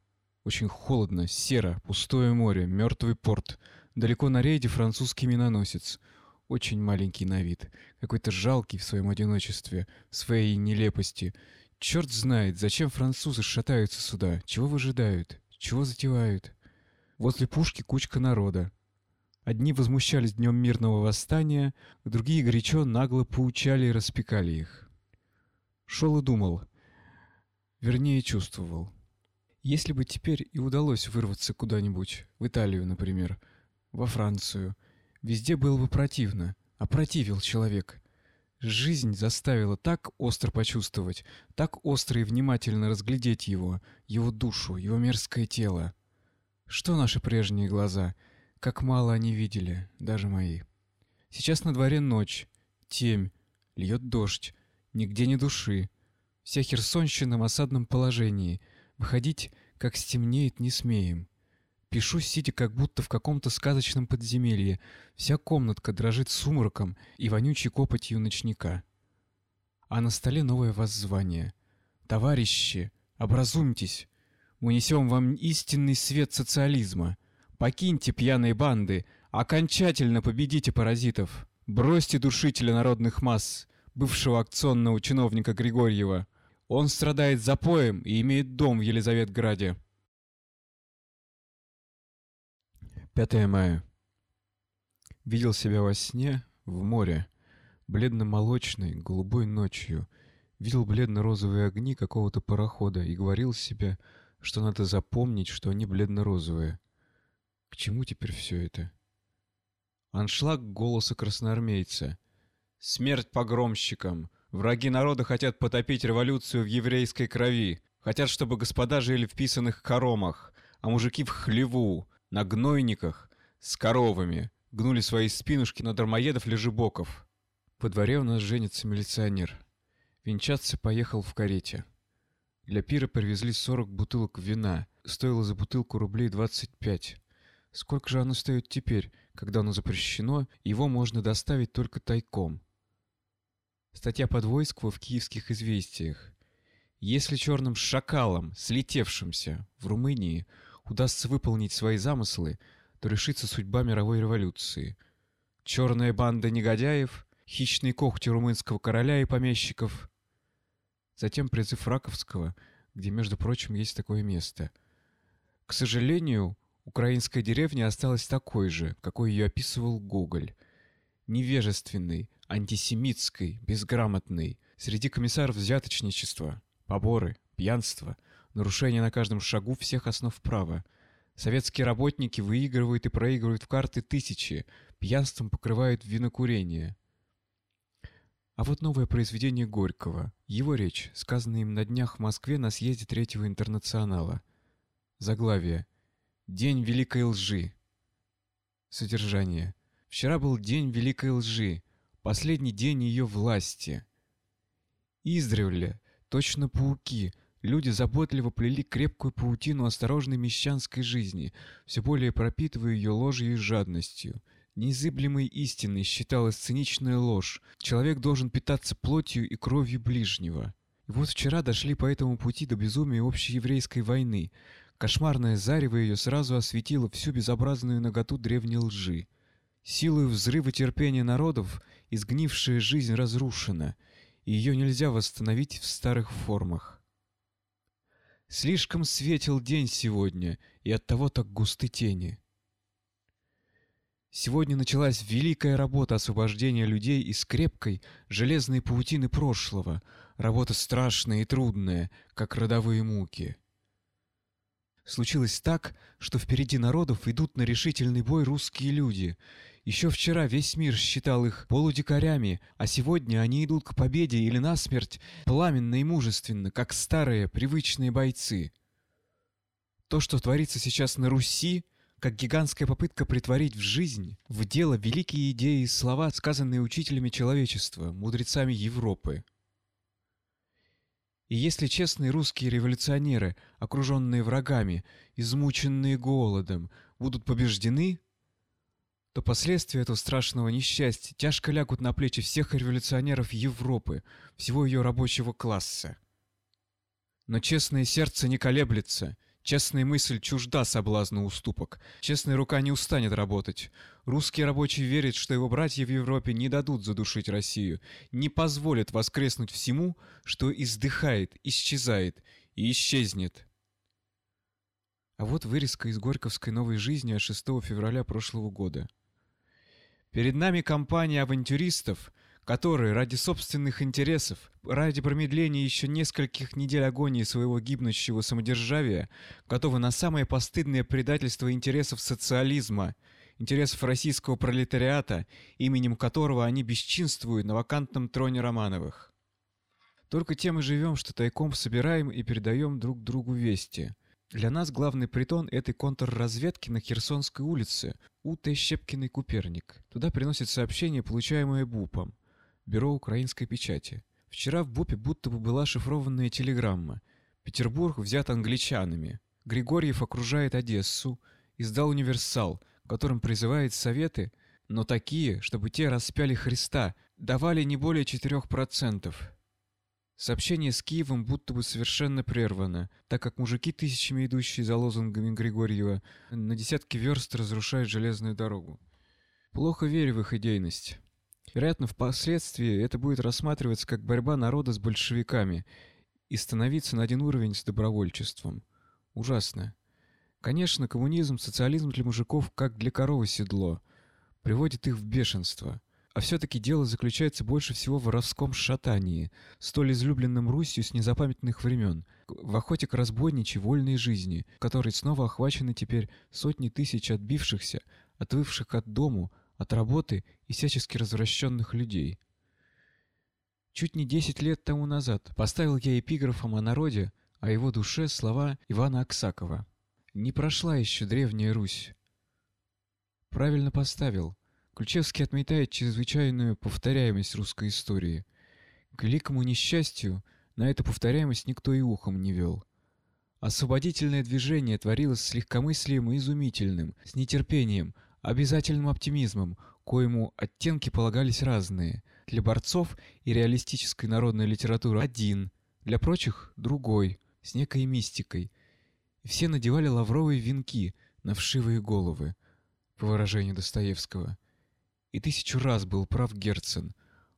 Очень холодно, серо, пустое море, мертвый порт. Далеко на рейде французский миноносец. Очень маленький на вид. Какой-то жалкий в своем одиночестве, в своей нелепости. Черт знает, зачем французы шатаются сюда, чего выжидают, чего затевают. Возле пушки кучка народа. Одни возмущались днем мирного восстания, другие горячо нагло поучали и распекали их. Шел и думал, вернее чувствовал. Если бы теперь и удалось вырваться куда-нибудь, в Италию, например, во Францию, везде было бы противно, а противил человек. Жизнь заставила так остро почувствовать, так остро и внимательно разглядеть его, его душу, его мерзкое тело. Что наши прежние глаза — как мало они видели, даже мои. Сейчас на дворе ночь, темь, льет дождь, нигде ни души. Вся Херсонщина в осадном положении. Выходить, как стемнеет, не смеем. Пишу, сидя как будто в каком-то сказочном подземелье. Вся комнатка дрожит сумраком и вонючей копотью ночника. А на столе новое воззвание. «Товарищи, образумьтесь! Мы несем вам истинный свет социализма!» Покиньте пьяные банды, окончательно победите паразитов. Бросьте душителя народных масс, бывшего акционного чиновника Григорьева. Он страдает запоем и имеет дом в Елизаветграде. 5 мая. Видел себя во сне в море, бледно-молочной, голубой ночью. Видел бледно-розовые огни какого-то парохода и говорил себе, что надо запомнить, что они бледно-розовые. К чему теперь все это? Аншлаг голоса красноармейца. Смерть погромщикам. Враги народа хотят потопить революцию в еврейской крови. Хотят, чтобы господа жили в писаных коромах, а мужики в хлеву, на гнойниках, с коровами, гнули свои спинушки на дармоедов-лежебоков. По дворе у нас женится милиционер. Венчаться поехал в карете. Для пира привезли 40 бутылок вина. Стоило за бутылку рублей 25. Сколько же оно стоит теперь, когда оно запрещено, его можно доставить только тайком? Статья Подвойского в «Киевских известиях». Если черным шакалам, слетевшимся в Румынии, удастся выполнить свои замыслы, то решится судьба мировой революции. Черная банда негодяев, хищные когти румынского короля и помещиков. Затем призыв Раковского, где, между прочим, есть такое место. К сожалению, украинская деревня осталась такой же, какой ее описывал Гоголь. Невежественной, антисемитской, безграмотной, среди комиссаров взяточничества, поборы, пьянство, нарушение на каждом шагу всех основ права. Советские работники выигрывают и проигрывают в карты тысячи, пьянством покрывают винокурение. А вот новое произведение Горького, его речь, сказанная им на днях в Москве на съезде Третьего интернационала. Заглавие. День великой лжи. Содержание. Вчера был день великой лжи, последний день ее власти. Издревле, точно пауки, люди заботливо плели крепкую паутину осторожной мещанской жизни, все более пропитывая ее ложью и жадностью. Незыблемой истиной считалась циничная ложь. Человек должен питаться плотью и кровью ближнего. И вот вчера дошли по этому пути до безумия общей еврейской войны. Кошмарное зарево ее сразу осветило всю безобразную наготу древней лжи. Силой взрыва терпения народов изгнившая жизнь разрушена, и ее нельзя восстановить в старых формах. Слишком светил день сегодня, и оттого так густы тени. Сегодня началась великая работа освобождения людей из крепкой, железной паутины прошлого, работа страшная и трудная, как родовые муки. Случилось так, что впереди народов идут на решительный бой русские люди. Еще вчера весь мир считал их полудикарями, а сегодня они идут к победе или на смерть пламенно и мужественно, как старые привычные бойцы. То, что творится сейчас на Руси, как гигантская попытка притворить в жизнь, в дело великие идеи и слова, сказанные учителями человечества, мудрецами Европы. И если честные русские революционеры, окруженные врагами, измученные голодом, будут побеждены, то последствия этого страшного несчастья тяжко лягут на плечи всех революционеров Европы, всего ее рабочего класса. Но честное сердце не колеблется — Честная мысль чужда соблазну уступок. Честная рука не устанет работать. Русский рабочий верит, что его братья в Европе не дадут задушить Россию, не позволят воскреснуть всему, что издыхает, исчезает и исчезнет. А вот вырезка из Горьковской новой жизни от 6 февраля прошлого года. Перед нами компания авантюристов, которые ради собственных интересов, ради промедления еще нескольких недель агонии своего гибнущего самодержавия, готовы на самое постыдное предательство интересов социализма, интересов российского пролетариата, именем которого они бесчинствуют на вакантном троне Романовых. Только тем и живем, что тайком собираем и передаем друг другу вести. Для нас главный притон этой контрразведки на Херсонской улице, у Т. Щепкиной Куперник. Туда приносят сообщения, получаемые БУПом. Бюро украинской печати. Вчера в БУПе будто бы была шифрованная телеграмма. Петербург взят англичанами. Григорьев окружает Одессу. Издал универсал, которым призывает советы, но такие, чтобы те распяли Христа, давали не более 4%. Сообщение с Киевом будто бы совершенно прервано, так как мужики, тысячами идущие за лозунгами Григорьева, на десятки верст разрушают железную дорогу. Плохо верю в их идейность. Вероятно, впоследствии это будет рассматриваться как борьба народа с большевиками и становиться на один уровень с добровольчеством. Ужасно. Конечно, коммунизм, социализм для мужиков как для коровы седло, приводит их в бешенство. А все-таки дело заключается больше всего в воровском шатании, столь излюбленном Русью с незапамятных времен, в охоте к разбойничьей вольной жизни, которой снова охвачены теперь сотни тысяч отбившихся, отвывших от дому, от работы и всячески развращенных людей. Чуть не 10 лет тому назад поставил я эпиграфом о народе, о его душе слова Ивана Аксакова. Не прошла еще древняя Русь. Правильно поставил. Ключевский отметает чрезвычайную повторяемость русской истории. К великому несчастью, На эту повторяемость никто и ухом не вел. Освободительное движение творилось с легкомыслием и изумительным, с нетерпением, обязательным оптимизмом, коему оттенки полагались разные. Для борцов и реалистической народной литературы один, для прочих другой, с некой мистикой. И все надевали лавровые венки на вшивые головы, по выражению Достоевского. И тысячу раз был прав Герцен.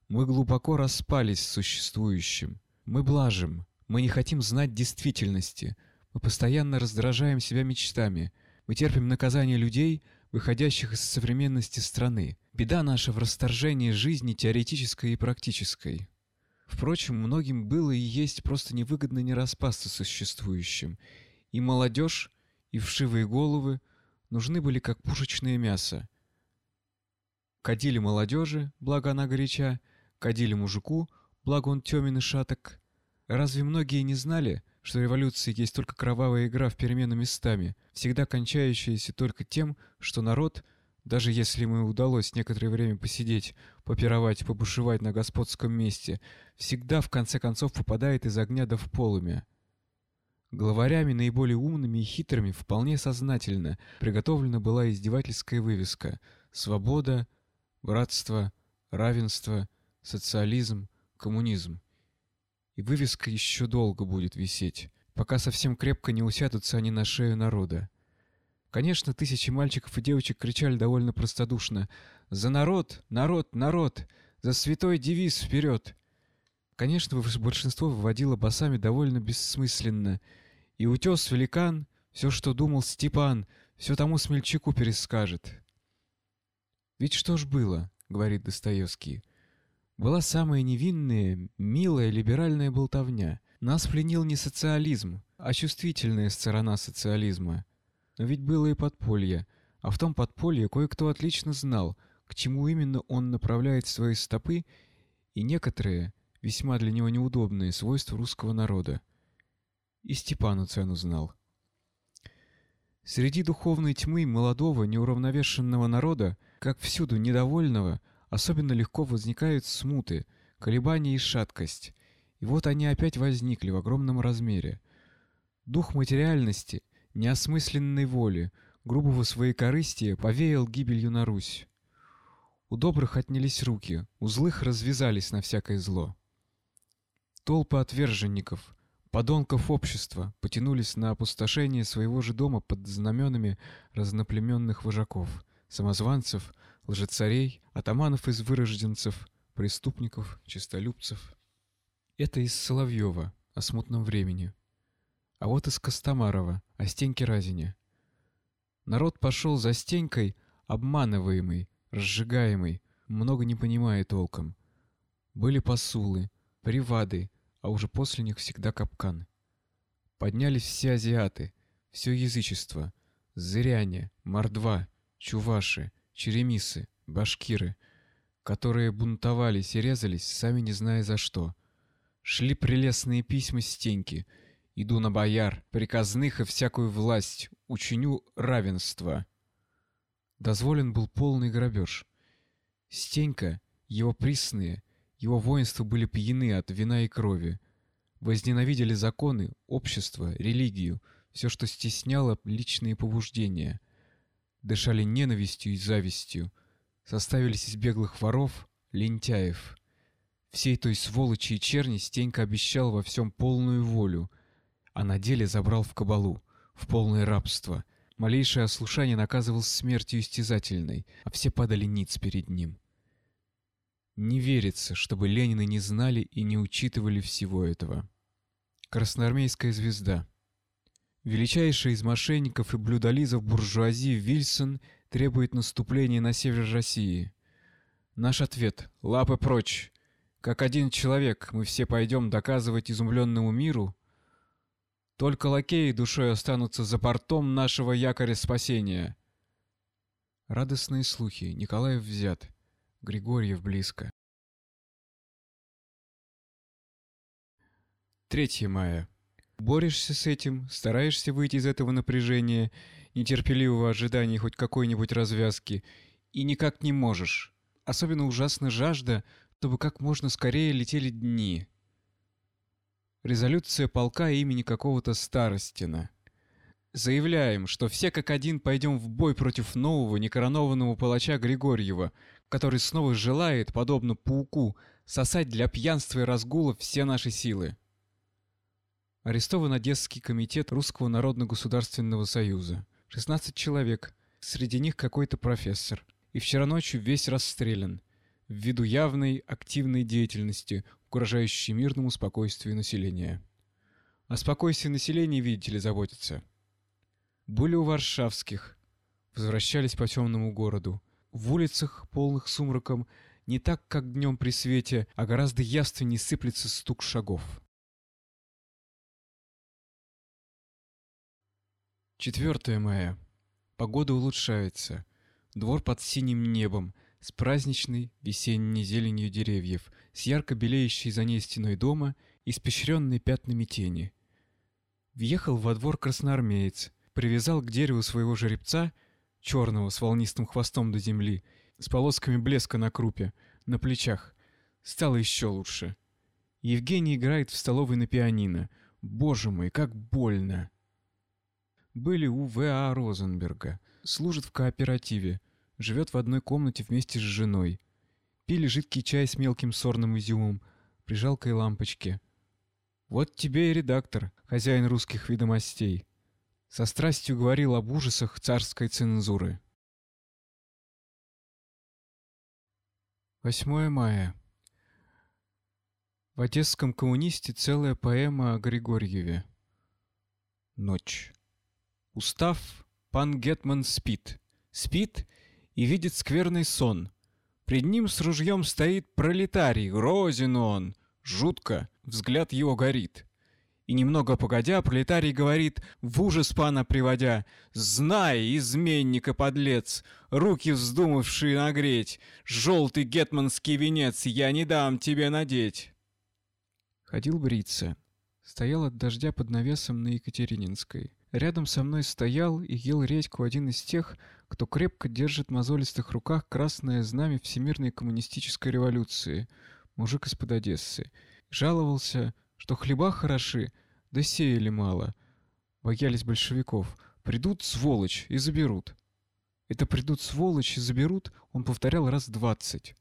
Мы глубоко распались с существующим. Мы блажим. Мы не хотим знать действительности. Мы постоянно раздражаем себя мечтами. Мы терпим наказание людей, выходящих из современности страны. Беда наша в расторжении жизни теоретической и практической. Впрочем, многим было и есть просто невыгодно не распасться существующим. И молодежь, и вшивые головы нужны были как пушечное мясо. Кадили молодежи, благо она горяча, кадили мужику, благо он темен и шаток. Разве многие не знали, что революция есть только кровавая игра в перемены местами, всегда кончающаяся только тем, что народ, даже если ему удалось некоторое время посидеть, попировать, побушевать на господском месте, всегда в конце концов попадает из огня до в полымя. Главарями наиболее умными и хитрыми вполне сознательно приготовлена была издевательская вывеска «Свобода», «Братство», «Равенство», «Социализм», «Коммунизм». И вывеска еще долго будет висеть, пока совсем крепко не усядутся они на шею народа. Конечно, тысячи мальчиков и девочек кричали довольно простодушно «За народ! Народ! Народ! За святой девиз вперед!» Конечно, большинство выводило басами довольно бессмысленно. И утес великан, все, что думал Степан, все тому смельчаку перескажет. «Ведь что ж было?» — говорит Достоевский была самая невинная, милая либеральная болтовня. Нас пленил не социализм, а чувствительная сторона социализма. Но ведь было и подполье, а в том подполье кое-кто отлично знал, к чему именно он направляет свои стопы и некоторые, весьма для него неудобные, свойства русского народа. И Степану цену знал. Среди духовной тьмы молодого, неуравновешенного народа, как всюду недовольного, особенно легко возникают смуты, колебания и шаткость. И вот они опять возникли в огромном размере. Дух материальности, неосмысленной воли, грубого своекорыстия повеял гибелью на Русь. У добрых отнялись руки, у злых развязались на всякое зло. Толпы отверженников, подонков общества потянулись на опустошение своего же дома под знаменами разноплеменных вожаков, самозванцев, лжецарей, атаманов из вырожденцев, преступников, честолюбцев. Это из Соловьева о смутном времени. А вот из Костомарова о Стеньке Разине. Народ пошел за Стенькой, обманываемый, разжигаемый, много не понимая толком. Были посулы, привады, а уже после них всегда капкан. Поднялись все азиаты, все язычество, зыряне, мордва, чуваши, черемисы, башкиры, которые бунтовались и резались, сами не зная за что. Шли прелестные письма Стеньки. «Иду на бояр, приказных и всякую власть, учиню равенство». Дозволен был полный грабеж. Стенька, его присные, его воинство были пьяны от вина и крови. Возненавидели законы, общество, религию, все, что стесняло личные побуждения — дышали ненавистью и завистью, составились из беглых воров, лентяев. Всей той сволочи и черни Стенька обещал во всем полную волю, а на деле забрал в кабалу, в полное рабство. Малейшее ослушание наказывал смертью истязательной, а все падали ниц перед ним. Не верится, чтобы Ленины не знали и не учитывали всего этого. Красноармейская звезда. Величайший из мошенников и блюдолизов буржуазии Вильсон требует наступления на север России. Наш ответ — лапы прочь. Как один человек мы все пойдем доказывать изумленному миру. Только лакеи душой останутся за портом нашего якоря спасения. Радостные слухи. Николаев взят. Григорьев близко. 3 мая. Борешься с этим, стараешься выйти из этого напряжения, нетерпеливого ожидания хоть какой-нибудь развязки, и никак не можешь. Особенно ужасна жажда, чтобы как можно скорее летели дни. Резолюция полка имени какого-то Старостина. Заявляем, что все как один пойдем в бой против нового некоронованного палача Григорьева, который снова желает, подобно пауку, сосать для пьянства и разгула все наши силы. Арестован Одесский комитет Русского народно-государственного союза. 16 человек, среди них какой-то профессор. И вчера ночью весь расстрелян, ввиду явной активной деятельности, угрожающей мирному спокойствию населения. О спокойствии населения, видите ли, заботятся. Были у Варшавских. Возвращались по темному городу. В улицах, полных сумраком, не так, как днем при свете, а гораздо явственнее сыплется стук шагов. 4 мая. Погода улучшается. Двор под синим небом, с праздничной весенней зеленью деревьев, с ярко белеющей за ней стеной дома, испещренной пятнами тени. Въехал во двор красноармеец, привязал к дереву своего жеребца, черного с волнистым хвостом до земли, с полосками блеска на крупе, на плечах. Стало еще лучше. Евгений играет в столовой на пианино. Боже мой, как больно! Были у В.А. Розенберга. Служит в кооперативе. Живет в одной комнате вместе с женой. Пили жидкий чай с мелким сорным изюмом, при жалкой лампочке. Вот тебе и редактор, хозяин русских ведомостей. Со страстью говорил об ужасах царской цензуры. 8 мая. В одесском коммунисте целая поэма о Григорьеве. Ночь. Устав, пан Гетман спит. Спит и видит скверный сон. Пред ним с ружьем стоит пролетарий, грозен он. Жутко, взгляд его горит. И немного погодя, пролетарий говорит, в ужас пана приводя, «Знай, изменник и подлец, руки вздумавшие нагреть, желтый гетманский венец я не дам тебе надеть». Ходил бриться. Стоял от дождя под навесом на Екатерининской. Рядом со мной стоял и ел редьку один из тех, кто крепко держит в мозолистых руках красное знамя Всемирной коммунистической революции, мужик из-под Одессы. Жаловался, что хлеба хороши, да сеяли мало. Боялись большевиков. Придут, сволочь, и заберут. Это придут, сволочь, и заберут, он повторял раз двадцать.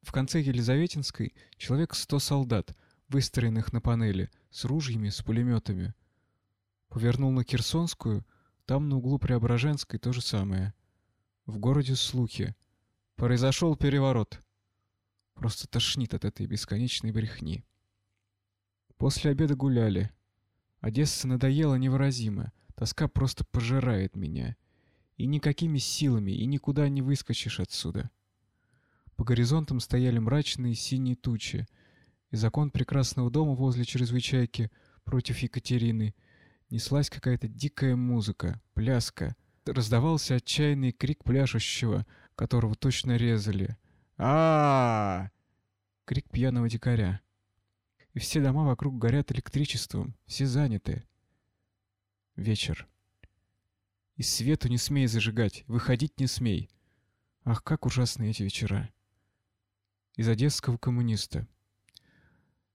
В конце Елизаветинской человек сто солдат, выстроенных на панели, с ружьями, с пулеметами. Повернул на Кирсонскую, там на углу Преображенской то же самое. В городе слухи. Произошел переворот. Просто тошнит от этой бесконечной брехни. После обеда гуляли. Одесса надоела невыразимо. Тоска просто пожирает меня. И никакими силами, и никуда не выскочишь отсюда. По горизонтам стояли мрачные синие тучи. и закон прекрасного дома возле чрезвычайки против Екатерины — неслась какая-то дикая музыка, пляска. Раздавался отчаянный крик пляшущего, которого точно резали. а, Крик пьяного дикаря. И все дома вокруг горят электричеством, все заняты. Вечер. И свету не смей зажигать, выходить не смей. Ах, как ужасны эти вечера. Из одесского коммуниста.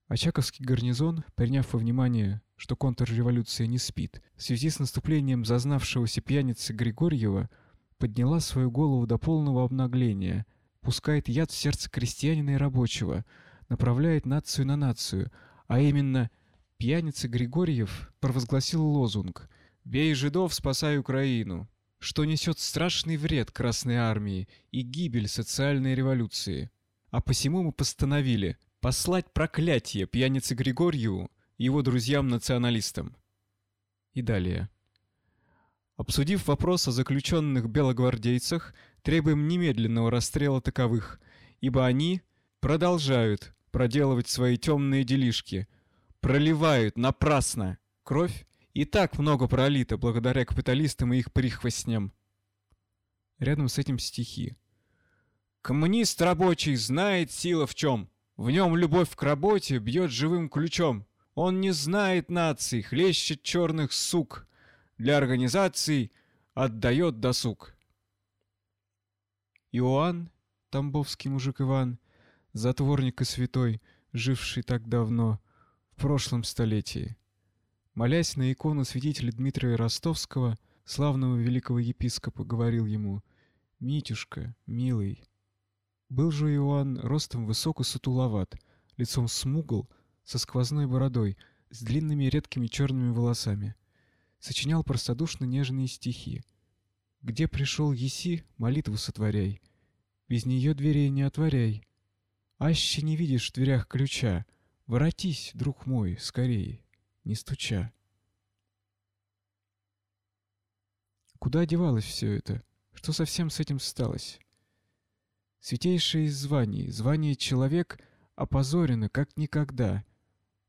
Очаковский гарнизон, приняв во внимание, что контрреволюция не спит, в связи с наступлением зазнавшегося пьяницы Григорьева, подняла свою голову до полного обнагления, пускает яд в сердце крестьянина и рабочего, направляет нацию на нацию, а именно пьяница Григорьев провозгласил лозунг «Бей жидов, спасай Украину», что несет страшный вред Красной Армии и гибель социальной революции. А посему мы постановили послать проклятие пьянице Григорьеву его друзьям-националистам. И далее. Обсудив вопрос о заключенных белогвардейцах, требуем немедленного расстрела таковых, ибо они продолжают проделывать свои темные делишки, проливают напрасно кровь, и так много пролито благодаря капиталистам и их прихвостням. Рядом с этим стихи. Коммунист рабочий знает сила в чем. В нем любовь к работе бьет живым ключом. Он не знает наций, хлещет черных сук. Для организаций отдает досуг. Иоанн, тамбовский мужик Иван, затворник и святой, живший так давно, в прошлом столетии. Молясь на икону святителя Дмитрия Ростовского, славного великого епископа, говорил ему «Митюшка, милый». Был же Иоанн ростом высок и сутуловат, лицом смугл, со сквозной бородой, с длинными редкими черными волосами. Сочинял простодушно нежные стихи. «Где пришел еси, молитву сотворяй, без нее дверей не отворяй. Аще не видишь в дверях ключа, воротись, друг мой, скорей, не стуча». Куда девалось все это? Что совсем с этим сталось? Святейшее из званий, звание человек, опозорено как никогда.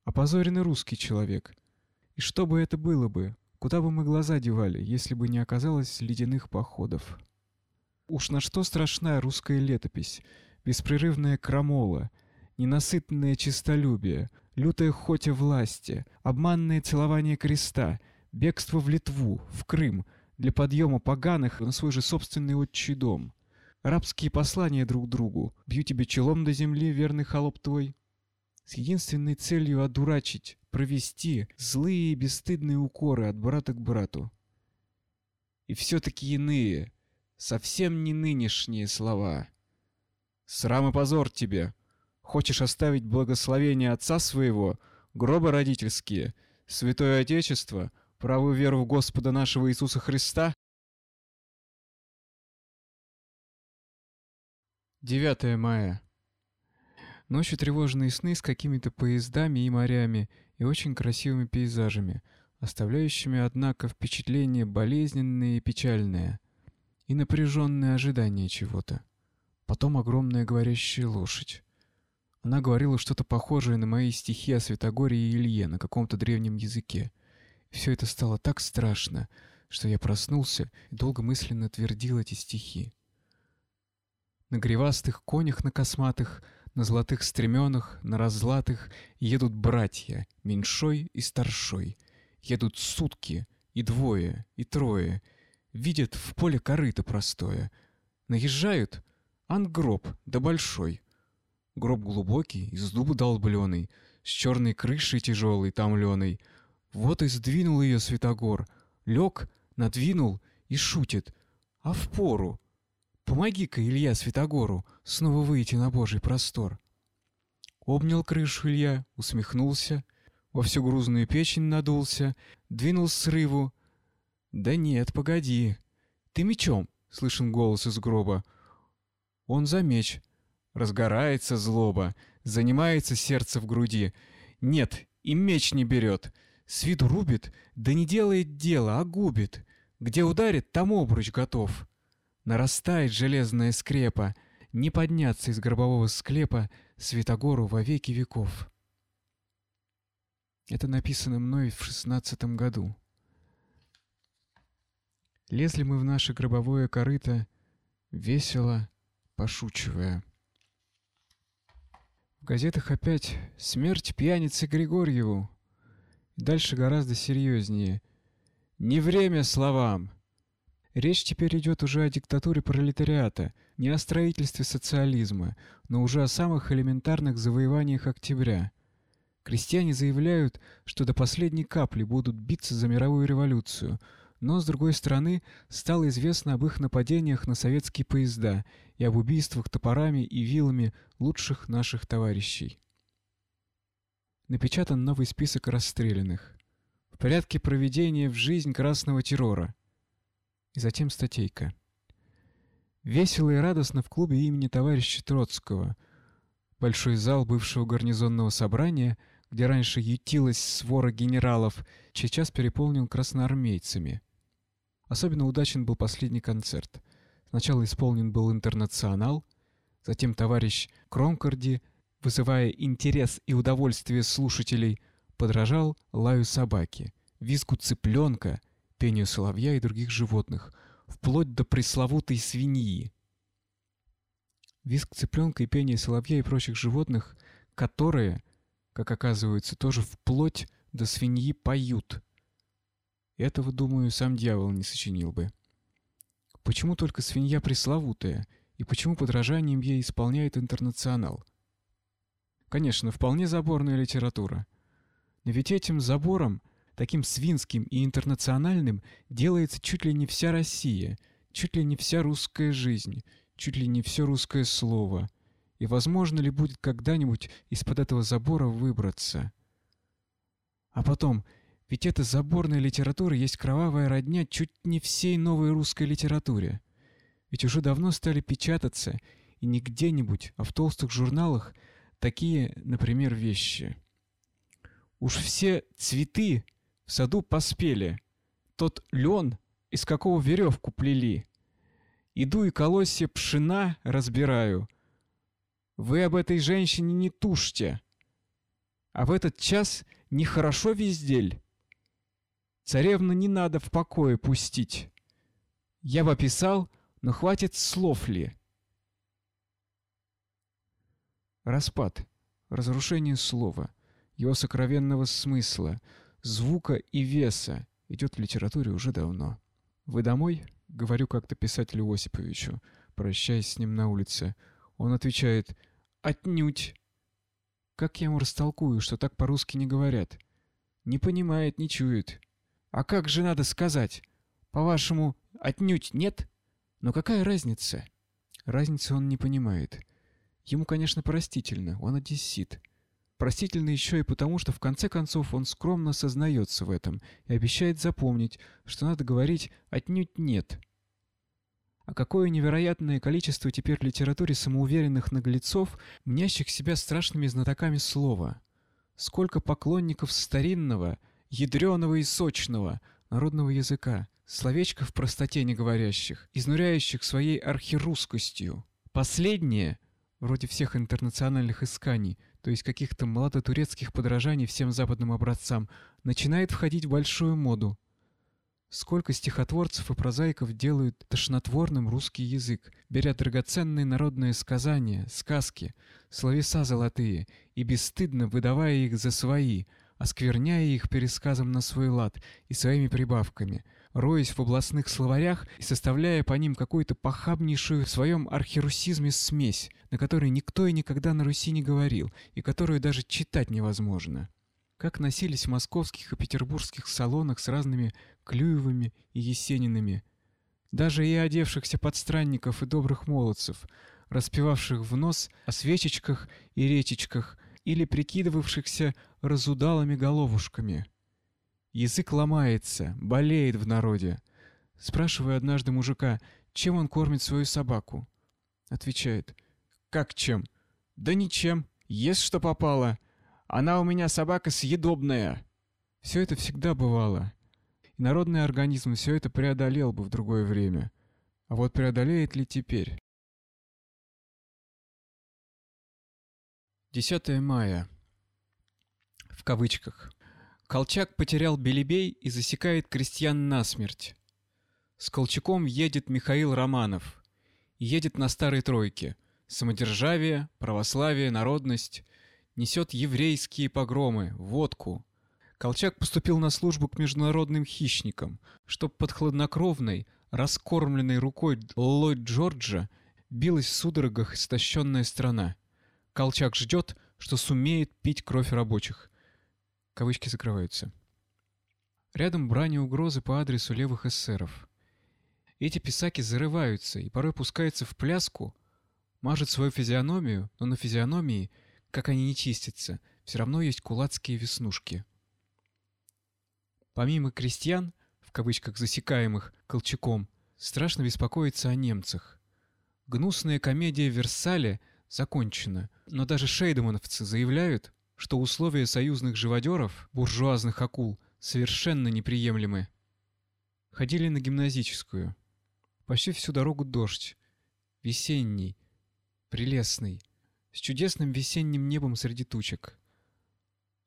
Опозоренный русский человек. И что бы это было бы, куда бы мы глаза девали, если бы не оказалось ледяных походов? Уж на что страшная русская летопись, беспрерывная крамола, ненасытное честолюбие, лютая хотя власти, обманное целование креста, бегство в Литву, в Крым, для подъема поганых на свой же собственный отчий дом. Рабские послания друг другу, бью тебе челом до земли, верный холоп твой, с единственной целью одурачить, провести злые и бесстыдные укоры от брата к брату. И все-таки иные, совсем не нынешние слова. «Срам и позор тебе! Хочешь оставить благословение отца своего, гробы родительские, святое отечество, правую веру в Господа нашего Иисуса Христа?» 9 мая. Ночью тревожные сны с какими-то поездами и морями и очень красивыми пейзажами, оставляющими, однако, впечатление болезненное и печальное, и напряженное ожидание чего-то. Потом огромная говорящая лошадь. Она говорила что-то похожее на мои стихи о Святогоре и Илье на каком-то древнем языке. И все это стало так страшно, что я проснулся и долго мысленно твердил эти стихи. На гривастых конях на косматых — на золотых стременах, на разлатых едут братья, меньшой и старшой. Едут сутки, и двое, и трое. Видят в поле корыто простое. Наезжают, ан гроб, да большой. Гроб глубокий, из дуба долбленый, с черной крышей тяжелой, томленой. Вот и сдвинул ее Святогор, лег, надвинул и шутит. А в пору, Помоги-ка, Илья, Святогору, снова выйти на божий простор. Обнял крышу Илья, усмехнулся, во всю грузную печень надулся, двинул срыву. Да нет, погоди. Ты мечом, слышен голос из гроба. Он за меч. Разгорается злоба, занимается сердце в груди. Нет, и меч не берет. С виду рубит, да не делает дела, а губит. Где ударит, там обруч готов. Нарастает железная скрепа, не подняться из гробового склепа Святогору во веки веков. Это написано мной в шестнадцатом году. Лезли мы в наше гробовое корыто, весело, пошучивая. В газетах опять «Смерть пьяницы Григорьеву». дальше гораздо серьезнее. «Не время словам!» Речь теперь идет уже о диктатуре пролетариата, не о строительстве социализма, но уже о самых элементарных завоеваниях октября. Крестьяне заявляют, что до последней капли будут биться за мировую революцию, но, с другой стороны, стало известно об их нападениях на советские поезда и об убийствах топорами и вилами лучших наших товарищей. Напечатан новый список расстрелянных. В порядке проведения в жизнь красного террора – и затем статейка. Весело и радостно в клубе имени товарища Троцкого. Большой зал бывшего гарнизонного собрания, где раньше ютилась свора генералов, сейчас переполнен красноармейцами. Особенно удачен был последний концерт. Сначала исполнен был «Интернационал», затем товарищ Кронкорди, вызывая интерес и удовольствие слушателей, подражал лаю собаки, визгу цыпленка — пению соловья и других животных, вплоть до пресловутой свиньи. Визг цыпленка и пение соловья и прочих животных, которые, как оказывается, тоже вплоть до свиньи поют. Этого, думаю, сам дьявол не сочинил бы. Почему только свинья пресловутая, и почему подражанием ей исполняет интернационал? Конечно, вполне заборная литература. Но ведь этим забором, таким свинским и интернациональным, делается чуть ли не вся Россия, чуть ли не вся русская жизнь, чуть ли не все русское слово. И возможно ли будет когда-нибудь из-под этого забора выбраться? А потом, ведь эта заборная литература есть кровавая родня чуть не всей новой русской литературе. Ведь уже давно стали печататься, и не где-нибудь, а в толстых журналах, такие, например, вещи. Уж все цветы саду поспели. Тот лен, из какого веревку плели. Иду и колосья пшена разбираю. Вы об этой женщине не тушьте. А в этот час нехорошо вездель. Царевну не надо в покое пустить. Я бы описал, но хватит слов ли. Распад, разрушение слова, его сокровенного смысла, звука и веса идет в литературе уже давно. «Вы домой?» — говорю как-то писателю Осиповичу, прощаясь с ним на улице. Он отвечает «Отнюдь!» Как я ему растолкую, что так по-русски не говорят? Не понимает, не чует. А как же надо сказать? По-вашему, отнюдь нет? Но какая разница? Разницы он не понимает. Ему, конечно, простительно, он одессит. Простительно еще и потому, что в конце концов он скромно сознается в этом и обещает запомнить, что надо говорить «отнюдь нет». А какое невероятное количество теперь в литературе самоуверенных наглецов, мнящих себя страшными знатоками слова. Сколько поклонников старинного, ядреного и сочного народного языка, словечков в простоте не говорящих, изнуряющих своей архирусскостью. Последнее, вроде всех интернациональных исканий, то есть каких-то младотурецких подражаний всем западным образцам, начинает входить в большую моду. Сколько стихотворцев и прозаиков делают тошнотворным русский язык, беря драгоценные народные сказания, сказки, словеса золотые и бесстыдно выдавая их за свои, оскверняя их пересказом на свой лад и своими прибавками, роясь в областных словарях и составляя по ним какую-то похабнейшую в своем архирусизме смесь, на которой никто и никогда на Руси не говорил, и которую даже читать невозможно как носились в московских и петербургских салонах с разными Клюевыми и Есенинами, даже и одевшихся подстранников и добрых молодцев, распевавших в нос о свечечках и речечках или прикидывавшихся разудалыми головушками. Язык ломается, болеет в народе. Спрашиваю однажды мужика, чем он кормит свою собаку. Отвечает, как чем? Да ничем, ест что попало. Она у меня собака съедобная. Все это всегда бывало. И народный организм все это преодолел бы в другое время. А вот преодолеет ли теперь? 10 мая. В кавычках. Колчак потерял Белебей и засекает крестьян насмерть. С Колчаком едет Михаил Романов. Едет на старой тройке. Самодержавие, православие, народность — несет еврейские погромы, водку. Колчак поступил на службу к международным хищникам, чтоб под хладнокровной, раскормленной рукой Ллойд Джорджа билась в судорогах истощенная страна. Колчак ждет, что сумеет пить кровь рабочих. Кавычки закрываются. Рядом брани угрозы по адресу левых эсеров. Эти писаки зарываются и порой пускаются в пляску, мажут свою физиономию, но на физиономии – как они не чистятся, все равно есть кулацкие веснушки. Помимо крестьян, в кавычках засекаемых Колчаком, страшно беспокоиться о немцах. Гнусная комедия в Версале закончена, но даже шейдемановцы заявляют, что условия союзных живодеров, буржуазных акул, совершенно неприемлемы. Ходили на гимназическую. Почти всю дорогу дождь. Весенний, прелестный, с чудесным весенним небом среди тучек.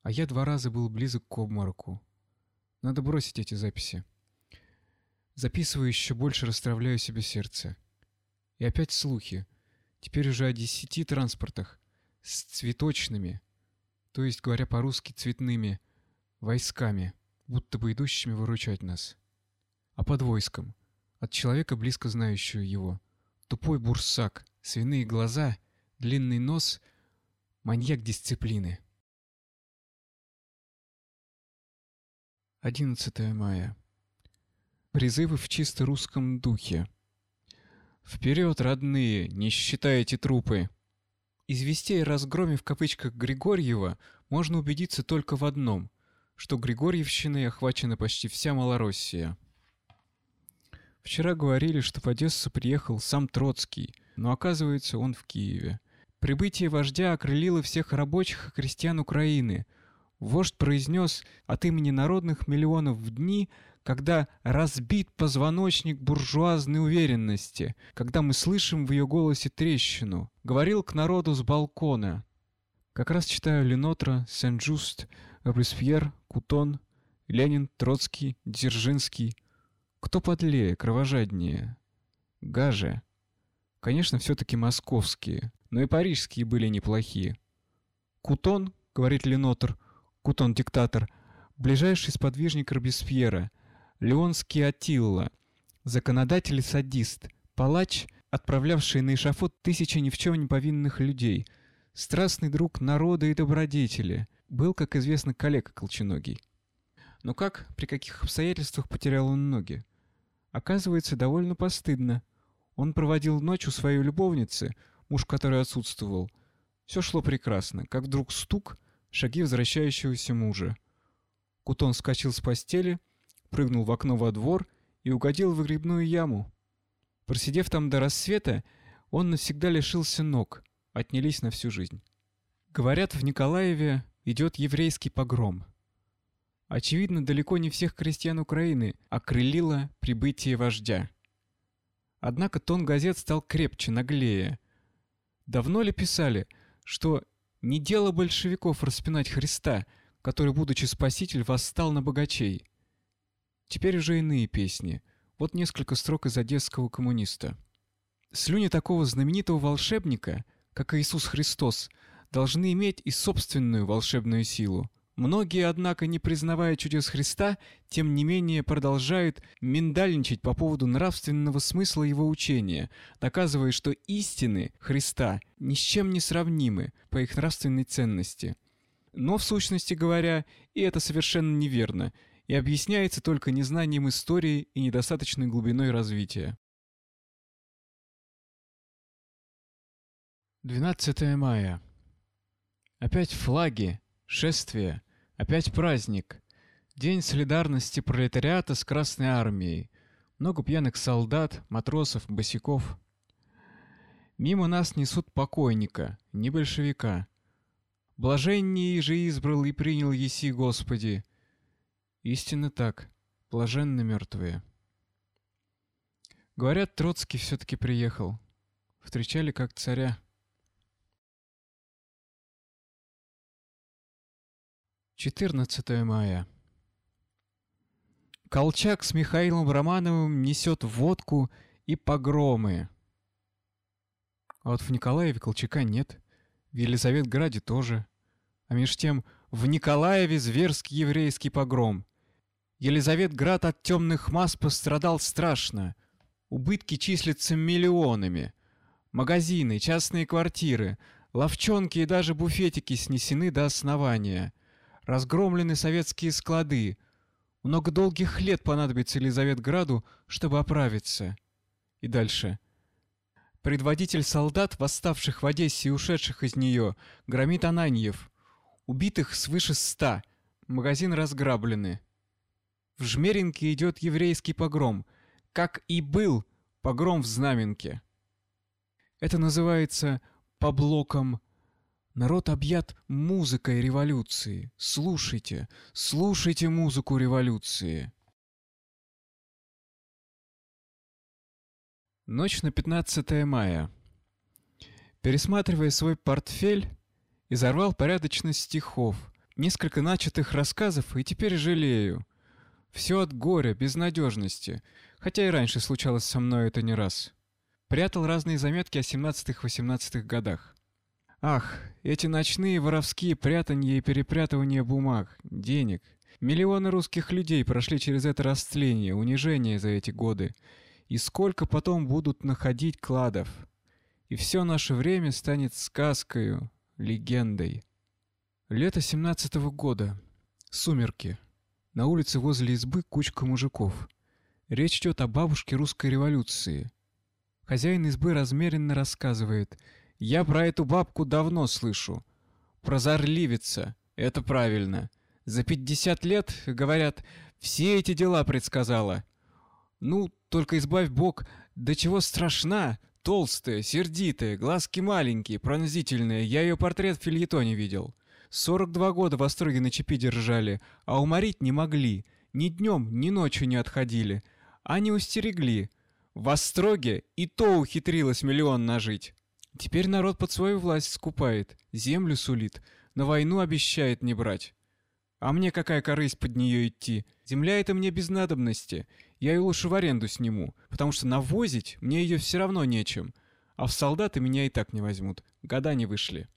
А я два раза был близок к обмороку. Надо бросить эти записи. Записываю еще больше, расстравляю себе сердце. И опять слухи. Теперь уже о десяти транспортах. С цветочными, то есть, говоря по-русски, цветными, войсками, будто бы идущими выручать нас. А под войском, от человека, близко знающего его, тупой бурсак, свиные глаза длинный нос, маньяк дисциплины. 11 мая. Призывы в чисто русском духе. Вперед, родные, не считайте трупы. Из вестей о разгроме в кавычках Григорьева можно убедиться только в одном, что Григорьевщиной охвачена почти вся Малороссия. Вчера говорили, что в Одессу приехал сам Троцкий, но оказывается он в Киеве. Прибытие вождя окрылило всех рабочих и крестьян Украины. Вождь произнес от имени народных миллионов в дни, когда разбит позвоночник буржуазной уверенности, когда мы слышим в ее голосе трещину. Говорил к народу с балкона. Как раз читаю Ленотра, Сен-Жуст, Робеспьер, Кутон, Ленин, Троцкий, Дзержинский. Кто подлее, кровожаднее? Гаже. Конечно, все-таки московские, но и парижские были неплохие. Кутон, говорит Ленотр, Кутон-диктатор, ближайший сподвижник Робеспьера, Леонский Атилла, законодатель и садист, палач, отправлявший на эшафот тысячи ни в чем не повинных людей, страстный друг народа и добродетели, был, как известно, коллега Колченогий. Но как, при каких обстоятельствах потерял он ноги? Оказывается, довольно постыдно – он проводил ночь у своей любовницы, муж которой отсутствовал. Все шло прекрасно, как вдруг стук, шаги возвращающегося мужа. Кутон вскочил с постели, прыгнул в окно во двор и угодил в выгребную яму. Просидев там до рассвета, он навсегда лишился ног, отнялись на всю жизнь. Говорят, в Николаеве идет еврейский погром. Очевидно, далеко не всех крестьян Украины окрылило прибытие вождя. Однако тон газет стал крепче, наглее. Давно ли писали, что не дело большевиков распинать Христа, который, будучи спаситель, восстал на богачей? Теперь уже иные песни. Вот несколько строк из одесского коммуниста. Слюни такого знаменитого волшебника, как Иисус Христос, должны иметь и собственную волшебную силу. Многие, однако, не признавая чудес Христа, тем не менее продолжают миндальничать по поводу нравственного смысла его учения, доказывая, что истины Христа ни с чем не сравнимы по их нравственной ценности. Но, в сущности говоря, и это совершенно неверно, и объясняется только незнанием истории и недостаточной глубиной развития. 12 мая. Опять флаги, шествия, Опять праздник. День солидарности пролетариата с Красной Армией. Много пьяных солдат, матросов, босиков. Мимо нас несут покойника, не большевика. Блаженнее же избрал и принял еси Господи. Истинно так, блаженны мертвые. Говорят, Троцкий все-таки приехал. Встречали как царя. 14 мая. Колчак с Михаилом Романовым несет водку и погромы. А вот в Николаеве Колчака нет. В Елизаветграде тоже. А меж тем в Николаеве зверский еврейский погром. Елизаветград от темных масс пострадал страшно. Убытки числятся миллионами. Магазины, частные квартиры, ловчонки и даже буфетики снесены до основания — разгромлены советские склады. Много долгих лет понадобится Елизаветграду, чтобы оправиться. И дальше. Предводитель солдат, восставших в Одессе и ушедших из нее, громит Ананьев. Убитых свыше ста. Магазин разграблены. В Жмеринке идет еврейский погром. Как и был погром в Знаменке. Это называется по блокам Народ объят музыкой революции. Слушайте, слушайте музыку революции. Ночь на 15 мая. Пересматривая свой портфель, изорвал порядочно стихов, несколько начатых рассказов и теперь жалею. Все от горя, безнадежности, хотя и раньше случалось со мной это не раз. Прятал разные заметки о 17-18 годах. Ах, эти ночные воровские прятанья и перепрятывания бумаг, денег. Миллионы русских людей прошли через это растление, унижение за эти годы. И сколько потом будут находить кладов. И все наше время станет сказкою, легендой. Лето семнадцатого года. Сумерки. На улице возле избы кучка мужиков. Речь идет о бабушке русской революции. Хозяин избы размеренно рассказывает. «Я про эту бабку давно слышу. Прозорливица. Это правильно. За 50 лет, говорят, все эти дела предсказала. Ну, только избавь бог, до чего страшна, толстая, сердитая, глазки маленькие, пронзительные. Я ее портрет в фильетоне видел. 42 года в Остроге на чепи держали, а уморить не могли. Ни днем, ни ночью не отходили. Они устерегли. В Остроге и то ухитрилась миллион нажить. Теперь народ под свою власть скупает, землю сулит, на войну обещает не брать. А мне какая корысть под нее идти? Земля это мне без надобности. Я ее лучше в аренду сниму, потому что навозить мне ее все равно нечем. А в солдаты меня и так не возьмут. Года не вышли.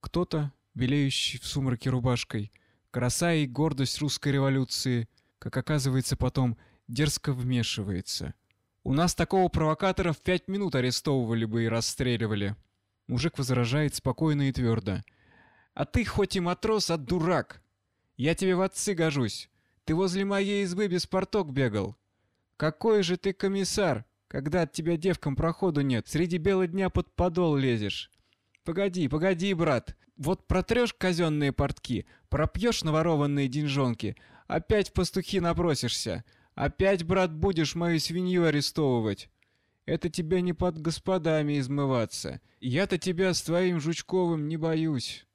Кто-то, белеющий в сумраке рубашкой, краса и гордость русской революции, как оказывается потом, дерзко вмешивается. У нас такого провокатора в пять минут арестовывали бы и расстреливали. Мужик возражает спокойно и твердо. А ты хоть и матрос, а дурак. Я тебе в отцы гожусь. Ты возле моей избы без порток бегал. Какой же ты комиссар, когда от тебя девкам проходу нет, среди бела дня под подол лезешь. Погоди, погоди, брат. Вот протрешь казенные портки, пропьешь наворованные деньжонки, опять в пастухи напросишься. Опять, брат, будешь мою свинью арестовывать. Это тебе не под господами измываться. Я-то тебя с твоим Жучковым не боюсь.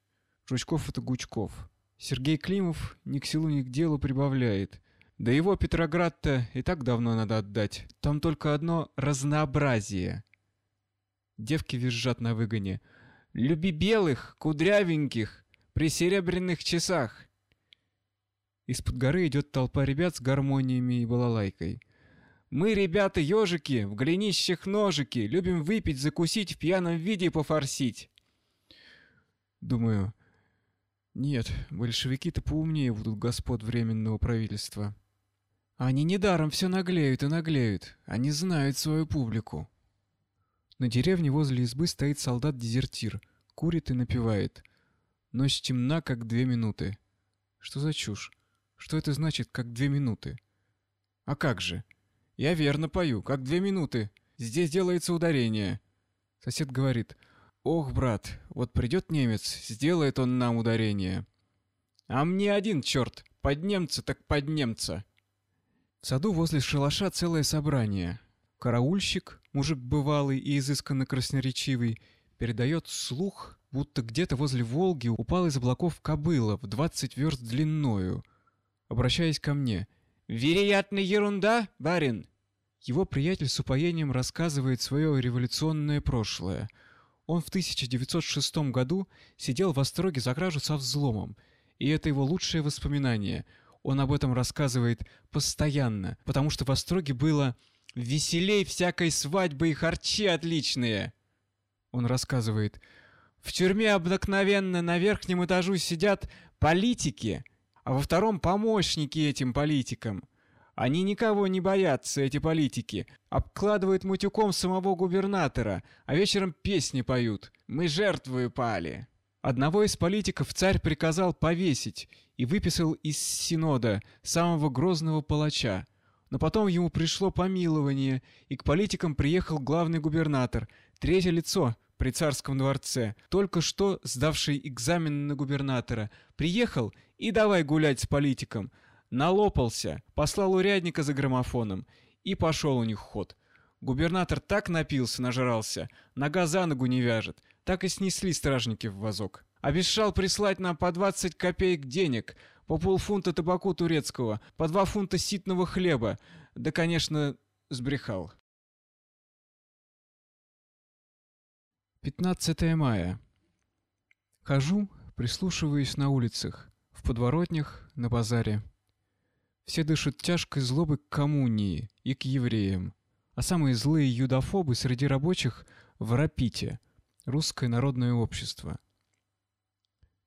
Жучков — это Гучков. Сергей Климов ни к селу, ни к делу прибавляет. Да его Петроград-то и так давно надо отдать. Там только одно разнообразие. Девки визжат на выгоне. «Люби белых, кудрявеньких, при серебряных часах!» Из-под горы идет толпа ребят с гармониями и балалайкой. «Мы, ребята, ежики, в голенищах ножики, любим выпить, закусить, в пьяном виде пофорсить!» Думаю, нет, большевики-то поумнее будут господ Временного правительства. Они недаром все наглеют и наглеют. Они знают свою публику. На деревне возле избы стоит солдат-дезертир. Курит и напевает. Ночь темна, как две минуты. Что за чушь? Что это значит, как две минуты? А как же? Я верно пою, как две минуты. Здесь делается ударение. Сосед говорит — Ох, брат, вот придет немец, сделает он нам ударение. А мне один черт, под немца так под немца. В саду возле шалаша целое собрание. Караульщик, мужик бывалый и изысканно красноречивый, передает слух, будто где-то возле Волги упал из облаков кобыла в двадцать верст длиною. Обращаясь ко мне. «Вероятно, ерунда, барин?» Его приятель с упоением рассказывает свое революционное прошлое — он в 1906 году сидел в Остроге за кражу со взломом, и это его лучшее воспоминание. Он об этом рассказывает постоянно, потому что в Остроге было «веселей всякой свадьбы и харчи отличные». Он рассказывает «В тюрьме обыкновенно на верхнем этажу сидят политики, а во втором помощники этим политикам». Они никого не боятся, эти политики. Обкладывают мутюком самого губернатора, а вечером песни поют. Мы жертвы пали. Одного из политиков царь приказал повесить и выписал из синода самого грозного палача. Но потом ему пришло помилование, и к политикам приехал главный губернатор, третье лицо при царском дворце, только что сдавший экзамен на губернатора. Приехал и давай гулять с политиком – Налопался, послал урядника за граммофоном, и пошел у них ход. Губернатор так напился, нажрался, нога за ногу не вяжет, так и снесли стражники в вазок. Обещал прислать нам по 20 копеек денег, по полфунта табаку турецкого, по два фунта ситного хлеба. Да, конечно, сбрехал. 15 мая. Хожу, прислушиваюсь на улицах, в подворотнях, на базаре. Все дышат тяжкой злобой к коммунии и к евреям. А самые злые юдофобы среди рабочих в Рапите, русское народное общество.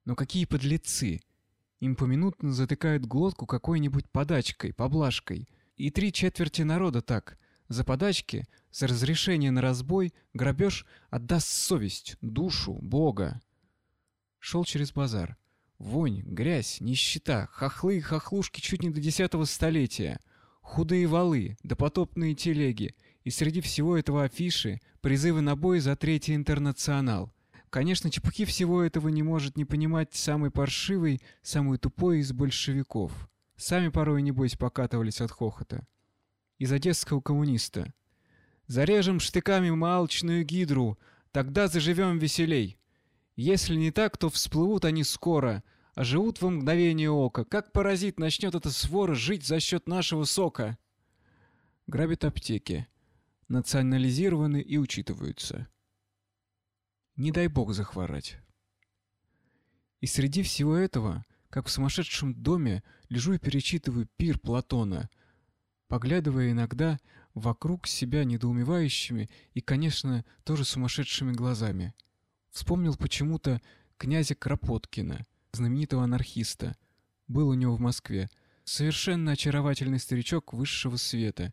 Но какие подлецы! Им поминутно затыкают глотку какой-нибудь подачкой, поблажкой. И три четверти народа так. За подачки, за разрешение на разбой, грабеж отдаст совесть, душу, Бога. Шел через базар. Вонь, грязь, нищета, хохлы и хохлушки чуть не до десятого столетия, худые валы, допотопные телеги, и среди всего этого афиши, призывы на бой за Третий Интернационал. Конечно, чепухи всего этого не может не понимать самый паршивый, самый тупой из большевиков. Сами порой, небось, покатывались от хохота. Из одесского коммуниста. «Зарежем штыками малчную гидру, тогда заживем веселей. Если не так, то всплывут они скоро, а живут во мгновение ока. Как паразит начнет эта свора жить за счет нашего сока?» Грабят аптеки национализированы и учитываются. Не дай бог захворать. И среди всего этого, как в сумасшедшем доме, лежу и перечитываю пир Платона, поглядывая иногда вокруг себя недоумевающими и, конечно, тоже сумасшедшими глазами. Вспомнил почему-то князя Кропоткина, знаменитого анархиста. Был у него в Москве. Совершенно очаровательный старичок высшего света.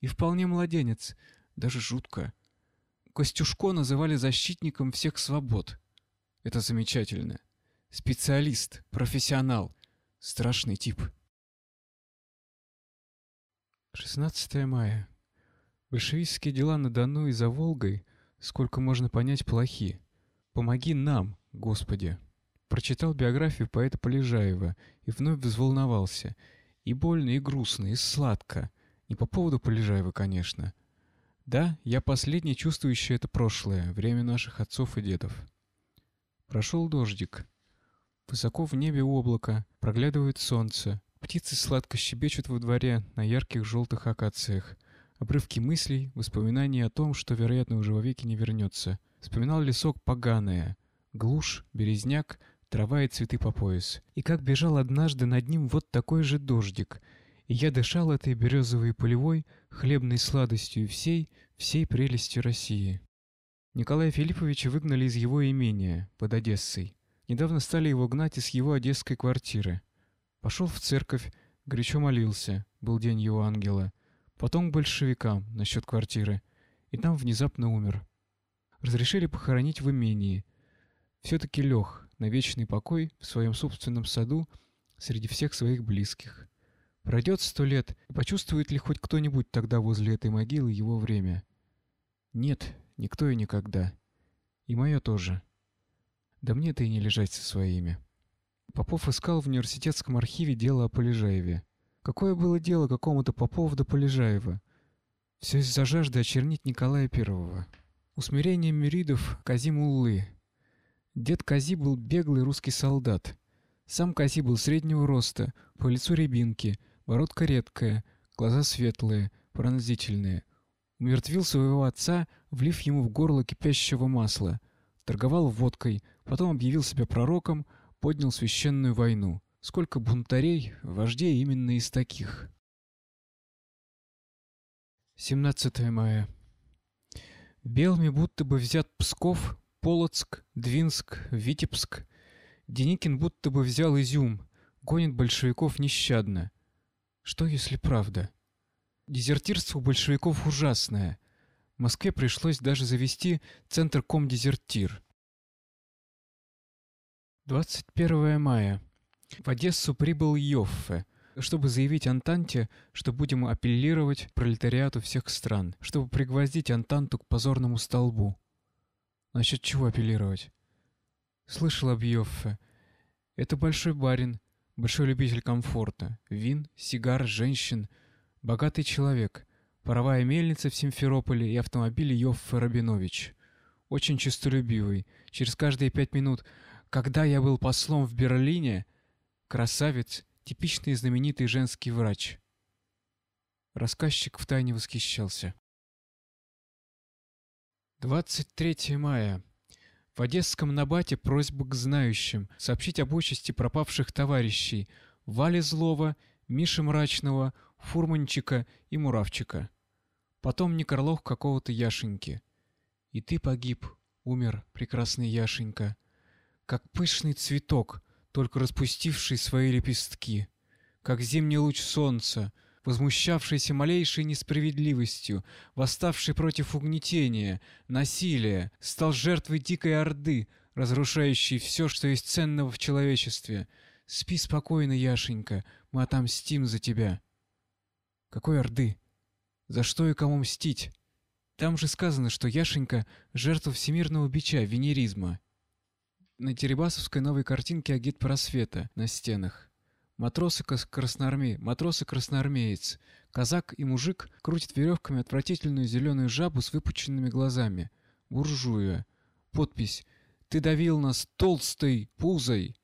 И вполне младенец, даже жутко. Костюшко называли защитником всех свобод. Это замечательно. Специалист, профессионал, страшный тип. 16 мая. Большевистские дела на Дону и за Волгой, сколько можно понять, плохи. Помоги нам, Господи. Прочитал биографию поэта Полежаева и вновь взволновался. И больно, и грустно, и сладко. Не по поводу Полежаева, конечно, да, я последний чувствующий это прошлое, время наших отцов и дедов. Прошел дождик. Высоко в небе облако, проглядывает солнце. Птицы сладко щебечут во дворе на ярких желтых акациях. Обрывки мыслей, воспоминания о том, что, вероятно, уже вовеки не вернется. Вспоминал лесок поганое. Глушь, березняк, трава и цветы по пояс. И как бежал однажды над ним вот такой же дождик — я дышал этой березовой полевой, хлебной сладостью всей, всей прелестью России. Николая Филипповича выгнали из его имения, под Одессой. Недавно стали его гнать из его одесской квартиры. Пошел в церковь, горячо молился, был день его ангела. Потом к большевикам насчет квартиры. И там внезапно умер. Разрешили похоронить в имении. Все-таки лег на вечный покой в своем собственном саду среди всех своих близких. Пройдет сто лет, и почувствует ли хоть кто-нибудь тогда возле этой могилы его время? Нет, никто и никогда. И мое тоже. Да мне-то и не лежать со своими. Попов искал в университетском архиве дело о Полежаеве. Какое было дело какому-то Попову до Полежаева? Все из-за жажды очернить Николая Первого. Усмирение мюридов Казим Уллы. Дед Кази был беглый русский солдат. Сам Кази был среднего роста, по лицу рябинки, Бородка редкая, глаза светлые, пронзительные. Умертвил своего отца, влив ему в горло кипящего масла. Торговал водкой, потом объявил себя пророком, поднял священную войну. Сколько бунтарей, вождей именно из таких. 17 мая. Белыми будто бы взят Псков, Полоцк, Двинск, Витебск. Деникин будто бы взял Изюм, гонит большевиков нещадно. Что если правда? Дезертирство у большевиков ужасное. Москве пришлось даже завести центр комдезертир. 21 мая. В Одессу прибыл Йоффе, чтобы заявить Антанте, что будем апеллировать пролетариату всех стран, чтобы пригвоздить Антанту к позорному столбу. Насчет чего апеллировать? Слышал об Йоффе. Это большой барин, Большой любитель комфорта, вин, сигар, женщин, богатый человек, паровая мельница в Симферополе и автомобиль Йоффе Рабинович. Очень честолюбивый. Через каждые пять минут «Когда я был послом в Берлине...» Красавец, типичный знаменитый женский врач. Рассказчик втайне восхищался. 23 мая. В Одесском набате просьба к знающим сообщить об участи пропавших товарищей Вали Злова, Миши Мрачного, Фурманчика и Муравчика. Потом некролог какого-то Яшеньки. И ты погиб, умер, прекрасный Яшенька, как пышный цветок, только распустивший свои лепестки, как зимний луч солнца — возмущавшийся малейшей несправедливостью, восставший против угнетения, насилия, стал жертвой дикой орды, разрушающий все, что есть ценного в человечестве. Спи спокойно, Яшенька, мы отомстим за тебя. Какой Орды? За что и кому мстить? Там же сказано, что Яшенька — жертва всемирного бича, венеризма. На Теребасовской новой картинке агит просвета на стенах. Матросы красноарме... матросы красноармеец, казак и мужик крутят веревками отвратительную зеленую жабу с выпученными глазами. Буржуя. Подпись «Ты давил нас толстой пузой!»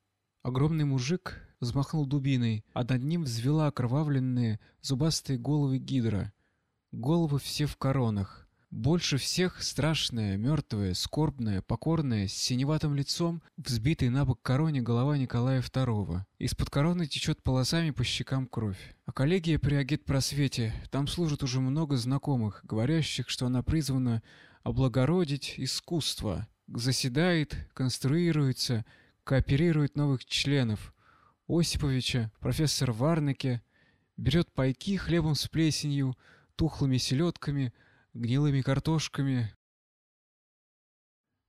Огромный мужик взмахнул дубиной, а над ним взвела окровавленные зубастые головы гидра. Головы все в коронах. Больше всех страшная, мертвая, скорбная, покорная, с синеватым лицом, взбитой на бок короне голова Николая II. Из-под короны течет полосами по щекам кровь. А коллегия при агитпросвете, там служит уже много знакомых, говорящих, что она призвана облагородить искусство. Заседает, конструируется, кооперирует новых членов. Осиповича, профессор Варнеке, берет пайки хлебом с плесенью, тухлыми селедками – гнилыми картошками.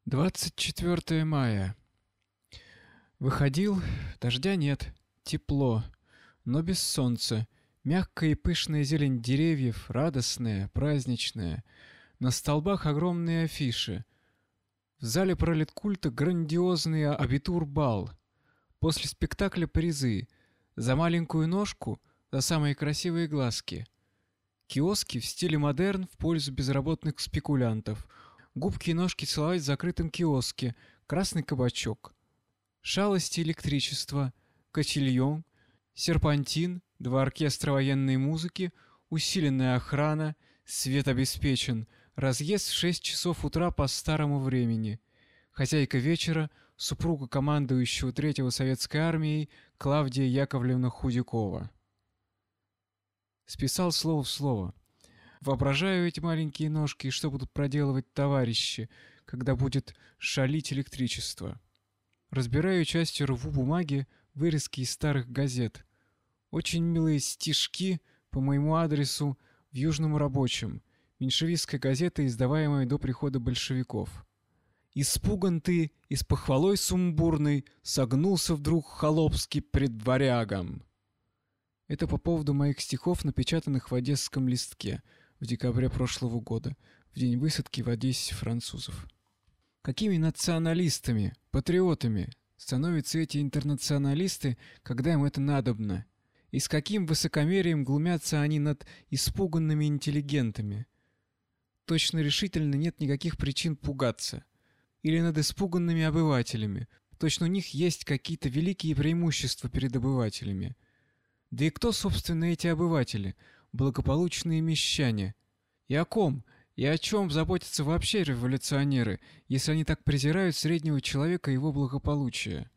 24 мая. Выходил, дождя нет, тепло, но без солнца. Мягкая и пышная зелень деревьев, радостная, праздничная. На столбах огромные афиши. В зале пролеткульта грандиозный абитур-бал. После спектакля призы. За маленькую ножку, за самые красивые глазки — Киоски в стиле модерн в пользу безработных спекулянтов. Губки и ножки целовать в закрытом киоске. Красный кабачок. Шалости электричества. Котельон. Серпантин. Два оркестра военной музыки. Усиленная охрана. Свет обеспечен. Разъезд в 6 часов утра по старому времени. Хозяйка вечера, супруга командующего Третьего Советской армией Клавдия Яковлевна Худякова. Списал слово в слово. Воображаю эти маленькие ножки, что будут проделывать товарищи, когда будет шалить электричество. Разбираю частью рву бумаги, вырезки из старых газет. Очень милые стишки по моему адресу в Южном Рабочем, меньшевистская газета, издаваемая до прихода большевиков. Испуган ты и с похвалой сумбурной согнулся вдруг холопский пред варягом. Это по поводу моих стихов, напечатанных в одесском листке в декабре прошлого года, в день высадки в Одессе французов. Какими националистами, патриотами становятся эти интернационалисты, когда им это надобно? И с каким высокомерием глумятся они над испуганными интеллигентами? Точно решительно нет никаких причин пугаться. Или над испуганными обывателями. Точно у них есть какие-то великие преимущества перед обывателями. Да и кто, собственно, эти обыватели, благополучные мещане? И о ком, и о чем заботятся вообще революционеры, если они так презирают среднего человека и его благополучие?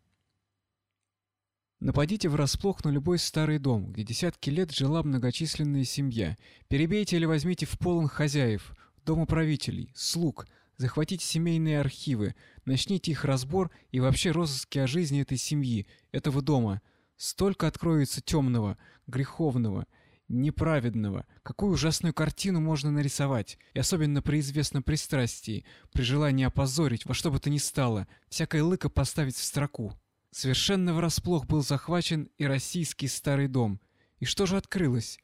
Нападите врасплох на любой старый дом, где десятки лет жила многочисленная семья. Перебейте или возьмите в полон хозяев, домоправителей, слуг, захватите семейные архивы, начните их разбор и вообще розыски о жизни этой семьи, этого дома – Столько откроется темного, греховного, неправедного. Какую ужасную картину можно нарисовать, и особенно при известном пристрастии, при желании опозорить во что бы то ни стало, всякое лыко поставить в строку. Совершенно врасплох был захвачен и российский старый дом. И что же открылось?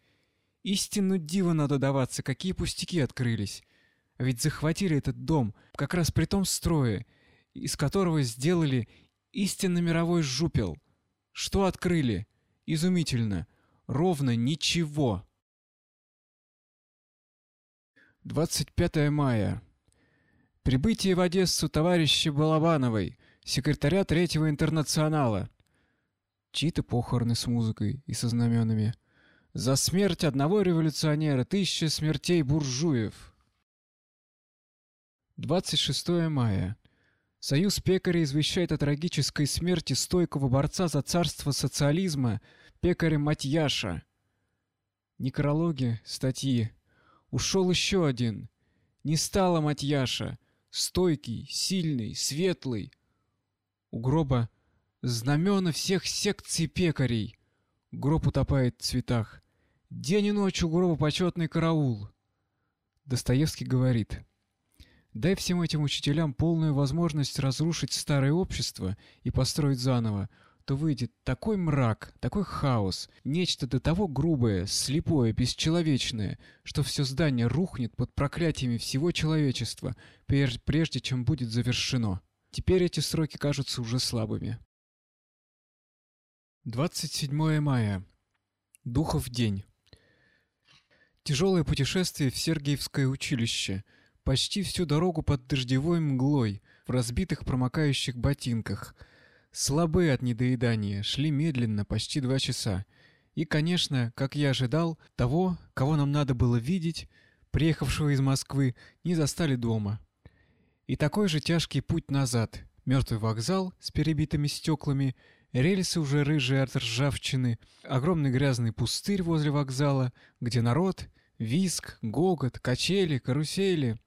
Истинно диво надо даваться, какие пустяки открылись. А ведь захватили этот дом как раз при том строе, из которого сделали истинно мировой жупел — что открыли? Изумительно. Ровно ничего. 25 мая. Прибытие в Одессу товарища Балабановой, секретаря Третьего интернационала. Чьи-то похороны с музыкой и со знаменами. За смерть одного революционера тысяча смертей буржуев. 26 мая. Союз пекарей извещает о трагической смерти стойкого борца за царство социализма пекаря Матьяша. Некрологи, статьи. Ушел еще один. Не стало Матьяша. Стойкий, сильный, светлый. У гроба знамена всех секций пекарей. Гроб утопает в цветах. День и ночь у гроба почетный караул. Достоевский говорит. Дай всем этим учителям полную возможность разрушить старое общество и построить заново, то выйдет такой мрак, такой хаос, нечто до того грубое, слепое, бесчеловечное, что все здание рухнет под проклятиями всего человечества, прежде чем будет завершено. Теперь эти сроки кажутся уже слабыми. 27 мая. Духов день. Тяжелое путешествие в Сергиевское училище. Почти всю дорогу под дождевой мглой, в разбитых промокающих ботинках. Слабые от недоедания, шли медленно, почти два часа. И, конечно, как я ожидал, того, кого нам надо было видеть, приехавшего из Москвы, не застали дома. И такой же тяжкий путь назад. Мертвый вокзал с перебитыми стеклами, Рельсы уже рыжие от ржавчины, огромный грязный пустырь возле вокзала, где народ, виск, гогот, качели, карусели.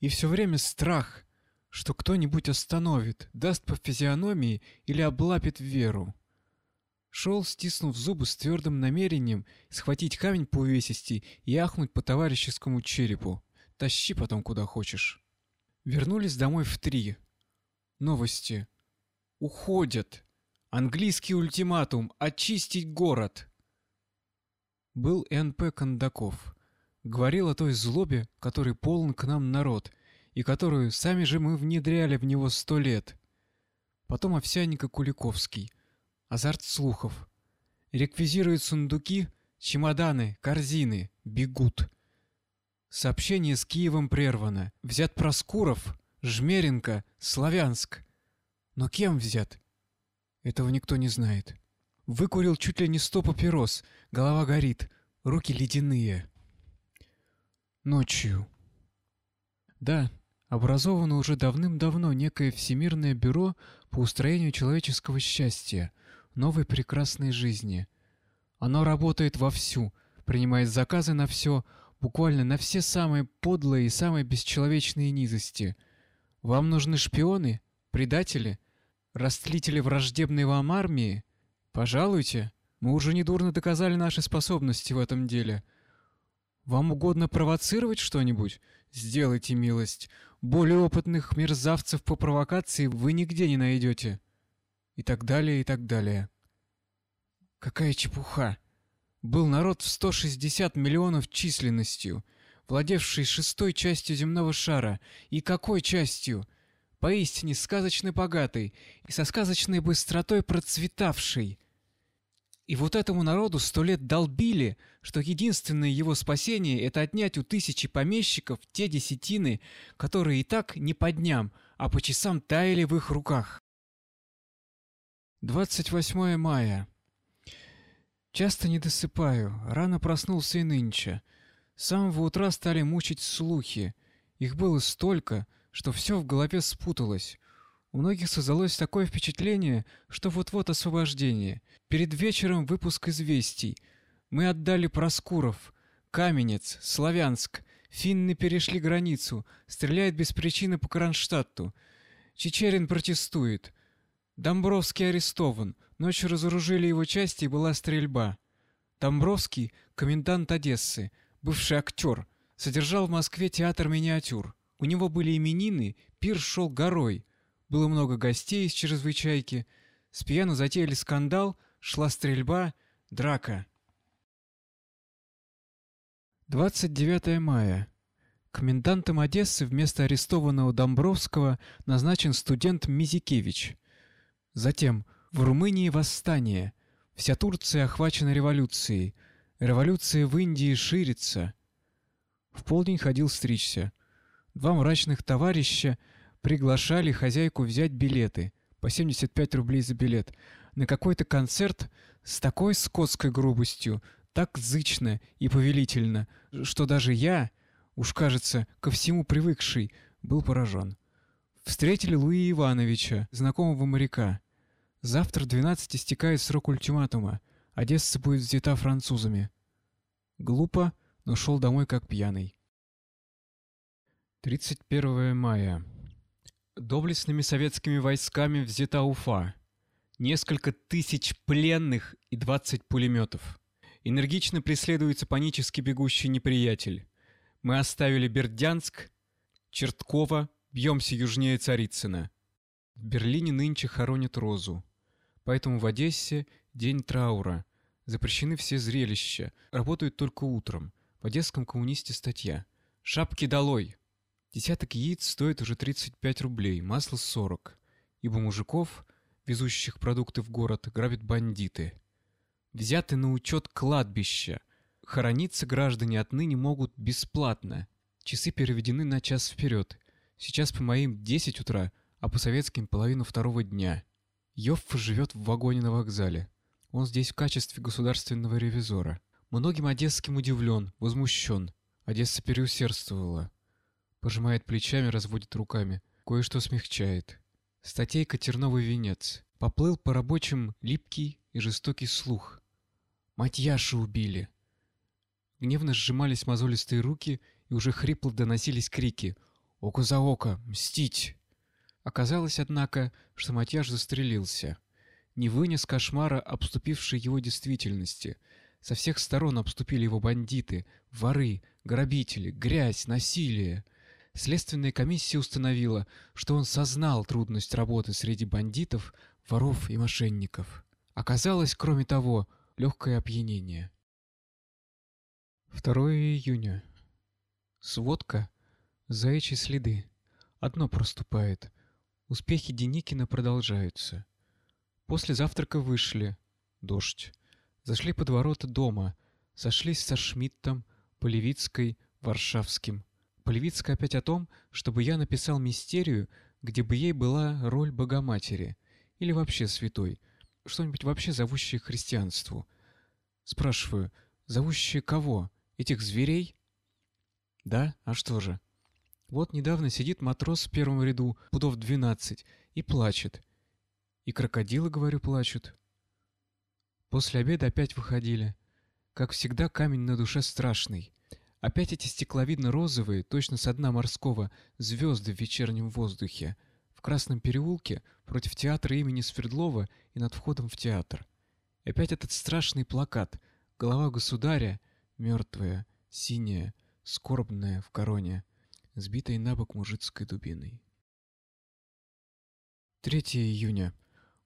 И все время страх, что кто-нибудь остановит, даст по физиономии или облапит веру. Шел, стиснув зубы с твердым намерением схватить камень по увесисти и ахнуть по товарищескому черепу. Тащи потом куда хочешь. Вернулись домой в три. Новости. Уходят. Английский ультиматум очистить город. Был Н.П. Кондаков. Говорил о той злобе, который полон к нам народ, и которую сами же мы внедряли в него сто лет. Потом Овсянника Куликовский. Азарт слухов. Реквизируют сундуки, чемоданы, корзины, бегут. Сообщение с Киевом прервано. Взят Проскуров, Жмеренко, Славянск. Но кем взят? Этого никто не знает. Выкурил чуть ли не сто папирос, голова горит, руки ледяные. Ночью. Да, образовано уже давным-давно некое Всемирное бюро по устроению человеческого счастья, новой прекрасной жизни. Оно работает вовсю, принимает заказы на все, буквально на все самые подлые и самые бесчеловечные низости. Вам нужны шпионы? Предатели? Растлители враждебной вам армии? Пожалуйте, мы уже недурно доказали наши способности в этом деле. Вам угодно провоцировать что-нибудь? Сделайте милость. Более опытных мерзавцев по провокации вы нигде не найдете. И так далее, и так далее. Какая чепуха! Был народ в 160 миллионов численностью, владевший шестой частью земного шара. И какой частью? — поистине сказочно богатый и со сказочной быстротой процветавший. И вот этому народу сто лет долбили, что единственное его спасение — это отнять у тысячи помещиков те десятины, которые и так не по дням, а по часам таяли в их руках. 28 мая. Часто не досыпаю, рано проснулся и нынче. С самого утра стали мучить слухи. Их было столько — что все в голове спуталось. У многих создалось такое впечатление, что вот-вот освобождение. Перед вечером выпуск известий. Мы отдали Проскуров, Каменец, Славянск. Финны перешли границу, стреляет без причины по Кронштадту. Чечерин протестует. Домбровский арестован. Ночью разоружили его части и была стрельба. Домбровский, комендант Одессы, бывший актер, содержал в Москве театр миниатюр. У него были именины, пир шел горой. Было много гостей из чрезвычайки. С пьяну затеяли скандал, шла стрельба, драка. 29 мая. Комендантом Одессы вместо арестованного Домбровского назначен студент Мизикевич. Затем в Румынии восстание. Вся Турция охвачена революцией. Революция в Индии ширится. В полдень ходил стричься. Два мрачных товарища приглашали хозяйку взять билеты по 75 рублей за билет на какой-то концерт с такой скотской грубостью, так зычно и повелительно, что даже я, уж кажется, ко всему привыкший, был поражен. Встретили Луи Ивановича, знакомого моряка. Завтра 12 истекает срок ультиматума. Одесса будет взята французами. Глупо, но шел домой как пьяный. 31 мая. Доблестными советскими войсками взята Уфа. Несколько тысяч пленных и 20 пулеметов. Энергично преследуется панически бегущий неприятель. Мы оставили Бердянск. Черткова, бьемся южнее Царицына. В Берлине нынче хоронят розу. Поэтому в Одессе день траура. Запрещены все зрелища, работают только утром. В одесском коммунисте статья. Шапки долой! Десяток яиц стоит уже 35 рублей, масло 40. Ибо мужиков, везущих продукты в город, грабят бандиты. Взяты на учет кладбища. Хорониться граждане отныне могут бесплатно. Часы переведены на час вперед. Сейчас по моим 10 утра, а по советским половину второго дня. Йофф живет в вагоне на вокзале. Он здесь в качестве государственного ревизора. Многим одесским удивлен, возмущен. Одесса переусердствовала. Пожимает плечами, разводит руками. Кое-что смягчает. Статейка «Терновый венец». Поплыл по рабочим липкий и жестокий слух. Мать Яши убили. Гневно сжимались мозолистые руки, и уже хрипло доносились крики «Око за око! Мстить!». Оказалось, однако, что Матьяш застрелился. Не вынес кошмара, обступившей его действительности. Со всех сторон обступили его бандиты, воры, грабители, грязь, насилие. Следственная комиссия установила, что он сознал трудность работы среди бандитов, воров и мошенников. Оказалось, кроме того, легкое опьянение. 2 июня. Сводка. Заячьи следы. Одно проступает. Успехи Деникина продолжаются. После завтрака вышли. Дождь. Зашли под ворота дома. Сошлись со Шмидтом, Полевицкой, Варшавским. Полевицкая опять о том, чтобы я написал мистерию, где бы ей была роль Богоматери. Или вообще святой. Что-нибудь вообще зовущее христианству. Спрашиваю, зовущее кого? Этих зверей? Да, а что же? Вот недавно сидит матрос в первом ряду, пудов двенадцать, и плачет. И крокодилы, говорю, плачут. После обеда опять выходили. Как всегда, камень на душе страшный. Опять эти стекловидно-розовые, точно со дна морского, звезды в вечернем воздухе. В Красном переулке, против театра имени Свердлова и над входом в театр. И опять этот страшный плакат. Голова государя, мертвая, синяя, скорбная в короне сбитой на бок мужицкой дубиной. 3 июня.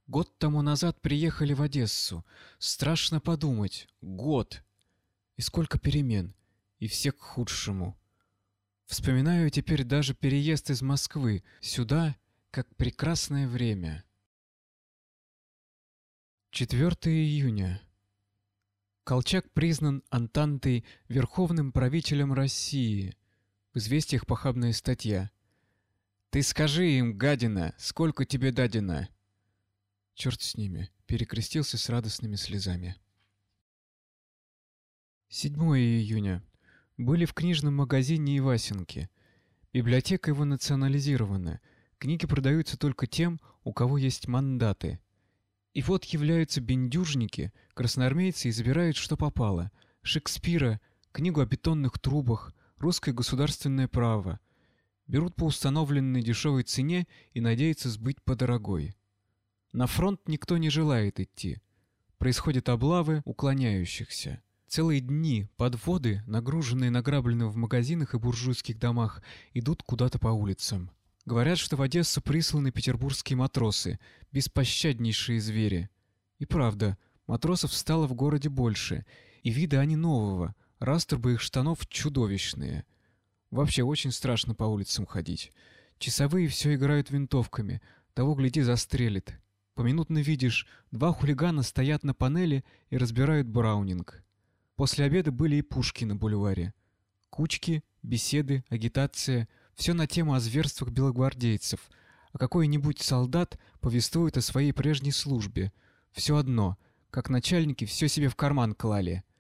Год тому назад приехали в Одессу. Страшно подумать. Год. И сколько перемен. И все к худшему. Вспоминаю теперь даже переезд из Москвы сюда, как прекрасное время. 4 июня. Колчак признан Антантой верховным правителем России – в известиях похабная статья. «Ты скажи им, гадина, сколько тебе дадено?» Черт с ними, перекрестился с радостными слезами. 7 июня. Были в книжном магазине Ивасенки. Библиотека его национализирована. Книги продаются только тем, у кого есть мандаты. И вот являются бендюжники, красноармейцы и забирают, что попало. Шекспира, книгу о бетонных трубах, русское государственное право. Берут по установленной дешевой цене и надеются сбыть по дорогой. На фронт никто не желает идти. Происходят облавы уклоняющихся. Целые дни подводы, нагруженные награбленным в магазинах и буржуйских домах, идут куда-то по улицам. Говорят, что в Одессу присланы петербургские матросы, беспощаднейшие звери. И правда, матросов стало в городе больше, и вида они нового, Раструбы их штанов чудовищные. Вообще очень страшно по улицам ходить. Часовые все играют винтовками, того гляди застрелит. Поминутно видишь, два хулигана стоят на панели и разбирают браунинг. После обеда были и пушки на бульваре. Кучки, беседы, агитация — все на тему о зверствах белогвардейцев, а какой-нибудь солдат повествует о своей прежней службе. Все одно, как начальники все себе в карман клали —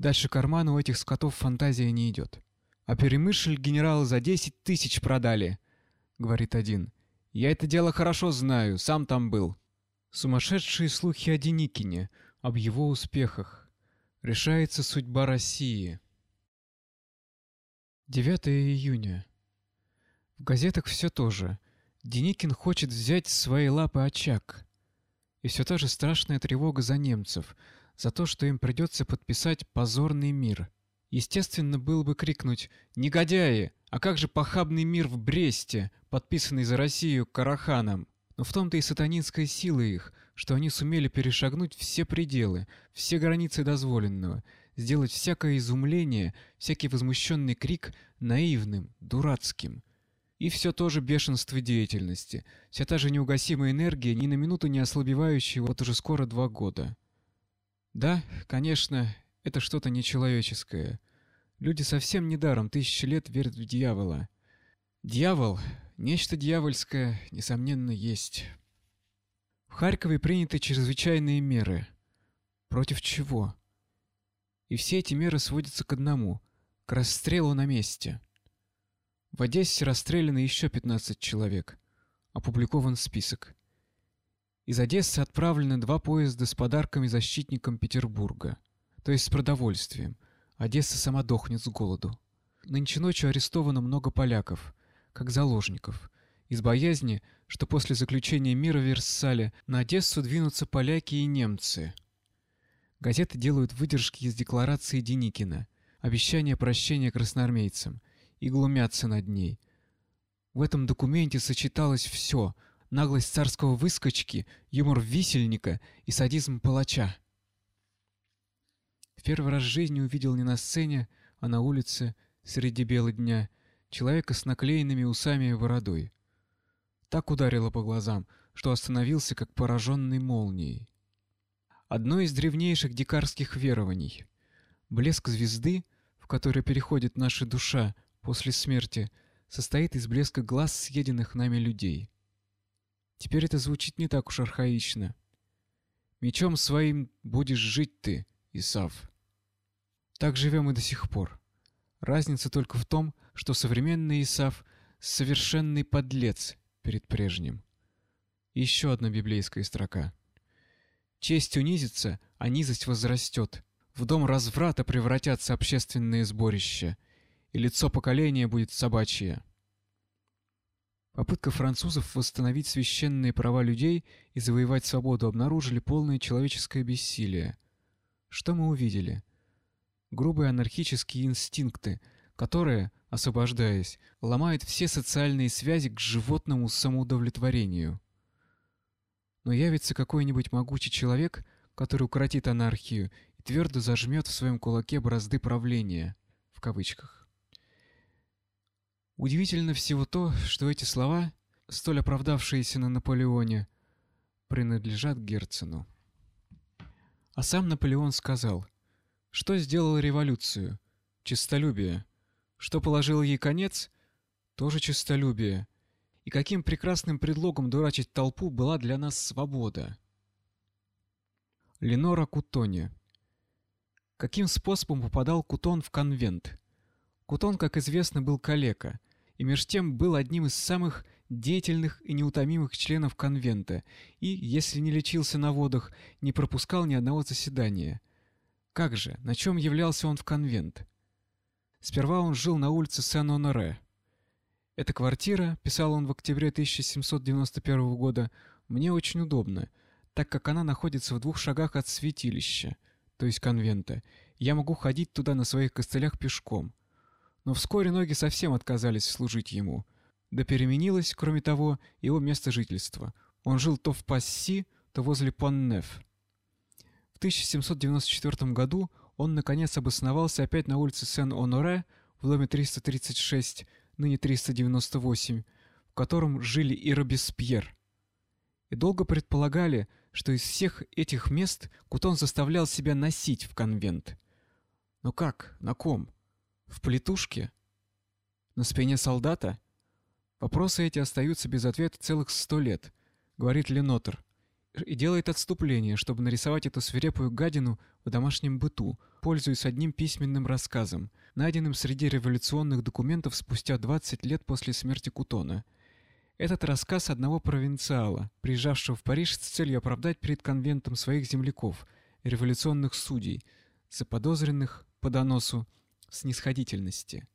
Дальше кармана у этих скотов фантазия не идет. А перемышль генерала за 10 тысяч продали, говорит один. Я это дело хорошо знаю, сам там был. Сумасшедшие слухи о Деникине, об его успехах. Решается судьба России. 9 июня. В газетах все то же. Деникин хочет взять в свои лапы очаг. И все та же страшная тревога за немцев — за то, что им придется подписать позорный мир. Естественно, было бы крикнуть «Негодяи! А как же похабный мир в Бресте, подписанный за Россию Караханом? Но в том-то и сатанинская сила их, что они сумели перешагнуть все пределы, все границы дозволенного, сделать всякое изумление, всякий возмущенный крик наивным, дурацким. И все то же бешенство деятельности, вся та же неугасимая энергия, ни на минуту не ослабевающая вот уже скоро два года. Да, конечно, это что-то нечеловеческое. Люди совсем недаром тысячи лет верят в дьявола. Дьявол, нечто дьявольское, несомненно, есть. В Харькове приняты чрезвычайные меры. Против чего? И все эти меры сводятся к одному — к расстрелу на месте. В Одессе расстреляно еще 15 человек. Опубликован список. Из Одессы отправлены два поезда с подарками защитникам Петербурга, то есть с продовольствием. Одесса сама дохнет с голоду. Нынче ночью арестовано много поляков, как заложников, из боязни, что после заключения мира в Версале на Одессу двинутся поляки и немцы. Газеты делают выдержки из декларации Деникина, обещания прощения красноармейцам, и глумятся над ней. В этом документе сочеталось все — наглость царского выскочки, юмор висельника и садизм палача. В первый раз в жизни увидел не на сцене, а на улице, среди бела дня, человека с наклеенными усами и бородой. Так ударило по глазам, что остановился, как пораженный молнией. Одно из древнейших дикарских верований. Блеск звезды, в который переходит наша душа после смерти, состоит из блеска глаз съеденных нами людей. Теперь это звучит не так уж архаично. Мечом своим будешь жить ты, Исав. Так живем и до сих пор. Разница только в том, что современный Исав — совершенный подлец перед прежним. Еще одна библейская строка — Честь унизится, а низость возрастет. В дом разврата превратятся общественные сборища, и лицо поколения будет собачье. Попытка французов восстановить священные права людей и завоевать свободу обнаружили полное человеческое бессилие. Что мы увидели? Грубые анархические инстинкты, которые, освобождаясь, ломают все социальные связи к животному самоудовлетворению но явится какой-нибудь могучий человек, который укротит анархию и твердо зажмет в своем кулаке бразды правления, в кавычках. Удивительно всего то, что эти слова, столь оправдавшиеся на Наполеоне, принадлежат Герцену. А сам Наполеон сказал, что сделал революцию? Честолюбие. Что положил ей конец? Тоже честолюбие. И каким прекрасным предлогом дурачить толпу была для нас свобода. Ленора Кутоне Каким способом попадал Кутон в конвент? Кутон, как известно, был калека, и меж тем был одним из самых деятельных и неутомимых членов конвента, и, если не лечился на водах, не пропускал ни одного заседания. Как же, на чем являлся он в конвент? Сперва он жил на улице Сен-Оноре. Эта квартира, писал он в октябре 1791 года, мне очень удобна, так как она находится в двух шагах от святилища, то есть конвента. Я могу ходить туда на своих костылях пешком. Но вскоре ноги совсем отказались служить ему. Да переменилось, кроме того, его место жительства. Он жил то в Пасси, то возле Поннеф. В 1794 году он наконец обосновался опять на улице Сен-Оноре в доме 336 ныне 398, в котором жили и Робеспьер. И долго предполагали, что из всех этих мест Кутон заставлял себя носить в конвент. Но как? На ком? В плетушке? На спине солдата? Вопросы эти остаются без ответа целых сто лет, говорит Ленотер и делает отступление, чтобы нарисовать эту свирепую гадину в домашнем быту, пользуясь одним письменным рассказом, найденным среди революционных документов спустя 20 лет после смерти Кутона. Этот рассказ одного провинциала, приезжавшего в Париж с целью оправдать перед конвентом своих земляков, революционных судей, заподозренных по доносу снисходительности.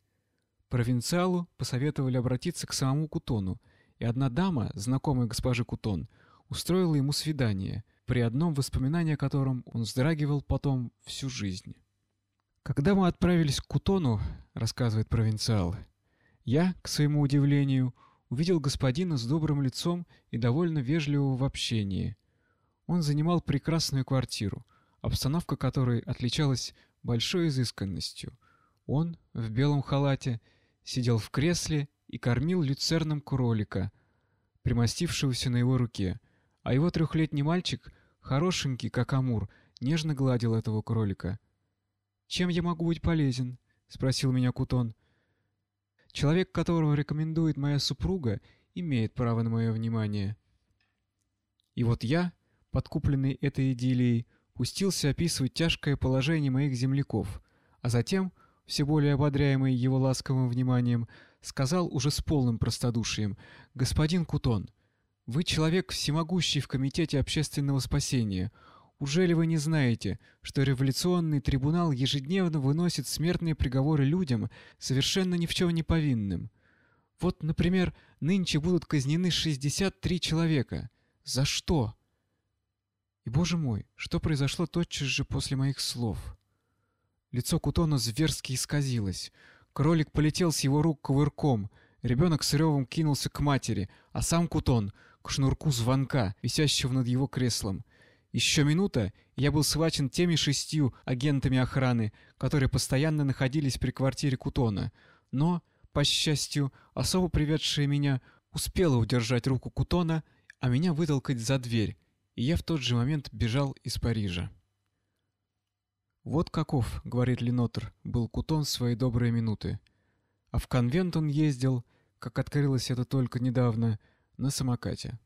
Провинциалу посоветовали обратиться к самому Кутону, и одна дама, знакомая госпожи Кутон, устроила ему свидание, при одном воспоминании о котором он вздрагивал потом всю жизнь. «Когда мы отправились к Кутону, — рассказывает провинциал, — Я, к своему удивлению, увидел господина с добрым лицом и довольно вежливого в общении. Он занимал прекрасную квартиру, обстановка которой отличалась большой изысканностью. Он, в белом халате, сидел в кресле и кормил люцерном кролика, примостившегося на его руке, а его трехлетний мальчик, хорошенький, как амур, нежно гладил этого кролика. «Чем я могу быть полезен?» — спросил меня Кутон. «Человек, которого рекомендует моя супруга, имеет право на мое внимание». И вот я, подкупленный этой идиллией, пустился описывать тяжкое положение моих земляков, а затем, все более ободряемый его ласковым вниманием, сказал уже с полным простодушием, «Господин Кутон, вы человек всемогущий в Комитете общественного спасения. Ужели вы не знаете, что революционный трибунал ежедневно выносит смертные приговоры людям, совершенно ни в чем не повинным? Вот, например, нынче будут казнены 63 человека. За что?» И, боже мой, что произошло тотчас же после моих слов? Лицо Кутона зверски исказилось. Кролик полетел с его рук кувырком. Ребенок с ревом кинулся к матери, а сам Кутон — к шнурку звонка, висящего над его креслом. Еще минута, и я был схвачен теми шестью агентами охраны, которые постоянно находились при квартире Кутона. Но, по счастью, особо приведшая меня успела удержать руку Кутона, а меня вытолкать за дверь, и я в тот же момент бежал из Парижа. «Вот каков, — говорит Ленотр, — был Кутон в свои добрые минуты. А в конвент он ездил, как открылось это только недавно, на самокате.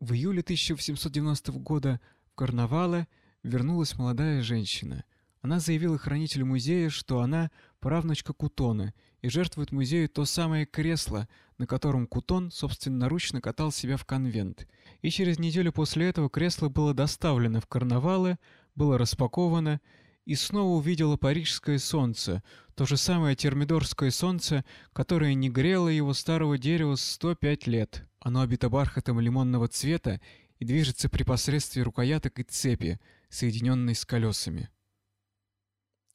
В июле 1790 года в Карнавале вернулась молодая женщина. Она заявила хранителю музея, что она правнучка Кутона и жертвует музею то самое кресло, на котором Кутон собственноручно катал себя в конвент. И через неделю после этого кресло было доставлено в Карнавалы, было распаковано, и снова увидела парижское солнце, то же самое термидорское солнце, которое не грело его старого дерева 105 лет. Оно обито бархатом лимонного цвета и движется при посредстве рукояток и цепи, соединенной с колесами.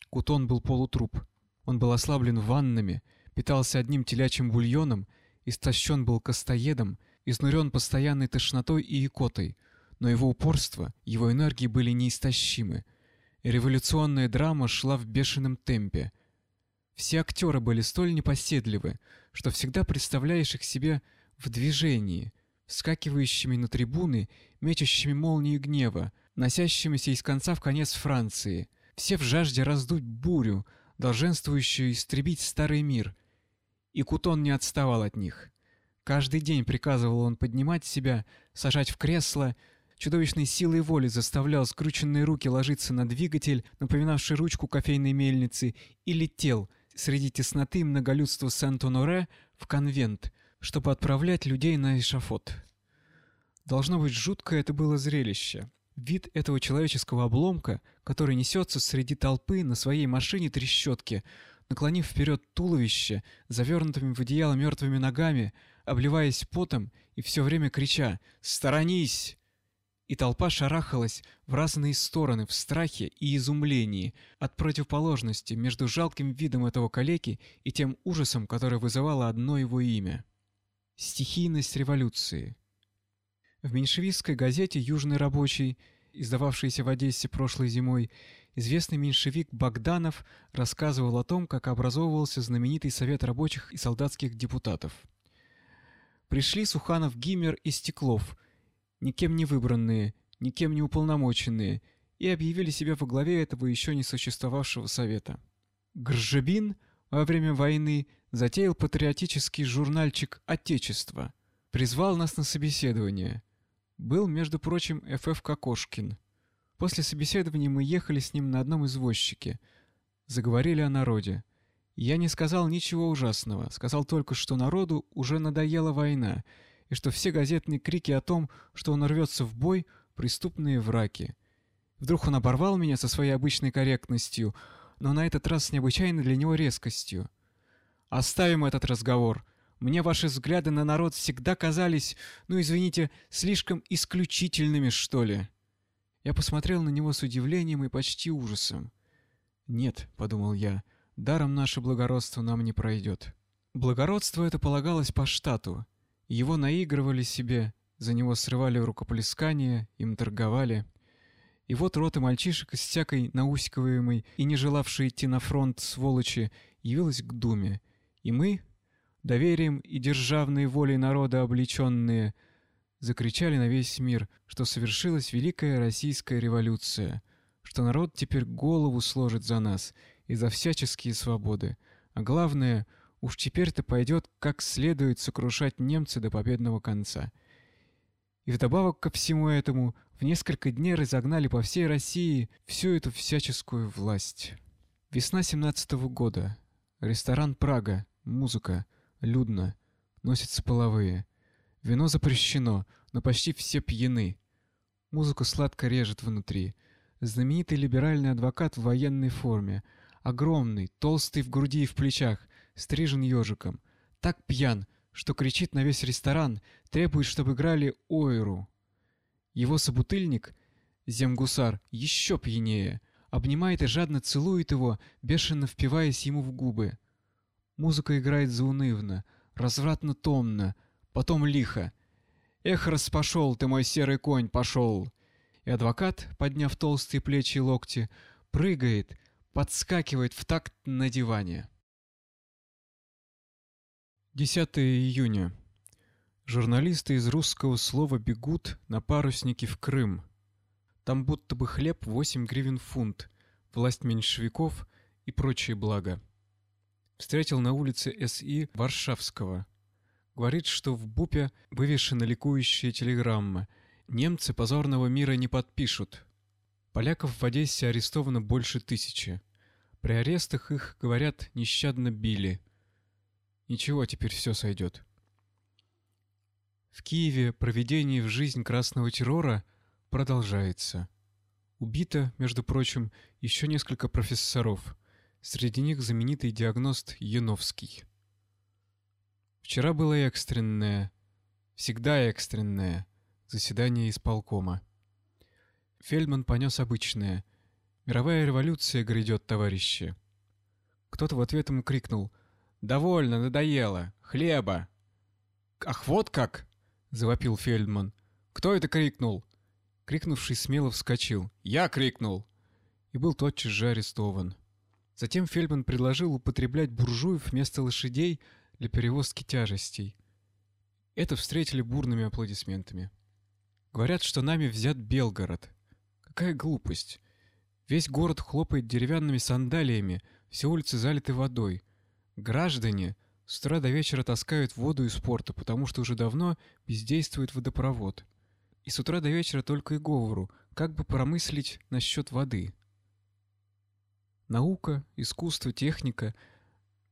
Кутон был полутруп. Он был ослаблен ваннами, питался одним телячьим бульоном, истощен был костоедом, изнурен постоянной тошнотой и икотой, но его упорство, его энергии были неистощимы. Революционная драма шла в бешеном темпе. Все актеры были столь непоседливы, что всегда представляешь их себе в движении, вскакивающими на трибуны, мечущими молнии гнева, носящимися из конца в конец Франции — все в жажде раздуть бурю, долженствующую истребить старый мир. И Кутон не отставал от них. Каждый день приказывал он поднимать себя, сажать в кресло, чудовищной силой воли заставлял скрученные руки ложиться на двигатель, напоминавший ручку кофейной мельницы, и летел среди тесноты многолюдства Сент-Оноре в конвент, чтобы отправлять людей на эшафот. Должно быть, жуткое это было зрелище. Вид этого человеческого обломка, который несется среди толпы на своей машине трещотки, наклонив вперед туловище, завернутыми в одеяло мертвыми ногами, обливаясь потом и все время крича «Сторонись!» И толпа шарахалась в разные стороны в страхе и изумлении от противоположности между жалким видом этого калеки и тем ужасом, который вызывало одно его имя. Стихийность революции. В меньшевистской газете «Южный рабочий», издававшейся в Одессе прошлой зимой, известный меньшевик Богданов рассказывал о том, как образовывался знаменитый Совет рабочих и солдатских депутатов. Пришли Суханов, Гиммер и Стеклов, никем не выбранные, никем не уполномоченные, и объявили себя во главе этого еще не существовавшего совета. Гржебин во время войны затеял патриотический журнальчик «Отечество», призвал нас на собеседование – был, между прочим, Ф.Ф. Кокошкин. После собеседования мы ехали с ним на одном извозчике. Заговорили о народе. Я не сказал ничего ужасного, сказал только, что народу уже надоела война, и что все газетные крики о том, что он рвется в бой, преступные враки. Вдруг он оборвал меня со своей обычной корректностью, но на этот раз с необычайной для него резкостью. «Оставим этот разговор», мне ваши взгляды на народ всегда казались, ну извините, слишком исключительными, что ли. Я посмотрел на него с удивлением и почти ужасом. «Нет», — подумал я, — «даром наше благородство нам не пройдет». Благородство это полагалось по штату. Его наигрывали себе, за него срывали рукоплескания, им торговали. И вот рота мальчишек из всякой наускиваемой и не желавшей идти на фронт сволочи явилась к думе. И мы, доверием и державной волей народа облеченные, закричали на весь мир, что совершилась великая российская революция, что народ теперь голову сложит за нас и за всяческие свободы, а главное, уж теперь-то пойдет как следует сокрушать немца до победного конца. И вдобавок ко всему этому в несколько дней разогнали по всей России всю эту всяческую власть. Весна семнадцатого года. Ресторан Прага. Музыка. Людно. Носятся половые. Вино запрещено, но почти все пьяны. Музыку сладко режет внутри. Знаменитый либеральный адвокат в военной форме. Огромный, толстый в груди и в плечах, стрижен ежиком. Так пьян, что кричит на весь ресторан, требует, чтобы играли ойру. Его собутыльник, земгусар, еще пьянее, обнимает и жадно целует его, бешено впиваясь ему в губы. Музыка играет заунывно, развратно-томно, потом лихо. «Эх, распошел ты, мой серый конь, пошел!» И адвокат, подняв толстые плечи и локти, прыгает, подскакивает в такт на диване. 10 июня. Журналисты из русского слова бегут на парусники в Крым. Там будто бы хлеб 8 гривен фунт, власть меньшевиков и прочие блага. Встретил на улице СИ Варшавского. Говорит, что в БУПе вывешена ликующая телеграмма. Немцы позорного мира не подпишут. Поляков в Одессе арестовано больше тысячи. При арестах их, говорят, нещадно били. Ничего, теперь все сойдет. В Киеве проведение в жизнь красного террора продолжается. Убито, между прочим, еще несколько профессоров – Среди них знаменитый диагност Яновский. Вчера было экстренное, всегда экстренное, заседание исполкома. Фельдман понес обычное. «Мировая революция грядет, товарищи!» Кто-то в ответ ему крикнул «Довольно, надоело! Хлеба!» «Ах, вот как!» — завопил Фельдман. «Кто это крикнул?» Крикнувший смело вскочил. «Я крикнул!» И был тотчас же арестован. Затем Фельдман предложил употреблять буржуев вместо лошадей для перевозки тяжестей. Это встретили бурными аплодисментами. Говорят, что нами взят Белгород. Какая глупость. Весь город хлопает деревянными сандалиями, все улицы залиты водой. Граждане с утра до вечера таскают воду из порта, потому что уже давно бездействует водопровод. И с утра до вечера только и говору, как бы промыслить насчет воды. Наука, искусство, техника,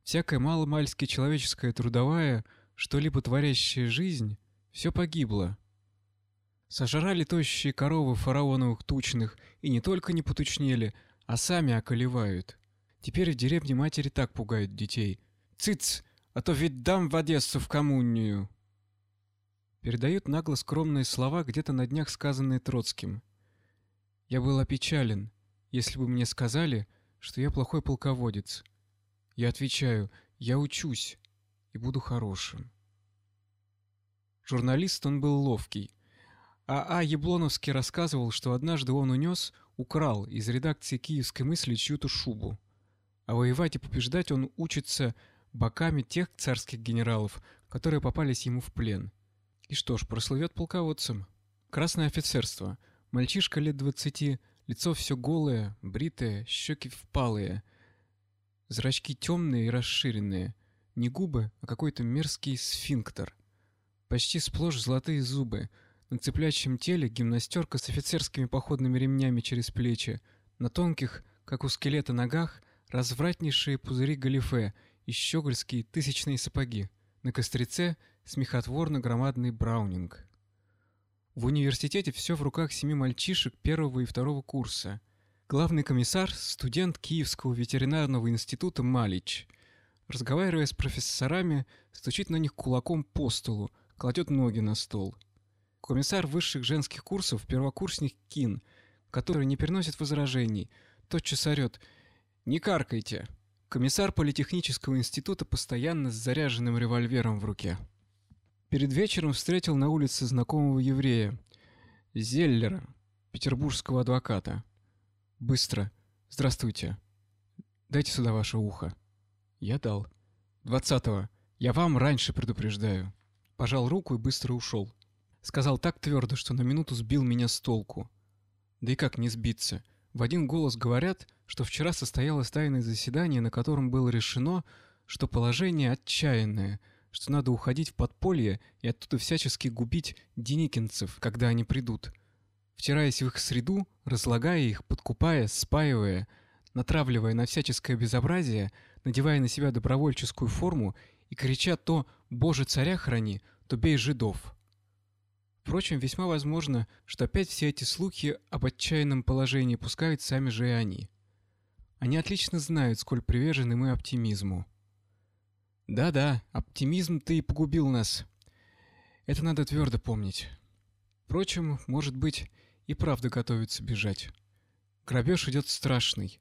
всякая маломальски человеческая трудовая, что-либо творящая жизнь, все погибло. Сожрали тощие коровы фараоновых тучных и не только не потучнели, а сами околевают. Теперь в деревне матери так пугают детей. «Цыц! А то ведь дам в Одессу в коммунию!» Передают нагло скромные слова, где-то на днях сказанные Троцким. «Я был опечален. Если бы мне сказали, что я плохой полководец. Я отвечаю, я учусь и буду хорошим. Журналист он был ловкий. А А. Яблоновский рассказывал, что однажды он унес, украл из редакции «Киевской мысли» чью-то шубу. А воевать и побеждать он учится боками тех царских генералов, которые попались ему в плен. И что ж, прослывет полководцем. Красное офицерство. Мальчишка лет двадцати Лицо все голое, бритое, щеки впалые, зрачки темные и расширенные. Не губы, а какой-то мерзкий сфинктер. Почти сплошь золотые зубы. На цыплячьем теле гимнастерка с офицерскими походными ремнями через плечи. На тонких, как у скелета ногах, развратнейшие пузыри галифе и щегольские тысячные сапоги. На кострице смехотворно-громадный браунинг. В университете все в руках семи мальчишек первого и второго курса. Главный комиссар – студент Киевского ветеринарного института Малич. Разговаривая с профессорами, стучит на них кулаком по столу, кладет ноги на стол. Комиссар высших женских курсов – первокурсник Кин, который не переносит возражений, тотчас орет «Не каркайте!» Комиссар политехнического института постоянно с заряженным револьвером в руке. Перед вечером встретил на улице знакомого еврея, Зеллера, петербургского адвоката. Быстро. Здравствуйте. Дайте сюда ваше ухо. Я дал. Двадцатого. Я вам раньше предупреждаю. Пожал руку и быстро ушел. Сказал так твердо, что на минуту сбил меня с толку. Да и как не сбиться? В один голос говорят, что вчера состоялось тайное заседание, на котором было решено, что положение отчаянное, что надо уходить в подполье и оттуда всячески губить деникинцев, когда они придут. Втираясь в их среду, разлагая их, подкупая, спаивая, натравливая на всяческое безобразие, надевая на себя добровольческую форму и крича то «Боже, царя храни», то «Бей жидов». Впрочем, весьма возможно, что опять все эти слухи об отчаянном положении пускают сами же и они. Они отлично знают, сколь привержены мы оптимизму. Да-да, оптимизм-то и погубил нас. Это надо твердо помнить. Впрочем, может быть, и правда готовится бежать. Грабеж идет страшный.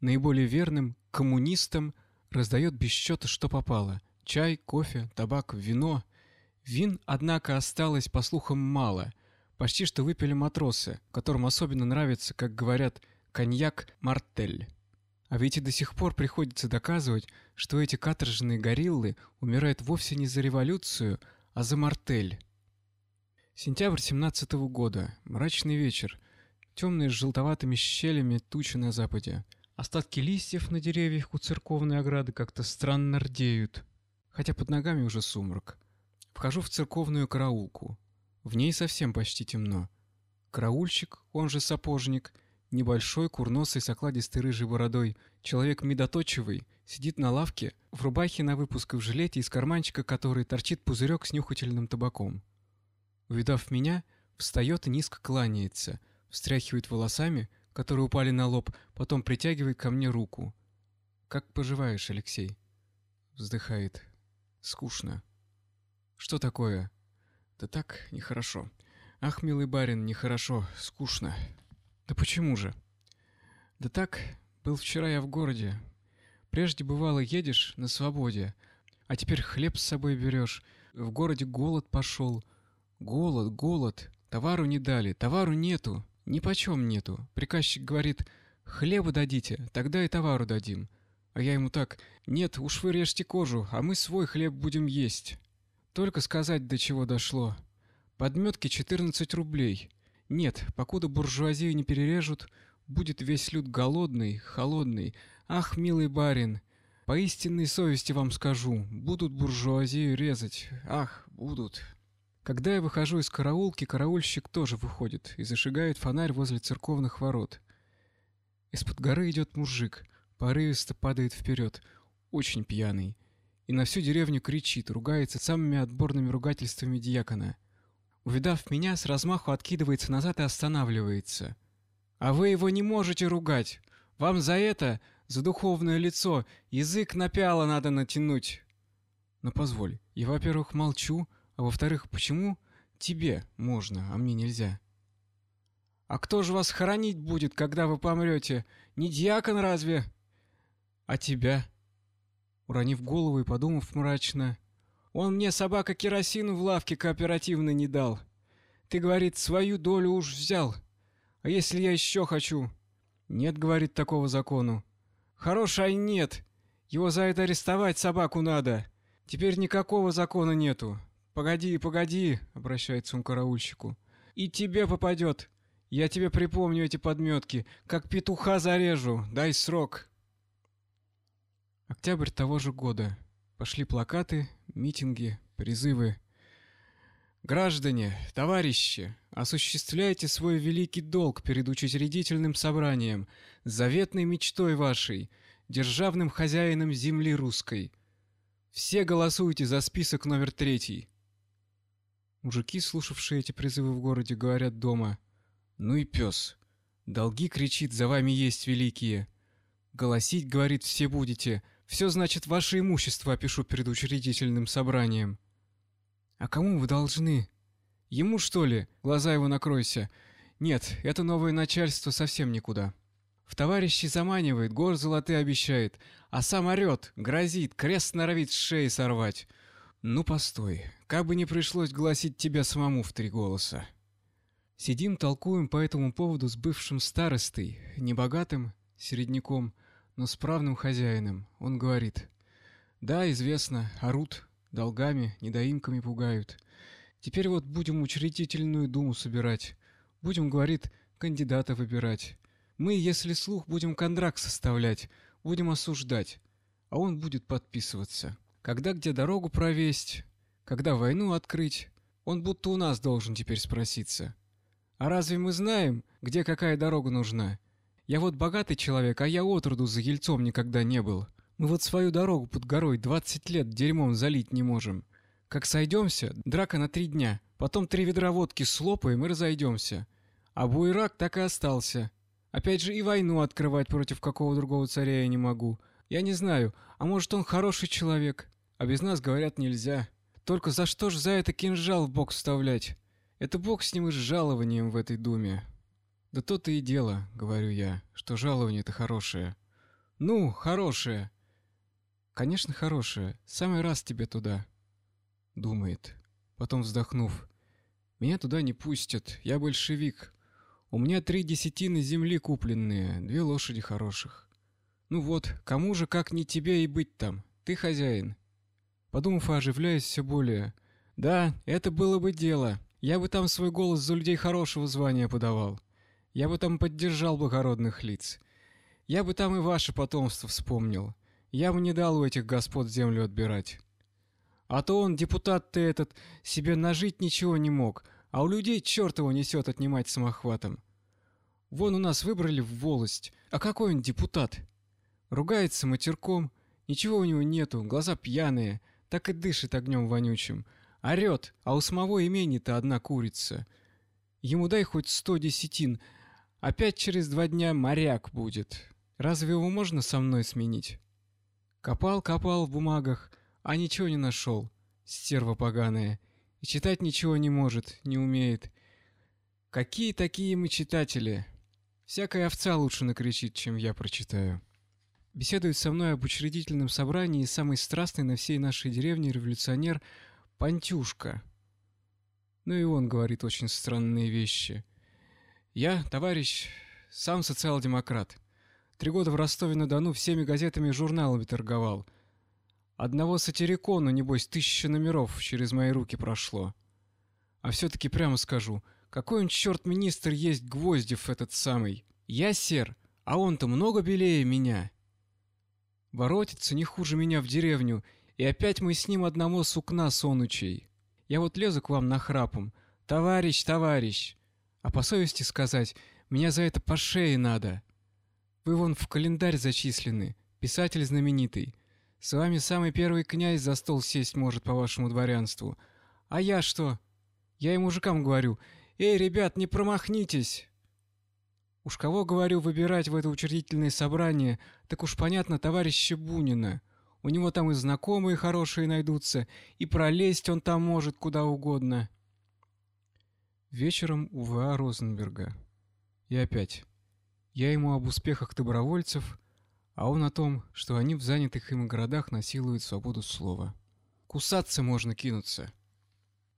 Наиболее верным коммунистам раздает без счета, что попало. Чай, кофе, табак, вино. Вин, однако, осталось, по слухам, мало. Почти что выпили матросы, которым особенно нравится, как говорят, коньяк «Мартель». А ведь и до сих пор приходится доказывать, что эти каторжные гориллы умирают вовсе не за революцию, а за мартель. Сентябрь семнадцатого года. Мрачный вечер. Темные с желтоватыми щелями тучи на западе. Остатки листьев на деревьях у церковной ограды как-то странно рдеют, хотя под ногами уже сумрак. Вхожу в церковную караулку. В ней совсем почти темно. Караульщик, он же сапожник, небольшой, курносый, с окладистой рыжей бородой, человек медоточивый, сидит на лавке, в рубахе на выпуск и в жилете, из карманчика который торчит пузырек с нюхательным табаком. Увидав меня, встает и низко кланяется, встряхивает волосами, которые упали на лоб, потом притягивает ко мне руку. «Как поживаешь, Алексей?» Вздыхает. «Скучно». «Что такое?» «Да так, нехорошо. Ах, милый барин, нехорошо, скучно». «Да почему же?» «Да так, был вчера я в городе. Прежде, бывало, едешь на свободе, а теперь хлеб с собой берешь. В городе голод пошел, Голод, голод. Товару не дали, товару нету. Ни почем нету. Приказчик говорит, хлеба дадите, тогда и товару дадим. А я ему так, нет, уж вы режьте кожу, а мы свой хлеб будем есть. Только сказать, до чего дошло. Подметки 14 рублей. Нет, покуда буржуазию не перережут, будет весь люд голодный, холодный. Ах, милый барин, по истинной совести вам скажу, будут буржуазию резать. Ах, будут. Когда я выхожу из караулки, караульщик тоже выходит и зажигает фонарь возле церковных ворот. Из-под горы идет мужик, порывисто падает вперед, очень пьяный, и на всю деревню кричит, ругается самыми отборными ругательствами дьякона. Увидав меня, с размаху откидывается назад и останавливается. «А вы его не можете ругать! Вам за это, за духовное лицо, язык на пяло надо натянуть!» «Но позволь, я, во-первых, молчу, — а во-вторых, почему тебе можно, а мне нельзя? А кто же вас хоронить будет, когда вы помрете? Не дьякон разве? А тебя? Уронив голову и подумав мрачно, он мне собака керосину в лавке кооперативной не дал. Ты, говорит, свою долю уж взял. А если я еще хочу? Нет, говорит, такого закону. Хорош, ай нет. Его за это арестовать собаку надо. Теперь никакого закона нету. «Погоди, погоди!» — обращается он к караульщику. «И тебе попадет! Я тебе припомню эти подметки, как петуха зарежу! Дай срок!» Октябрь того же года. Пошли плакаты, митинги, призывы. «Граждане, товарищи, осуществляйте свой великий долг перед учредительным собранием, заветной мечтой вашей, державным хозяином земли русской. Все голосуйте за список номер третий. Мужики, слушавшие эти призывы в городе, говорят дома. «Ну и пес. Долги, кричит, за вами есть великие. Голосить, говорит, все будете. Все, значит, ваше имущество опишу перед учредительным собранием». «А кому вы должны?» «Ему, что ли? Глаза его накройся. Нет, это новое начальство совсем никуда». В товарищи заманивает, гор золотые обещает, а сам орёт, грозит, крест норовит с шеи сорвать. Ну постой, как бы не пришлось гласить тебя самому в три голоса. Сидим, толкуем по этому поводу с бывшим старостой, небогатым, середняком, но справным хозяином. Он говорит: "Да, известно, орут, долгами, недоимками пугают. Теперь вот будем учредительную думу собирать. Будем, говорит, кандидата выбирать. Мы, если слух, будем контракт составлять, будем осуждать, а он будет подписываться. Когда где дорогу провесть, когда войну открыть, он будто у нас должен теперь спроситься. А разве мы знаем, где какая дорога нужна? Я вот богатый человек, а я отроду за Ельцом никогда не был. Мы вот свою дорогу под горой 20 лет дерьмом залить не можем. Как сойдемся, драка на три дня, потом три ведра водки слопаем и разойдемся. А буйрак так и остался. Опять же и войну открывать против какого другого царя я не могу. Я не знаю, а может он хороший человек, а без нас, говорят, нельзя. Только за что ж за это кинжал в бок вставлять? Это бог с ним и с жалованием в этой думе. Да то-то и дело, говорю я, что жалование-то хорошее. Ну, хорошее. Конечно, хорошее. Самый раз тебе туда. Думает. Потом вздохнув. Меня туда не пустят. Я большевик. У меня три десятины земли купленные, две лошади хороших. Ну вот, кому же как не тебе и быть там? Ты хозяин. Подумав, оживляясь все более. Да, это было бы дело. Я бы там свой голос за людей хорошего звания подавал. Я бы там поддержал благородных лиц. Я бы там и ваше потомство вспомнил. Я бы не дал у этих господ землю отбирать. А то он, депутат ты этот, себе нажить ничего не мог, а у людей черт его несет отнимать самохватом. Вон у нас выбрали в волость, а какой он депутат? Ругается матерком, ничего у него нету, глаза пьяные, так и дышит огнем вонючим. Орет, а у самого имени-то одна курица. Ему дай хоть сто десятин, опять через два дня моряк будет. Разве его можно со мной сменить? Копал, копал в бумагах, а ничего не нашел. Стерва поганая. И читать ничего не может, не умеет. Какие такие мы читатели? Всякая овца лучше накричит, чем я прочитаю. Беседует со мной об учредительном собрании самый страстный на всей нашей деревне революционер Пантюшка. Ну и он говорит очень странные вещи. Я, товарищ, сам социал-демократ. Три года в Ростове-на-Дону всеми газетами и журналами торговал — Одного сатирикона, небось, тысяча номеров через мои руки прошло. А все-таки прямо скажу, какой он черт министр есть Гвоздев этот самый. Я сер, а он-то много белее меня. Воротится не хуже меня в деревню, и опять мы с ним одного сукна сонучей. Я вот лезу к вам на храпом. Товарищ, товарищ. А по совести сказать, меня за это по шее надо. Вы вон в календарь зачислены, писатель знаменитый. С вами самый первый князь за стол сесть может по вашему дворянству. А я что? Я и мужикам говорю: "Эй, ребят, не промахнитесь". Уж кого говорю выбирать в это учредительное собрание, так уж понятно, товарища Бунина. У него там и знакомые хорошие найдутся, и пролезть он там может куда угодно. Вечером у В.А. Розенберга. И опять. Я ему об успехах добровольцев, а он о том, что они в занятых им городах насилуют свободу слова. Кусаться можно кинуться.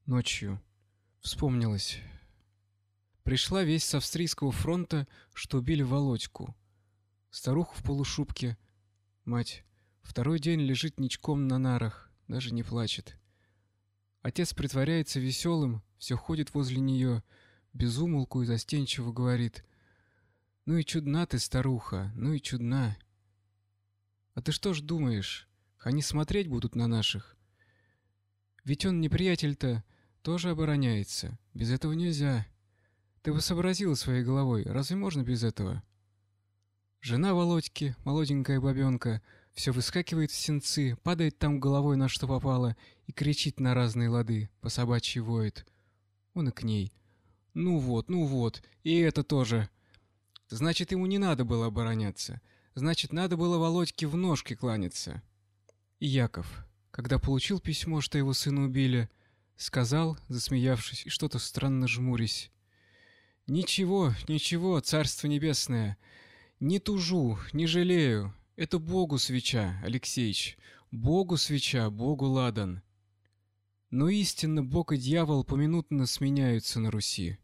Ночью вспомнилось. Пришла весть с австрийского фронта, что убили Володьку. Старуха в полушубке. Мать второй день лежит ничком на нарах, даже не плачет. Отец притворяется веселым, все ходит возле нее, безумолку и застенчиво говорит: "Ну и чудна ты, старуха, ну и чудна". А ты что ж думаешь, они смотреть будут на наших? Ведь он неприятель-то тоже обороняется. Без этого нельзя. Ты бы сообразила своей головой, разве можно без этого? Жена Володьки, молоденькая бабенка, все выскакивает в сенцы, падает там головой на что попало и кричит на разные лады, по собачьи воет. Он и к ней. Ну вот, ну вот, и это тоже. Значит, ему не надо было обороняться. Значит, надо было Володьке в ножки кланяться. И Яков, когда получил письмо, что его сына убили, сказал, засмеявшись и что-то странно жмурясь: "Ничего, ничего, царство небесное. Не тужу, не жалею. Это Богу свеча, Алексеич. Богу свеча, Богу ладан. Но истинно Бог и дьявол поминутно сменяются на Руси.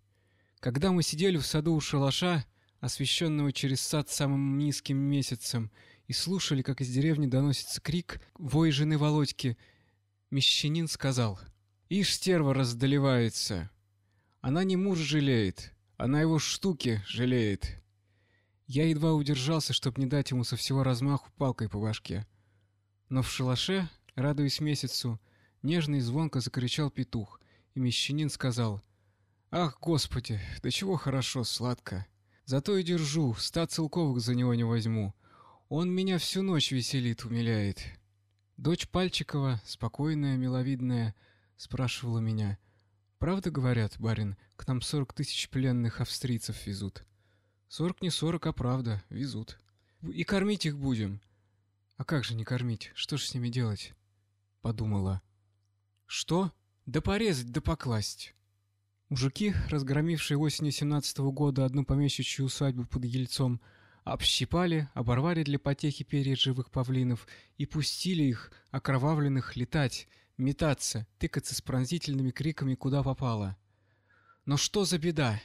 Когда мы сидели в саду у шалаша, освещенного через сад самым низким месяцем, и слушали, как из деревни доносится крик вой жены Володьки, мещанин сказал, «Ишь, стерва раздоливается! Она не муж жалеет, она его штуки жалеет!» Я едва удержался, чтобы не дать ему со всего размаху палкой по башке. Но в шалаше, радуясь месяцу, нежно и звонко закричал петух, и мещанин сказал, «Ах, Господи, да чего хорошо, сладко! Зато и держу, ста целковых за него не возьму. Он меня всю ночь веселит, умиляет». Дочь Пальчикова, спокойная, миловидная, спрашивала меня, «Правда, говорят, барин, к нам сорок тысяч пленных австрийцев везут?» «Сорок не сорок, а правда, везут. И кормить их будем». «А как же не кормить? Что ж с ними делать?» Подумала. «Что? Да порезать, да покласть». Мужики, разгромившие осенью семнадцатого года одну помещичью усадьбу под Ельцом, общипали, оборвали для потехи перья живых павлинов и пустили их, окровавленных, летать, метаться, тыкаться с пронзительными криками куда попало. Но что за беда?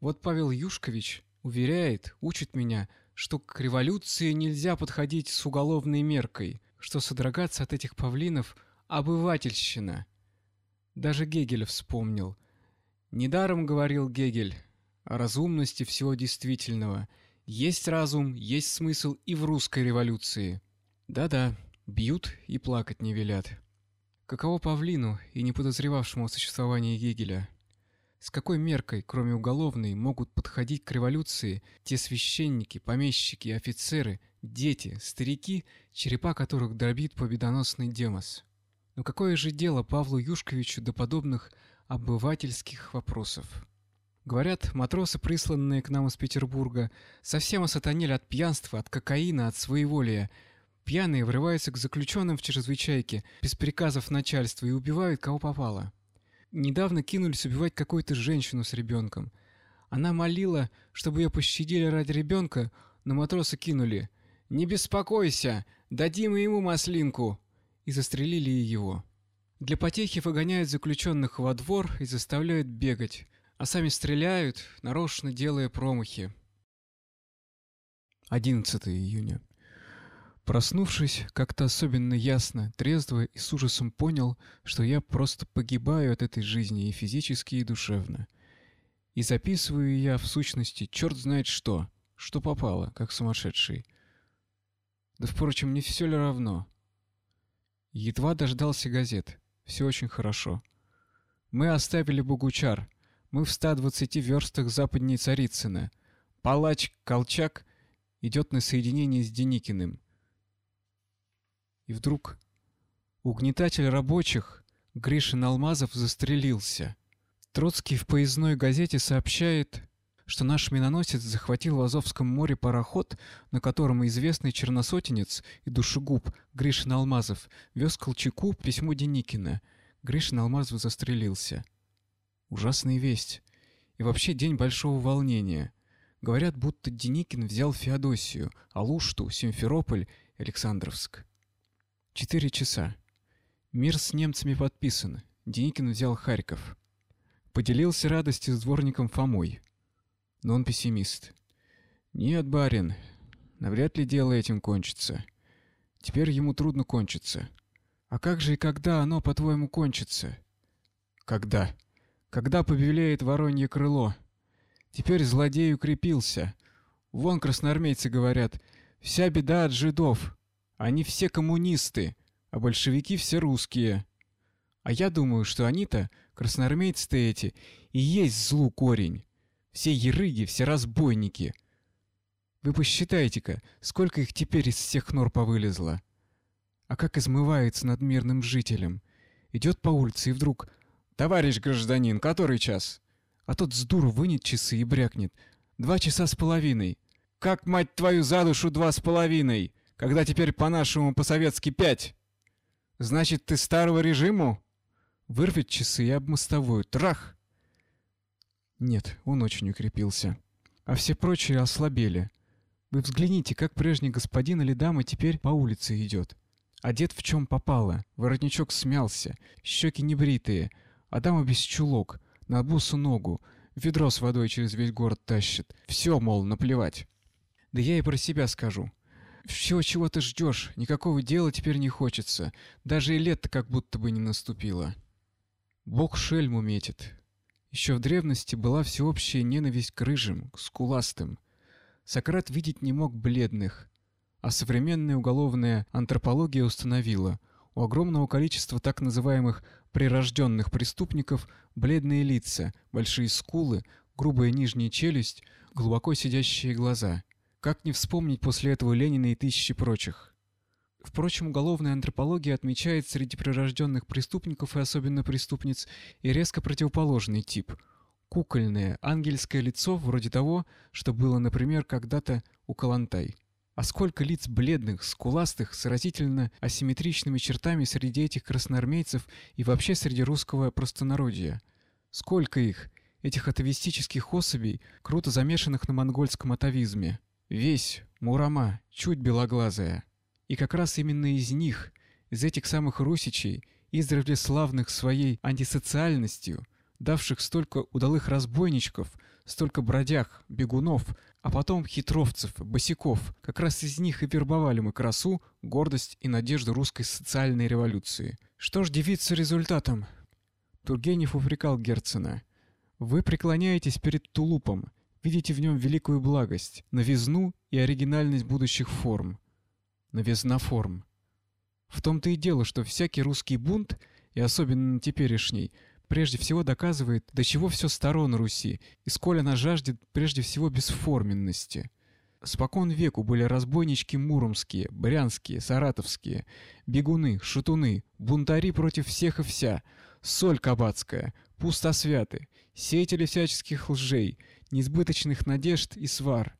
Вот Павел Юшкович уверяет, учит меня, что к революции нельзя подходить с уголовной меркой, что содрогаться от этих павлинов — обывательщина. Даже Гегель вспомнил — Недаром говорил Гегель о разумности всего действительного. Есть разум, есть смысл и в русской революции. Да-да, бьют и плакать не велят. Каково Павлину и не подозревавшему о существовании Гегеля? С какой меркой, кроме уголовной, могут подходить к революции те священники, помещики, офицеры, дети, старики, черепа которых дробит победоносный Демос? Но какое же дело Павлу Юшковичу до подобных обывательских вопросов. Говорят, матросы, присланные к нам из Петербурга, совсем осатанели от пьянства, от кокаина, от своеволия. Пьяные врываются к заключенным в чрезвычайке, без приказов начальства, и убивают кого попало. Недавно кинулись убивать какую-то женщину с ребенком. Она молила, чтобы ее пощадили ради ребенка, но матросы кинули. «Не беспокойся, дадим ему маслинку!» и застрелили его. Для потехи выгоняют заключенных во двор и заставляют бегать, а сами стреляют, нарочно делая промахи. 11 июня. Проснувшись, как-то особенно ясно, трезво и с ужасом понял, что я просто погибаю от этой жизни и физически, и душевно. И записываю я, в сущности, черт знает что, что попало, как сумасшедший. Да, впрочем, не все ли равно? Едва дождался газет. Все очень хорошо. Мы оставили Богучар. Мы в 120 верстах западней Царицына. Палач Колчак идет на соединение с Деникиным. И вдруг угнетатель рабочих Гришин Алмазов застрелился. Троцкий в поездной газете сообщает, что наш миноносец захватил в Азовском море пароход, на котором известный черносотенец и душегуб Гришин Алмазов вез Колчаку письмо Деникина. Гришин Алмазов застрелился. Ужасная весть. И вообще день большого волнения. Говорят, будто Деникин взял Феодосию, Алушту, Симферополь, Александровск. Четыре часа. Мир с немцами подписан. Деникин взял Харьков. Поделился радостью с дворником Фомой но он пессимист. «Нет, барин, навряд ли дело этим кончится. Теперь ему трудно кончиться. А как же и когда оно, по-твоему, кончится?» «Когда? Когда побелеет воронье крыло? Теперь злодей укрепился. Вон красноармейцы говорят, вся беда от жидов. Они все коммунисты, а большевики все русские. А я думаю, что они-то, красноармейцы-то эти, и есть злу корень. Все ерыги, все разбойники. Вы посчитайте-ка, сколько их теперь из всех нор повылезло. А как измывается над мирным жителем. Идет по улице и вдруг... «Товарищ гражданин, который час?» А тот с дуру вынет часы и брякнет. «Два часа с половиной». «Как, мать твою, за душу два с половиной? Когда теперь по-нашему по-советски пять?» «Значит, ты старого режиму?» Вырвет часы и об. Трах! Нет, он очень укрепился. А все прочие ослабели. Вы взгляните, как прежний господин или дама теперь по улице идет. Одет в чем попало, воротничок смялся, щеки небритые, а дама без чулок, на бусу ногу, ведро с водой через весь город тащит. Все, мол, наплевать. Да я и про себя скажу. Все, чего ты ждешь, никакого дела теперь не хочется. Даже и лето как будто бы не наступило. Бог шельму метит. Еще в древности была всеобщая ненависть к рыжим, к скуластым. Сократ видеть не мог бледных. А современная уголовная антропология установила, у огромного количества так называемых прирожденных преступников бледные лица, большие скулы, грубая нижняя челюсть, глубоко сидящие глаза. Как не вспомнить после этого Ленина и тысячи прочих? Впрочем, уголовная антропология отмечает среди прирожденных преступников и особенно преступниц и резко противоположный тип – кукольное, ангельское лицо вроде того, что было, например, когда-то у Калантай. А сколько лиц бледных, скуластых, с разительно асимметричными чертами среди этих красноармейцев и вообще среди русского простонародья. Сколько их, этих атовистических особей, круто замешанных на монгольском атовизме. Весь, Мурама, чуть белоглазая. И как раз именно из них, из этих самых русичей, издревле славных своей антисоциальностью, давших столько удалых разбойничков, столько бродяг, бегунов, а потом хитровцев, босиков, как раз из них и вербовали мы красу, гордость и надежду русской социальной революции. Что ж девица результатом? Тургенев упрекал Герцена. Вы преклоняетесь перед тулупом, видите в нем великую благость, новизну и оригинальность будущих форм новизна форм. В том-то и дело, что всякий русский бунт, и особенно теперешний, прежде всего доказывает, до чего все старо на Руси, и сколь она жаждет прежде всего бесформенности. Спокон веку были разбойнички муромские, брянские, саратовские, бегуны, шатуны, бунтари против всех и вся, соль кабацкая, пустосвяты, сеятели всяческих лжей, несбыточных надежд и свар.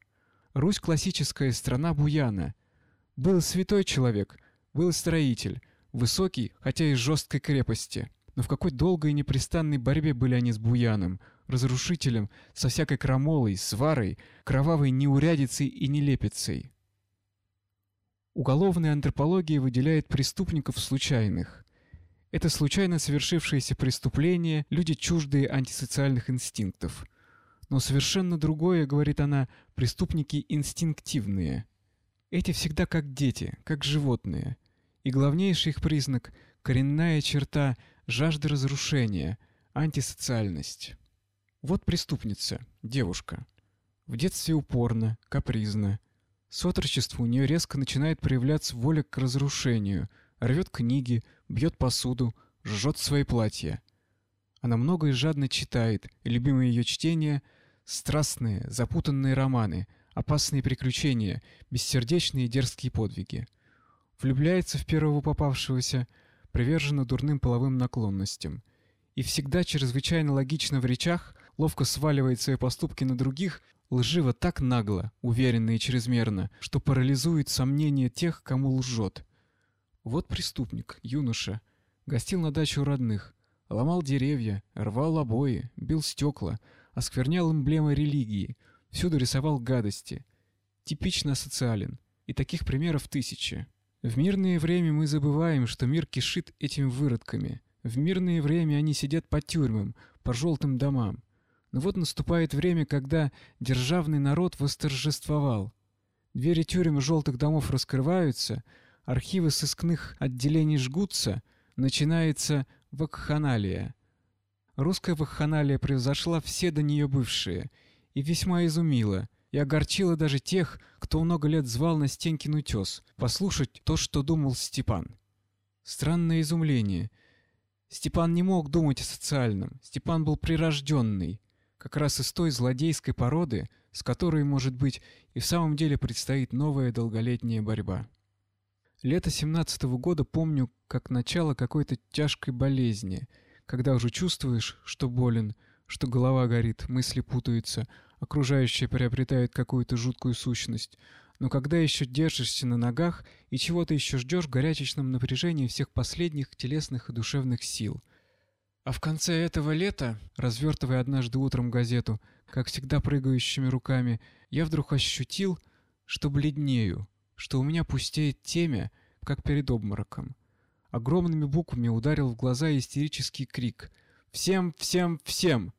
Русь классическая страна буяна — был святой человек, был строитель, высокий, хотя и жесткой крепости. Но в какой долгой и непрестанной борьбе были они с Буяном, разрушителем, со всякой крамолой, сварой, кровавой неурядицей и нелепицей. Уголовная антропология выделяет преступников случайных. Это случайно совершившиеся преступления, люди чуждые антисоциальных инстинктов. Но совершенно другое, говорит она, преступники инстинктивные – эти всегда как дети, как животные. И главнейший их признак — коренная черта жажды разрушения, антисоциальность. Вот преступница, девушка. В детстве упорно, капризно. С отрочества у нее резко начинает проявляться воля к разрушению, рвет книги, бьет посуду, жжет свои платья. Она много и жадно читает, и любимое ее чтение — страстные, запутанные романы — опасные приключения, бессердечные и дерзкие подвиги. Влюбляется в первого попавшегося, привержена дурным половым наклонностям. И всегда чрезвычайно логично в речах, ловко сваливает свои поступки на других, лживо так нагло, уверенно и чрезмерно, что парализует сомнения тех, кому лжет. Вот преступник, юноша, гостил на даче у родных, ломал деревья, рвал обои, бил стекла, осквернял эмблемы религии — Всюду рисовал гадости. Типично социален. И таких примеров тысячи. В мирное время мы забываем, что мир кишит этими выродками. В мирное время они сидят по тюрьмам, по желтым домам. Но вот наступает время, когда державный народ восторжествовал. Двери тюрем желтых домов раскрываются, архивы сыскных отделений жгутся, начинается вакханалия. Русская вакханалия превзошла все до нее бывшие — и весьма изумила, и огорчила даже тех, кто много лет звал на Стенькин утес, послушать то, что думал Степан. Странное изумление. Степан не мог думать о социальном, Степан был прирожденный, как раз из той злодейской породы, с которой, может быть, и в самом деле предстоит новая долголетняя борьба. Лето семнадцатого года помню как начало какой-то тяжкой болезни, когда уже чувствуешь, что болен, что голова горит, мысли путаются, окружающее приобретает какую-то жуткую сущность. Но когда еще держишься на ногах и чего-то еще ждешь в горячечном напряжении всех последних телесных и душевных сил. А в конце этого лета, развертывая однажды утром газету, как всегда прыгающими руками, я вдруг ощутил, что бледнею, что у меня пустеет темя, как перед обмороком. Огромными буквами ударил в глаза истерический крик. «Всем, всем, всем!»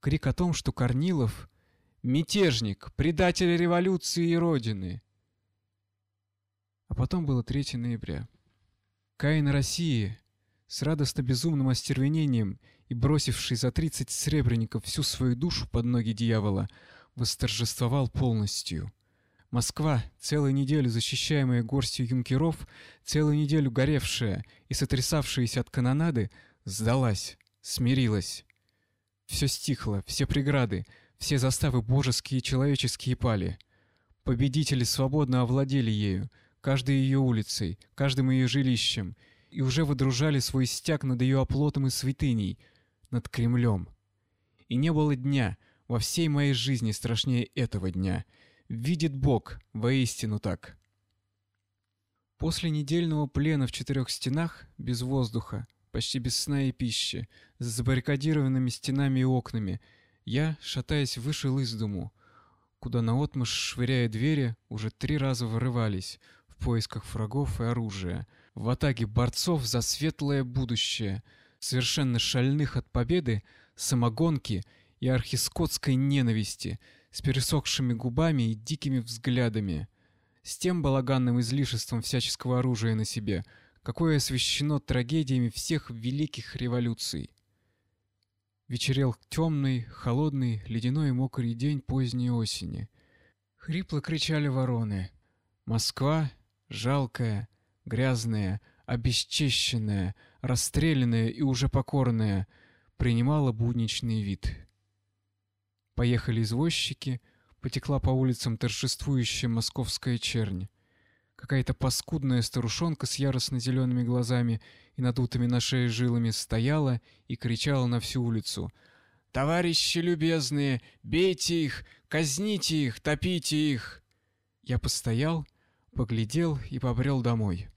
Крик о том, что Корнилов — мятежник, предатель революции и Родины. А потом было 3 ноября. Каин России, с радостно-безумным остервенением и бросивший за 30 сребреников всю свою душу под ноги дьявола, восторжествовал полностью. Москва, целую неделю защищаемая горстью юнкеров, целую неделю горевшая и сотрясавшаяся от канонады, сдалась, смирилась. Все стихло, все преграды, все заставы божеские и человеческие пали. Победители свободно овладели ею, каждой ее улицей, каждым ее жилищем, и уже выдружали свой стяг над ее оплотом и святыней, над Кремлем. И не было дня во всей моей жизни страшнее этого дня — Видит Бог, воистину так. После недельного плена в четырех стенах, без воздуха, почти без сна и пищи, с забаррикадированными стенами и окнами, я, шатаясь, вышел из дому, куда наотмашь, швыряя двери, уже три раза вырывались в поисках врагов и оружия, в атаке борцов за светлое будущее, совершенно шальных от победы, самогонки и архискотской ненависти — с пересохшими губами и дикими взглядами, с тем балаганным излишеством всяческого оружия на себе, какое освещено трагедиями всех великих революций. Вечерел темный, холодный, ледяной и мокрый день поздней осени. Хрипло кричали вороны. Москва, жалкая, грязная, обесчищенная, расстрелянная и уже покорная, принимала будничный вид. Поехали извозчики, потекла по улицам торжествующая московская чернь. Какая-то паскудная старушонка с яростно-зелеными глазами и надутыми на шее жилами стояла и кричала на всю улицу. «Товарищи любезные, бейте их, казните их, топите их!» Я постоял, поглядел и побрел домой.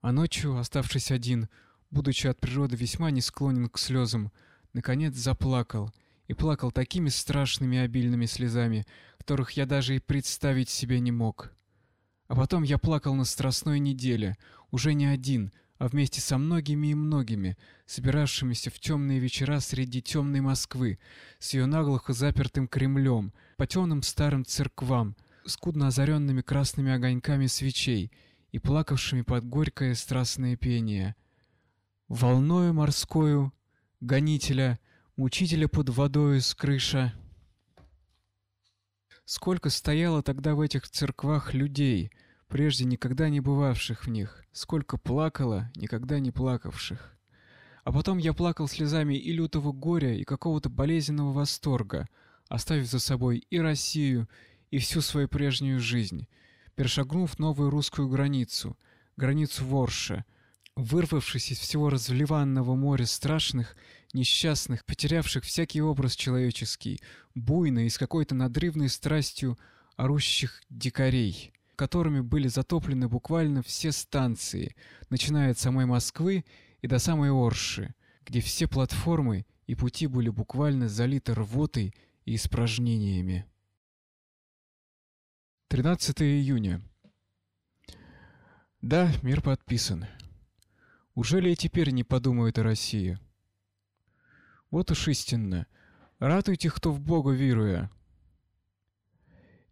А ночью, оставшись один, будучи от природы весьма не склонен к слезам, наконец заплакал и плакал такими страшными обильными слезами, которых я даже и представить себе не мог. А потом я плакал на страстной неделе, уже не один, а вместе со многими и многими, собиравшимися в темные вечера среди темной Москвы, с ее наглухо запертым Кремлем, по темным старым церквам, скудно озаренными красными огоньками свечей и плакавшими под горькое страстное пение. Волною морскою, гонителя — учителя под водой с крыша. Сколько стояло тогда в этих церквах людей, прежде никогда не бывавших в них, сколько плакало, никогда не плакавших. А потом я плакал слезами и лютого горя, и какого-то болезненного восторга, оставив за собой и Россию, и всю свою прежнюю жизнь, перешагнув новую русскую границу, границу Ворша, вырвавшись из всего разливанного моря страшных несчастных, потерявших всякий образ человеческий, буйно и с какой-то надрывной страстью орущих дикарей, которыми были затоплены буквально все станции, начиная от самой Москвы и до самой Орши, где все платформы и пути были буквально залиты рвотой и испражнениями. 13 июня. Да, мир подписан. Уже ли и теперь не подумают о России? Вот уж истинно. Ратуйте, кто в Бога веруя.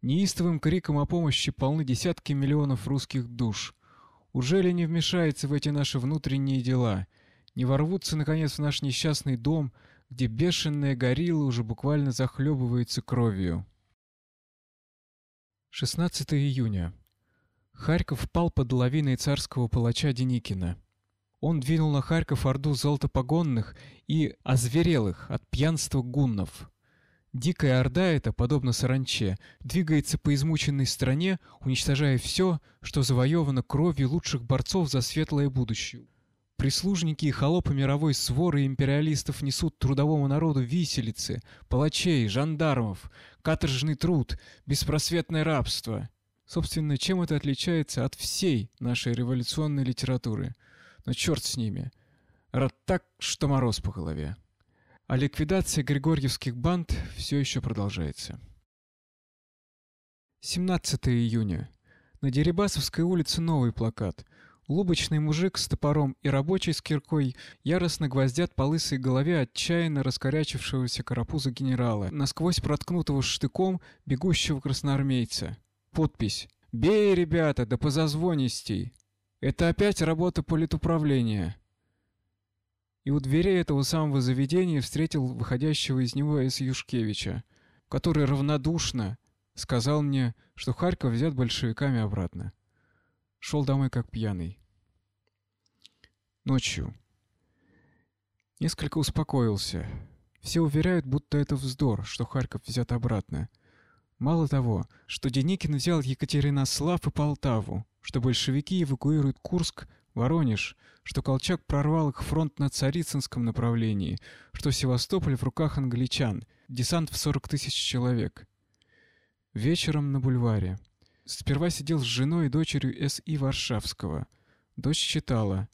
Неистовым криком о помощи полны десятки миллионов русских душ. Уже ли не вмешается в эти наши внутренние дела? Не ворвутся, наконец, в наш несчастный дом, где бешеная горилла уже буквально захлебывается кровью? 16 июня. Харьков впал под лавиной царского палача Деникина. Он двинул на Харьков орду золотопогонных и озверелых от пьянства гуннов. Дикая орда эта, подобно саранче, двигается по измученной стране, уничтожая все, что завоевано кровью лучших борцов за светлое будущее. Прислужники и холопы мировой своры империалистов несут трудовому народу виселицы, палачей, жандармов, каторжный труд, беспросветное рабство. Собственно, чем это отличается от всей нашей революционной литературы – но черт с ними. Рад так, что мороз по голове. А ликвидация григорьевских банд все еще продолжается. 17 июня. На Дерибасовской улице новый плакат. Лубочный мужик с топором и рабочий с киркой яростно гвоздят по лысой голове отчаянно раскорячившегося карапуза генерала, насквозь проткнутого штыком бегущего красноармейца. Подпись «Бей, ребята, да позазвонистей!» Это опять работа политуправления. И у дверей этого самого заведения встретил выходящего из него С. Юшкевича, который равнодушно сказал мне, что Харьков взят большевиками обратно. Шел домой как пьяный. Ночью. Несколько успокоился. Все уверяют, будто это вздор, что Харьков взят обратно. Мало того, что Деникин взял Екатеринослав и Полтаву, что большевики эвакуируют Курск, Воронеж, что Колчак прорвал их фронт на Царицынском направлении, что Севастополь в руках англичан, десант в 40 тысяч человек. Вечером на бульваре. Сперва сидел с женой и дочерью С.И. Варшавского. Дочь читала.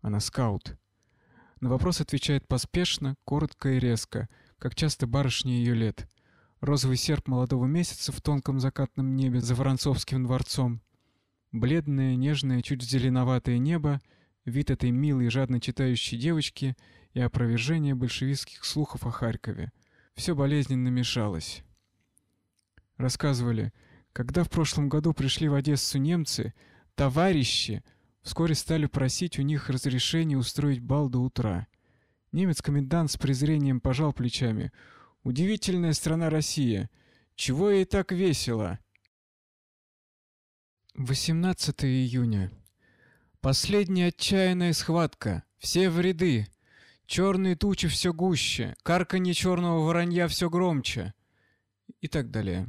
Она скаут. На вопрос отвечает поспешно, коротко и резко, как часто барышни ее лет. Розовый серп молодого месяца в тонком закатном небе за Воронцовским дворцом. Бледное, нежное, чуть зеленоватое небо, вид этой милой, жадно читающей девочки и опровержение большевистских слухов о Харькове. Все болезненно мешалось. Рассказывали, когда в прошлом году пришли в Одессу немцы, товарищи Вскоре стали просить у них разрешения устроить бал до утра. Немец-комендант с презрением пожал плечами. «Удивительная страна Россия! Чего ей так весело?» 18 июня. Последняя отчаянная схватка. Все в ряды. Черные тучи все гуще. Карканье черного воронья все громче. И так далее.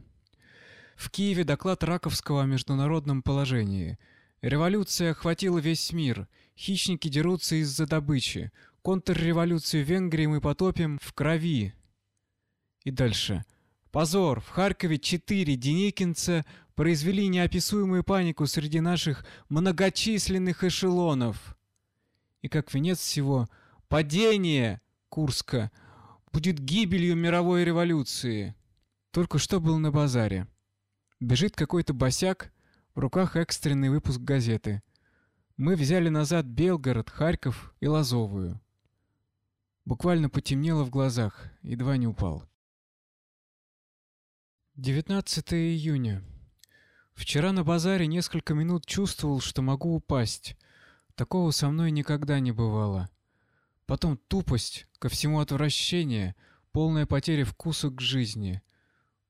В Киеве доклад Раковского о международном положении – Революция охватила весь мир. Хищники дерутся из-за добычи. Контрреволюцию в Венгрии мы потопим в крови. И дальше. Позор! В Харькове четыре деникинца произвели неописуемую панику среди наших многочисленных эшелонов. И как венец всего, падение Курска будет гибелью мировой революции. Только что был на базаре. Бежит какой-то босяк, в руках экстренный выпуск газеты. Мы взяли назад Белгород, Харьков и Лазовую. Буквально потемнело в глазах, едва не упал. 19 июня. Вчера на базаре несколько минут чувствовал, что могу упасть. Такого со мной никогда не бывало. Потом тупость, ко всему отвращение, полная потеря вкуса к жизни.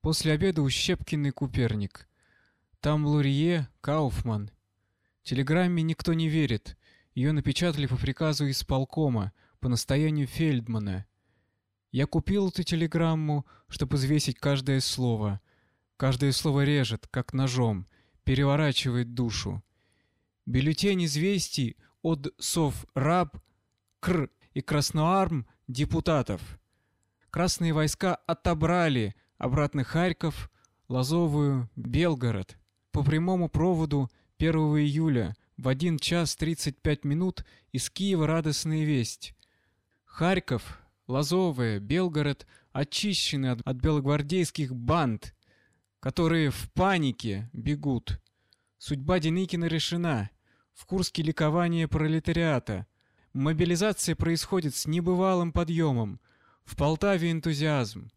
После обеда ущепкинный Куперник. Там Лурье, Кауфман. Телеграмме никто не верит. Ее напечатали по приказу исполкома, по настоянию Фельдмана. Я купил эту телеграмму, чтобы взвесить каждое слово. Каждое слово режет, как ножом, переворачивает душу. Бюллетень известий от Сов-Раб, Кр и Красноарм депутатов. Красные войска отобрали обратно Харьков, Лазовую, Белгород. По прямому проводу 1 июля в 1 час 35 минут из Киева радостная весть. Харьков, Лазовая, Белгород очищены от, от белогвардейских банд, которые в панике бегут. Судьба Деникина решена. В Курске ликование пролетариата. Мобилизация происходит с небывалым подъемом. В Полтаве энтузиазм.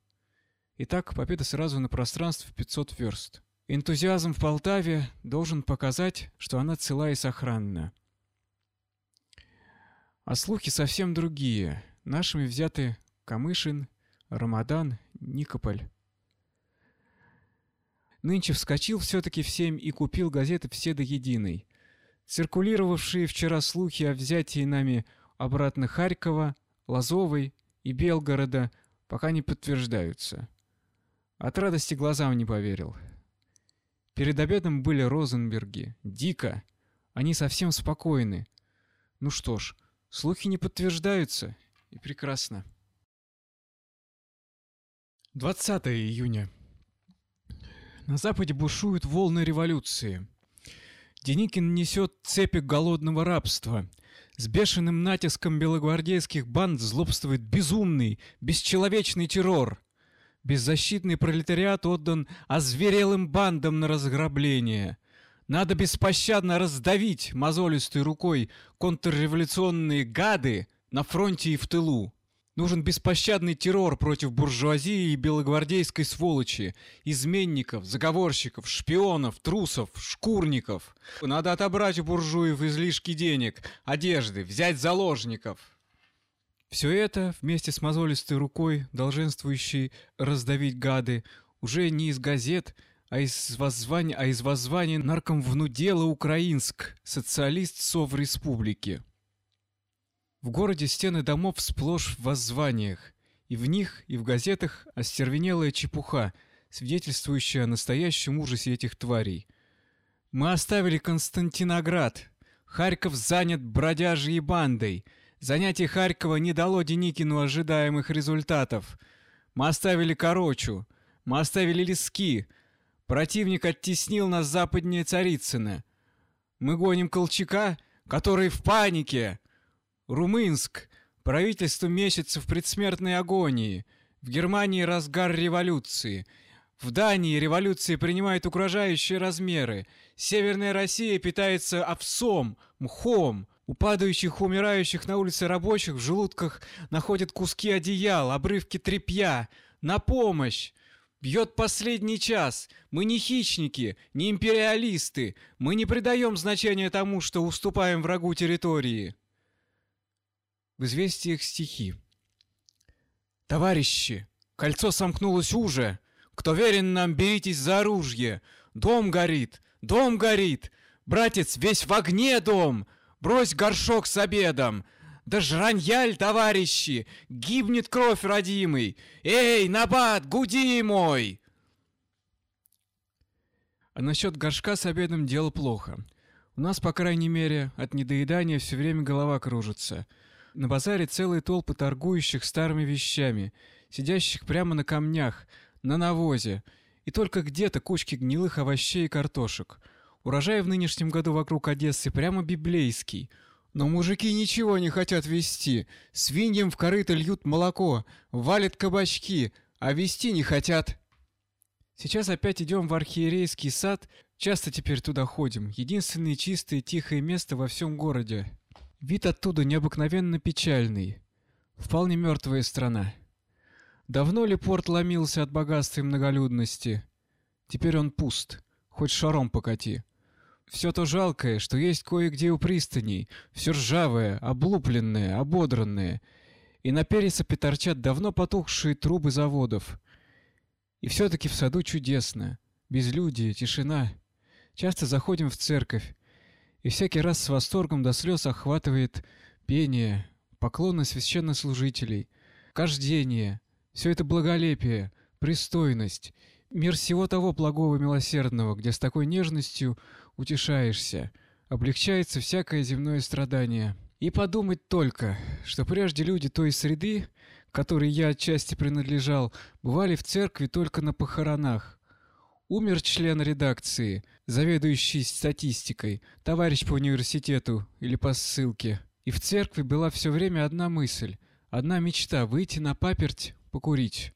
Итак, победа сразу на пространстве в 500 верст. Энтузиазм в Полтаве должен показать, что она цела и сохранна. А слухи совсем другие. Нашими взяты Камышин, Рамадан, Никополь. Нынче вскочил все-таки в семь и купил газеты все до единой. Циркулировавшие вчера слухи о взятии нами обратно Харькова, Лазовой и Белгорода пока не подтверждаются. От радости глазам не поверил. Перед обедом были Розенберги. Дико. Они совсем спокойны. Ну что ж, слухи не подтверждаются. И прекрасно. 20 июня. На Западе бушуют волны революции. Деникин несет цепи голодного рабства. С бешеным натиском белогвардейских банд злобствует безумный, бесчеловечный террор. Беззащитный пролетариат отдан озверелым бандам на разграбление. Надо беспощадно раздавить мозолистой рукой контрреволюционные гады на фронте и в тылу. Нужен беспощадный террор против буржуазии и белогвардейской сволочи, изменников, заговорщиков, шпионов, трусов, шкурников. Надо отобрать у буржуев излишки денег, одежды, взять заложников. Все это, вместе с мозолистой рукой, долженствующей раздавить гады, уже не из газет, а из воззвания, а из воззвания наркомвнудела Украинск, социалист Сов Республики. В городе стены домов сплошь в воззваниях, и в них, и в газетах остервенелая чепуха, свидетельствующая о настоящем ужасе этих тварей. Мы оставили Константиноград. Харьков занят бродяжьей бандой. Занятие Харькова не дало Деникину ожидаемых результатов. Мы оставили Корочу. Мы оставили Лески. Противник оттеснил нас западнее Царицына. Мы гоним Колчака, который в панике. Румынск. Правительство в предсмертной агонии. В Германии разгар революции. В Дании революция принимает угрожающие размеры. Северная Россия питается овсом, мхом. У падающих, умирающих на улице рабочих в желудках находят куски одеял, обрывки тряпья. На помощь! Бьет последний час. Мы не хищники, не империалисты. Мы не придаем значения тому, что уступаем врагу территории в известиях стихи. «Товарищи, кольцо сомкнулось уже! Кто верен нам, беритесь за оружие! Дом горит! Дом горит! Братец, весь в огне дом! Брось горшок с обедом! Да жраньяль, товарищи! Гибнет кровь родимый! Эй, набат, гуди мой!» А насчет горшка с обедом дело плохо. У нас, по крайней мере, от недоедания все время голова кружится — на базаре целые толпы торгующих старыми вещами, сидящих прямо на камнях, на навозе, и только где-то кучки гнилых овощей и картошек. Урожай в нынешнем году вокруг Одессы прямо библейский. Но мужики ничего не хотят вести. Свиньям в корыто льют молоко, валят кабачки, а вести не хотят. Сейчас опять идем в архиерейский сад, часто теперь туда ходим. Единственное чистое тихое место во всем городе. Вид оттуда необыкновенно печальный. Вполне мертвая страна. Давно ли порт ломился от богатства и многолюдности? Теперь он пуст, хоть шаром покати. Все то жалкое, что есть кое-где у пристаней, все ржавое, облупленное, ободранное. И на пересыпи торчат давно потухшие трубы заводов. И все-таки в саду чудесно. Безлюдие, тишина. Часто заходим в церковь, и всякий раз с восторгом до слез охватывает пение, поклоны священнослужителей, кождение, все это благолепие, пристойность, мир всего того благого милосердного, где с такой нежностью утешаешься, облегчается всякое земное страдание. И подумать только, что прежде люди той среды, которой я отчасти принадлежал, бывали в церкви только на похоронах, Умер член редакции, заведующий статистикой, товарищ по университету или по ссылке. И в церкви была все время одна мысль, одна мечта — выйти на паперть, покурить.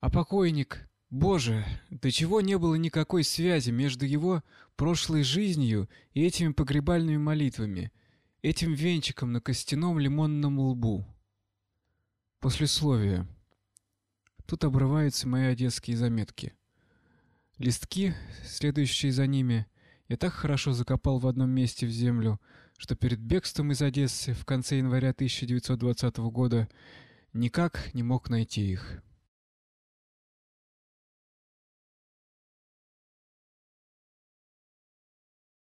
А покойник... Боже, до чего не было никакой связи между его прошлой жизнью и этими погребальными молитвами, этим венчиком на костяном лимонном лбу. Послесловие. Тут обрываются мои одесские заметки. Листки, следующие за ними, я так хорошо закопал в одном месте в землю, что перед бегством из Одессы в конце января 1920 года никак не мог найти их.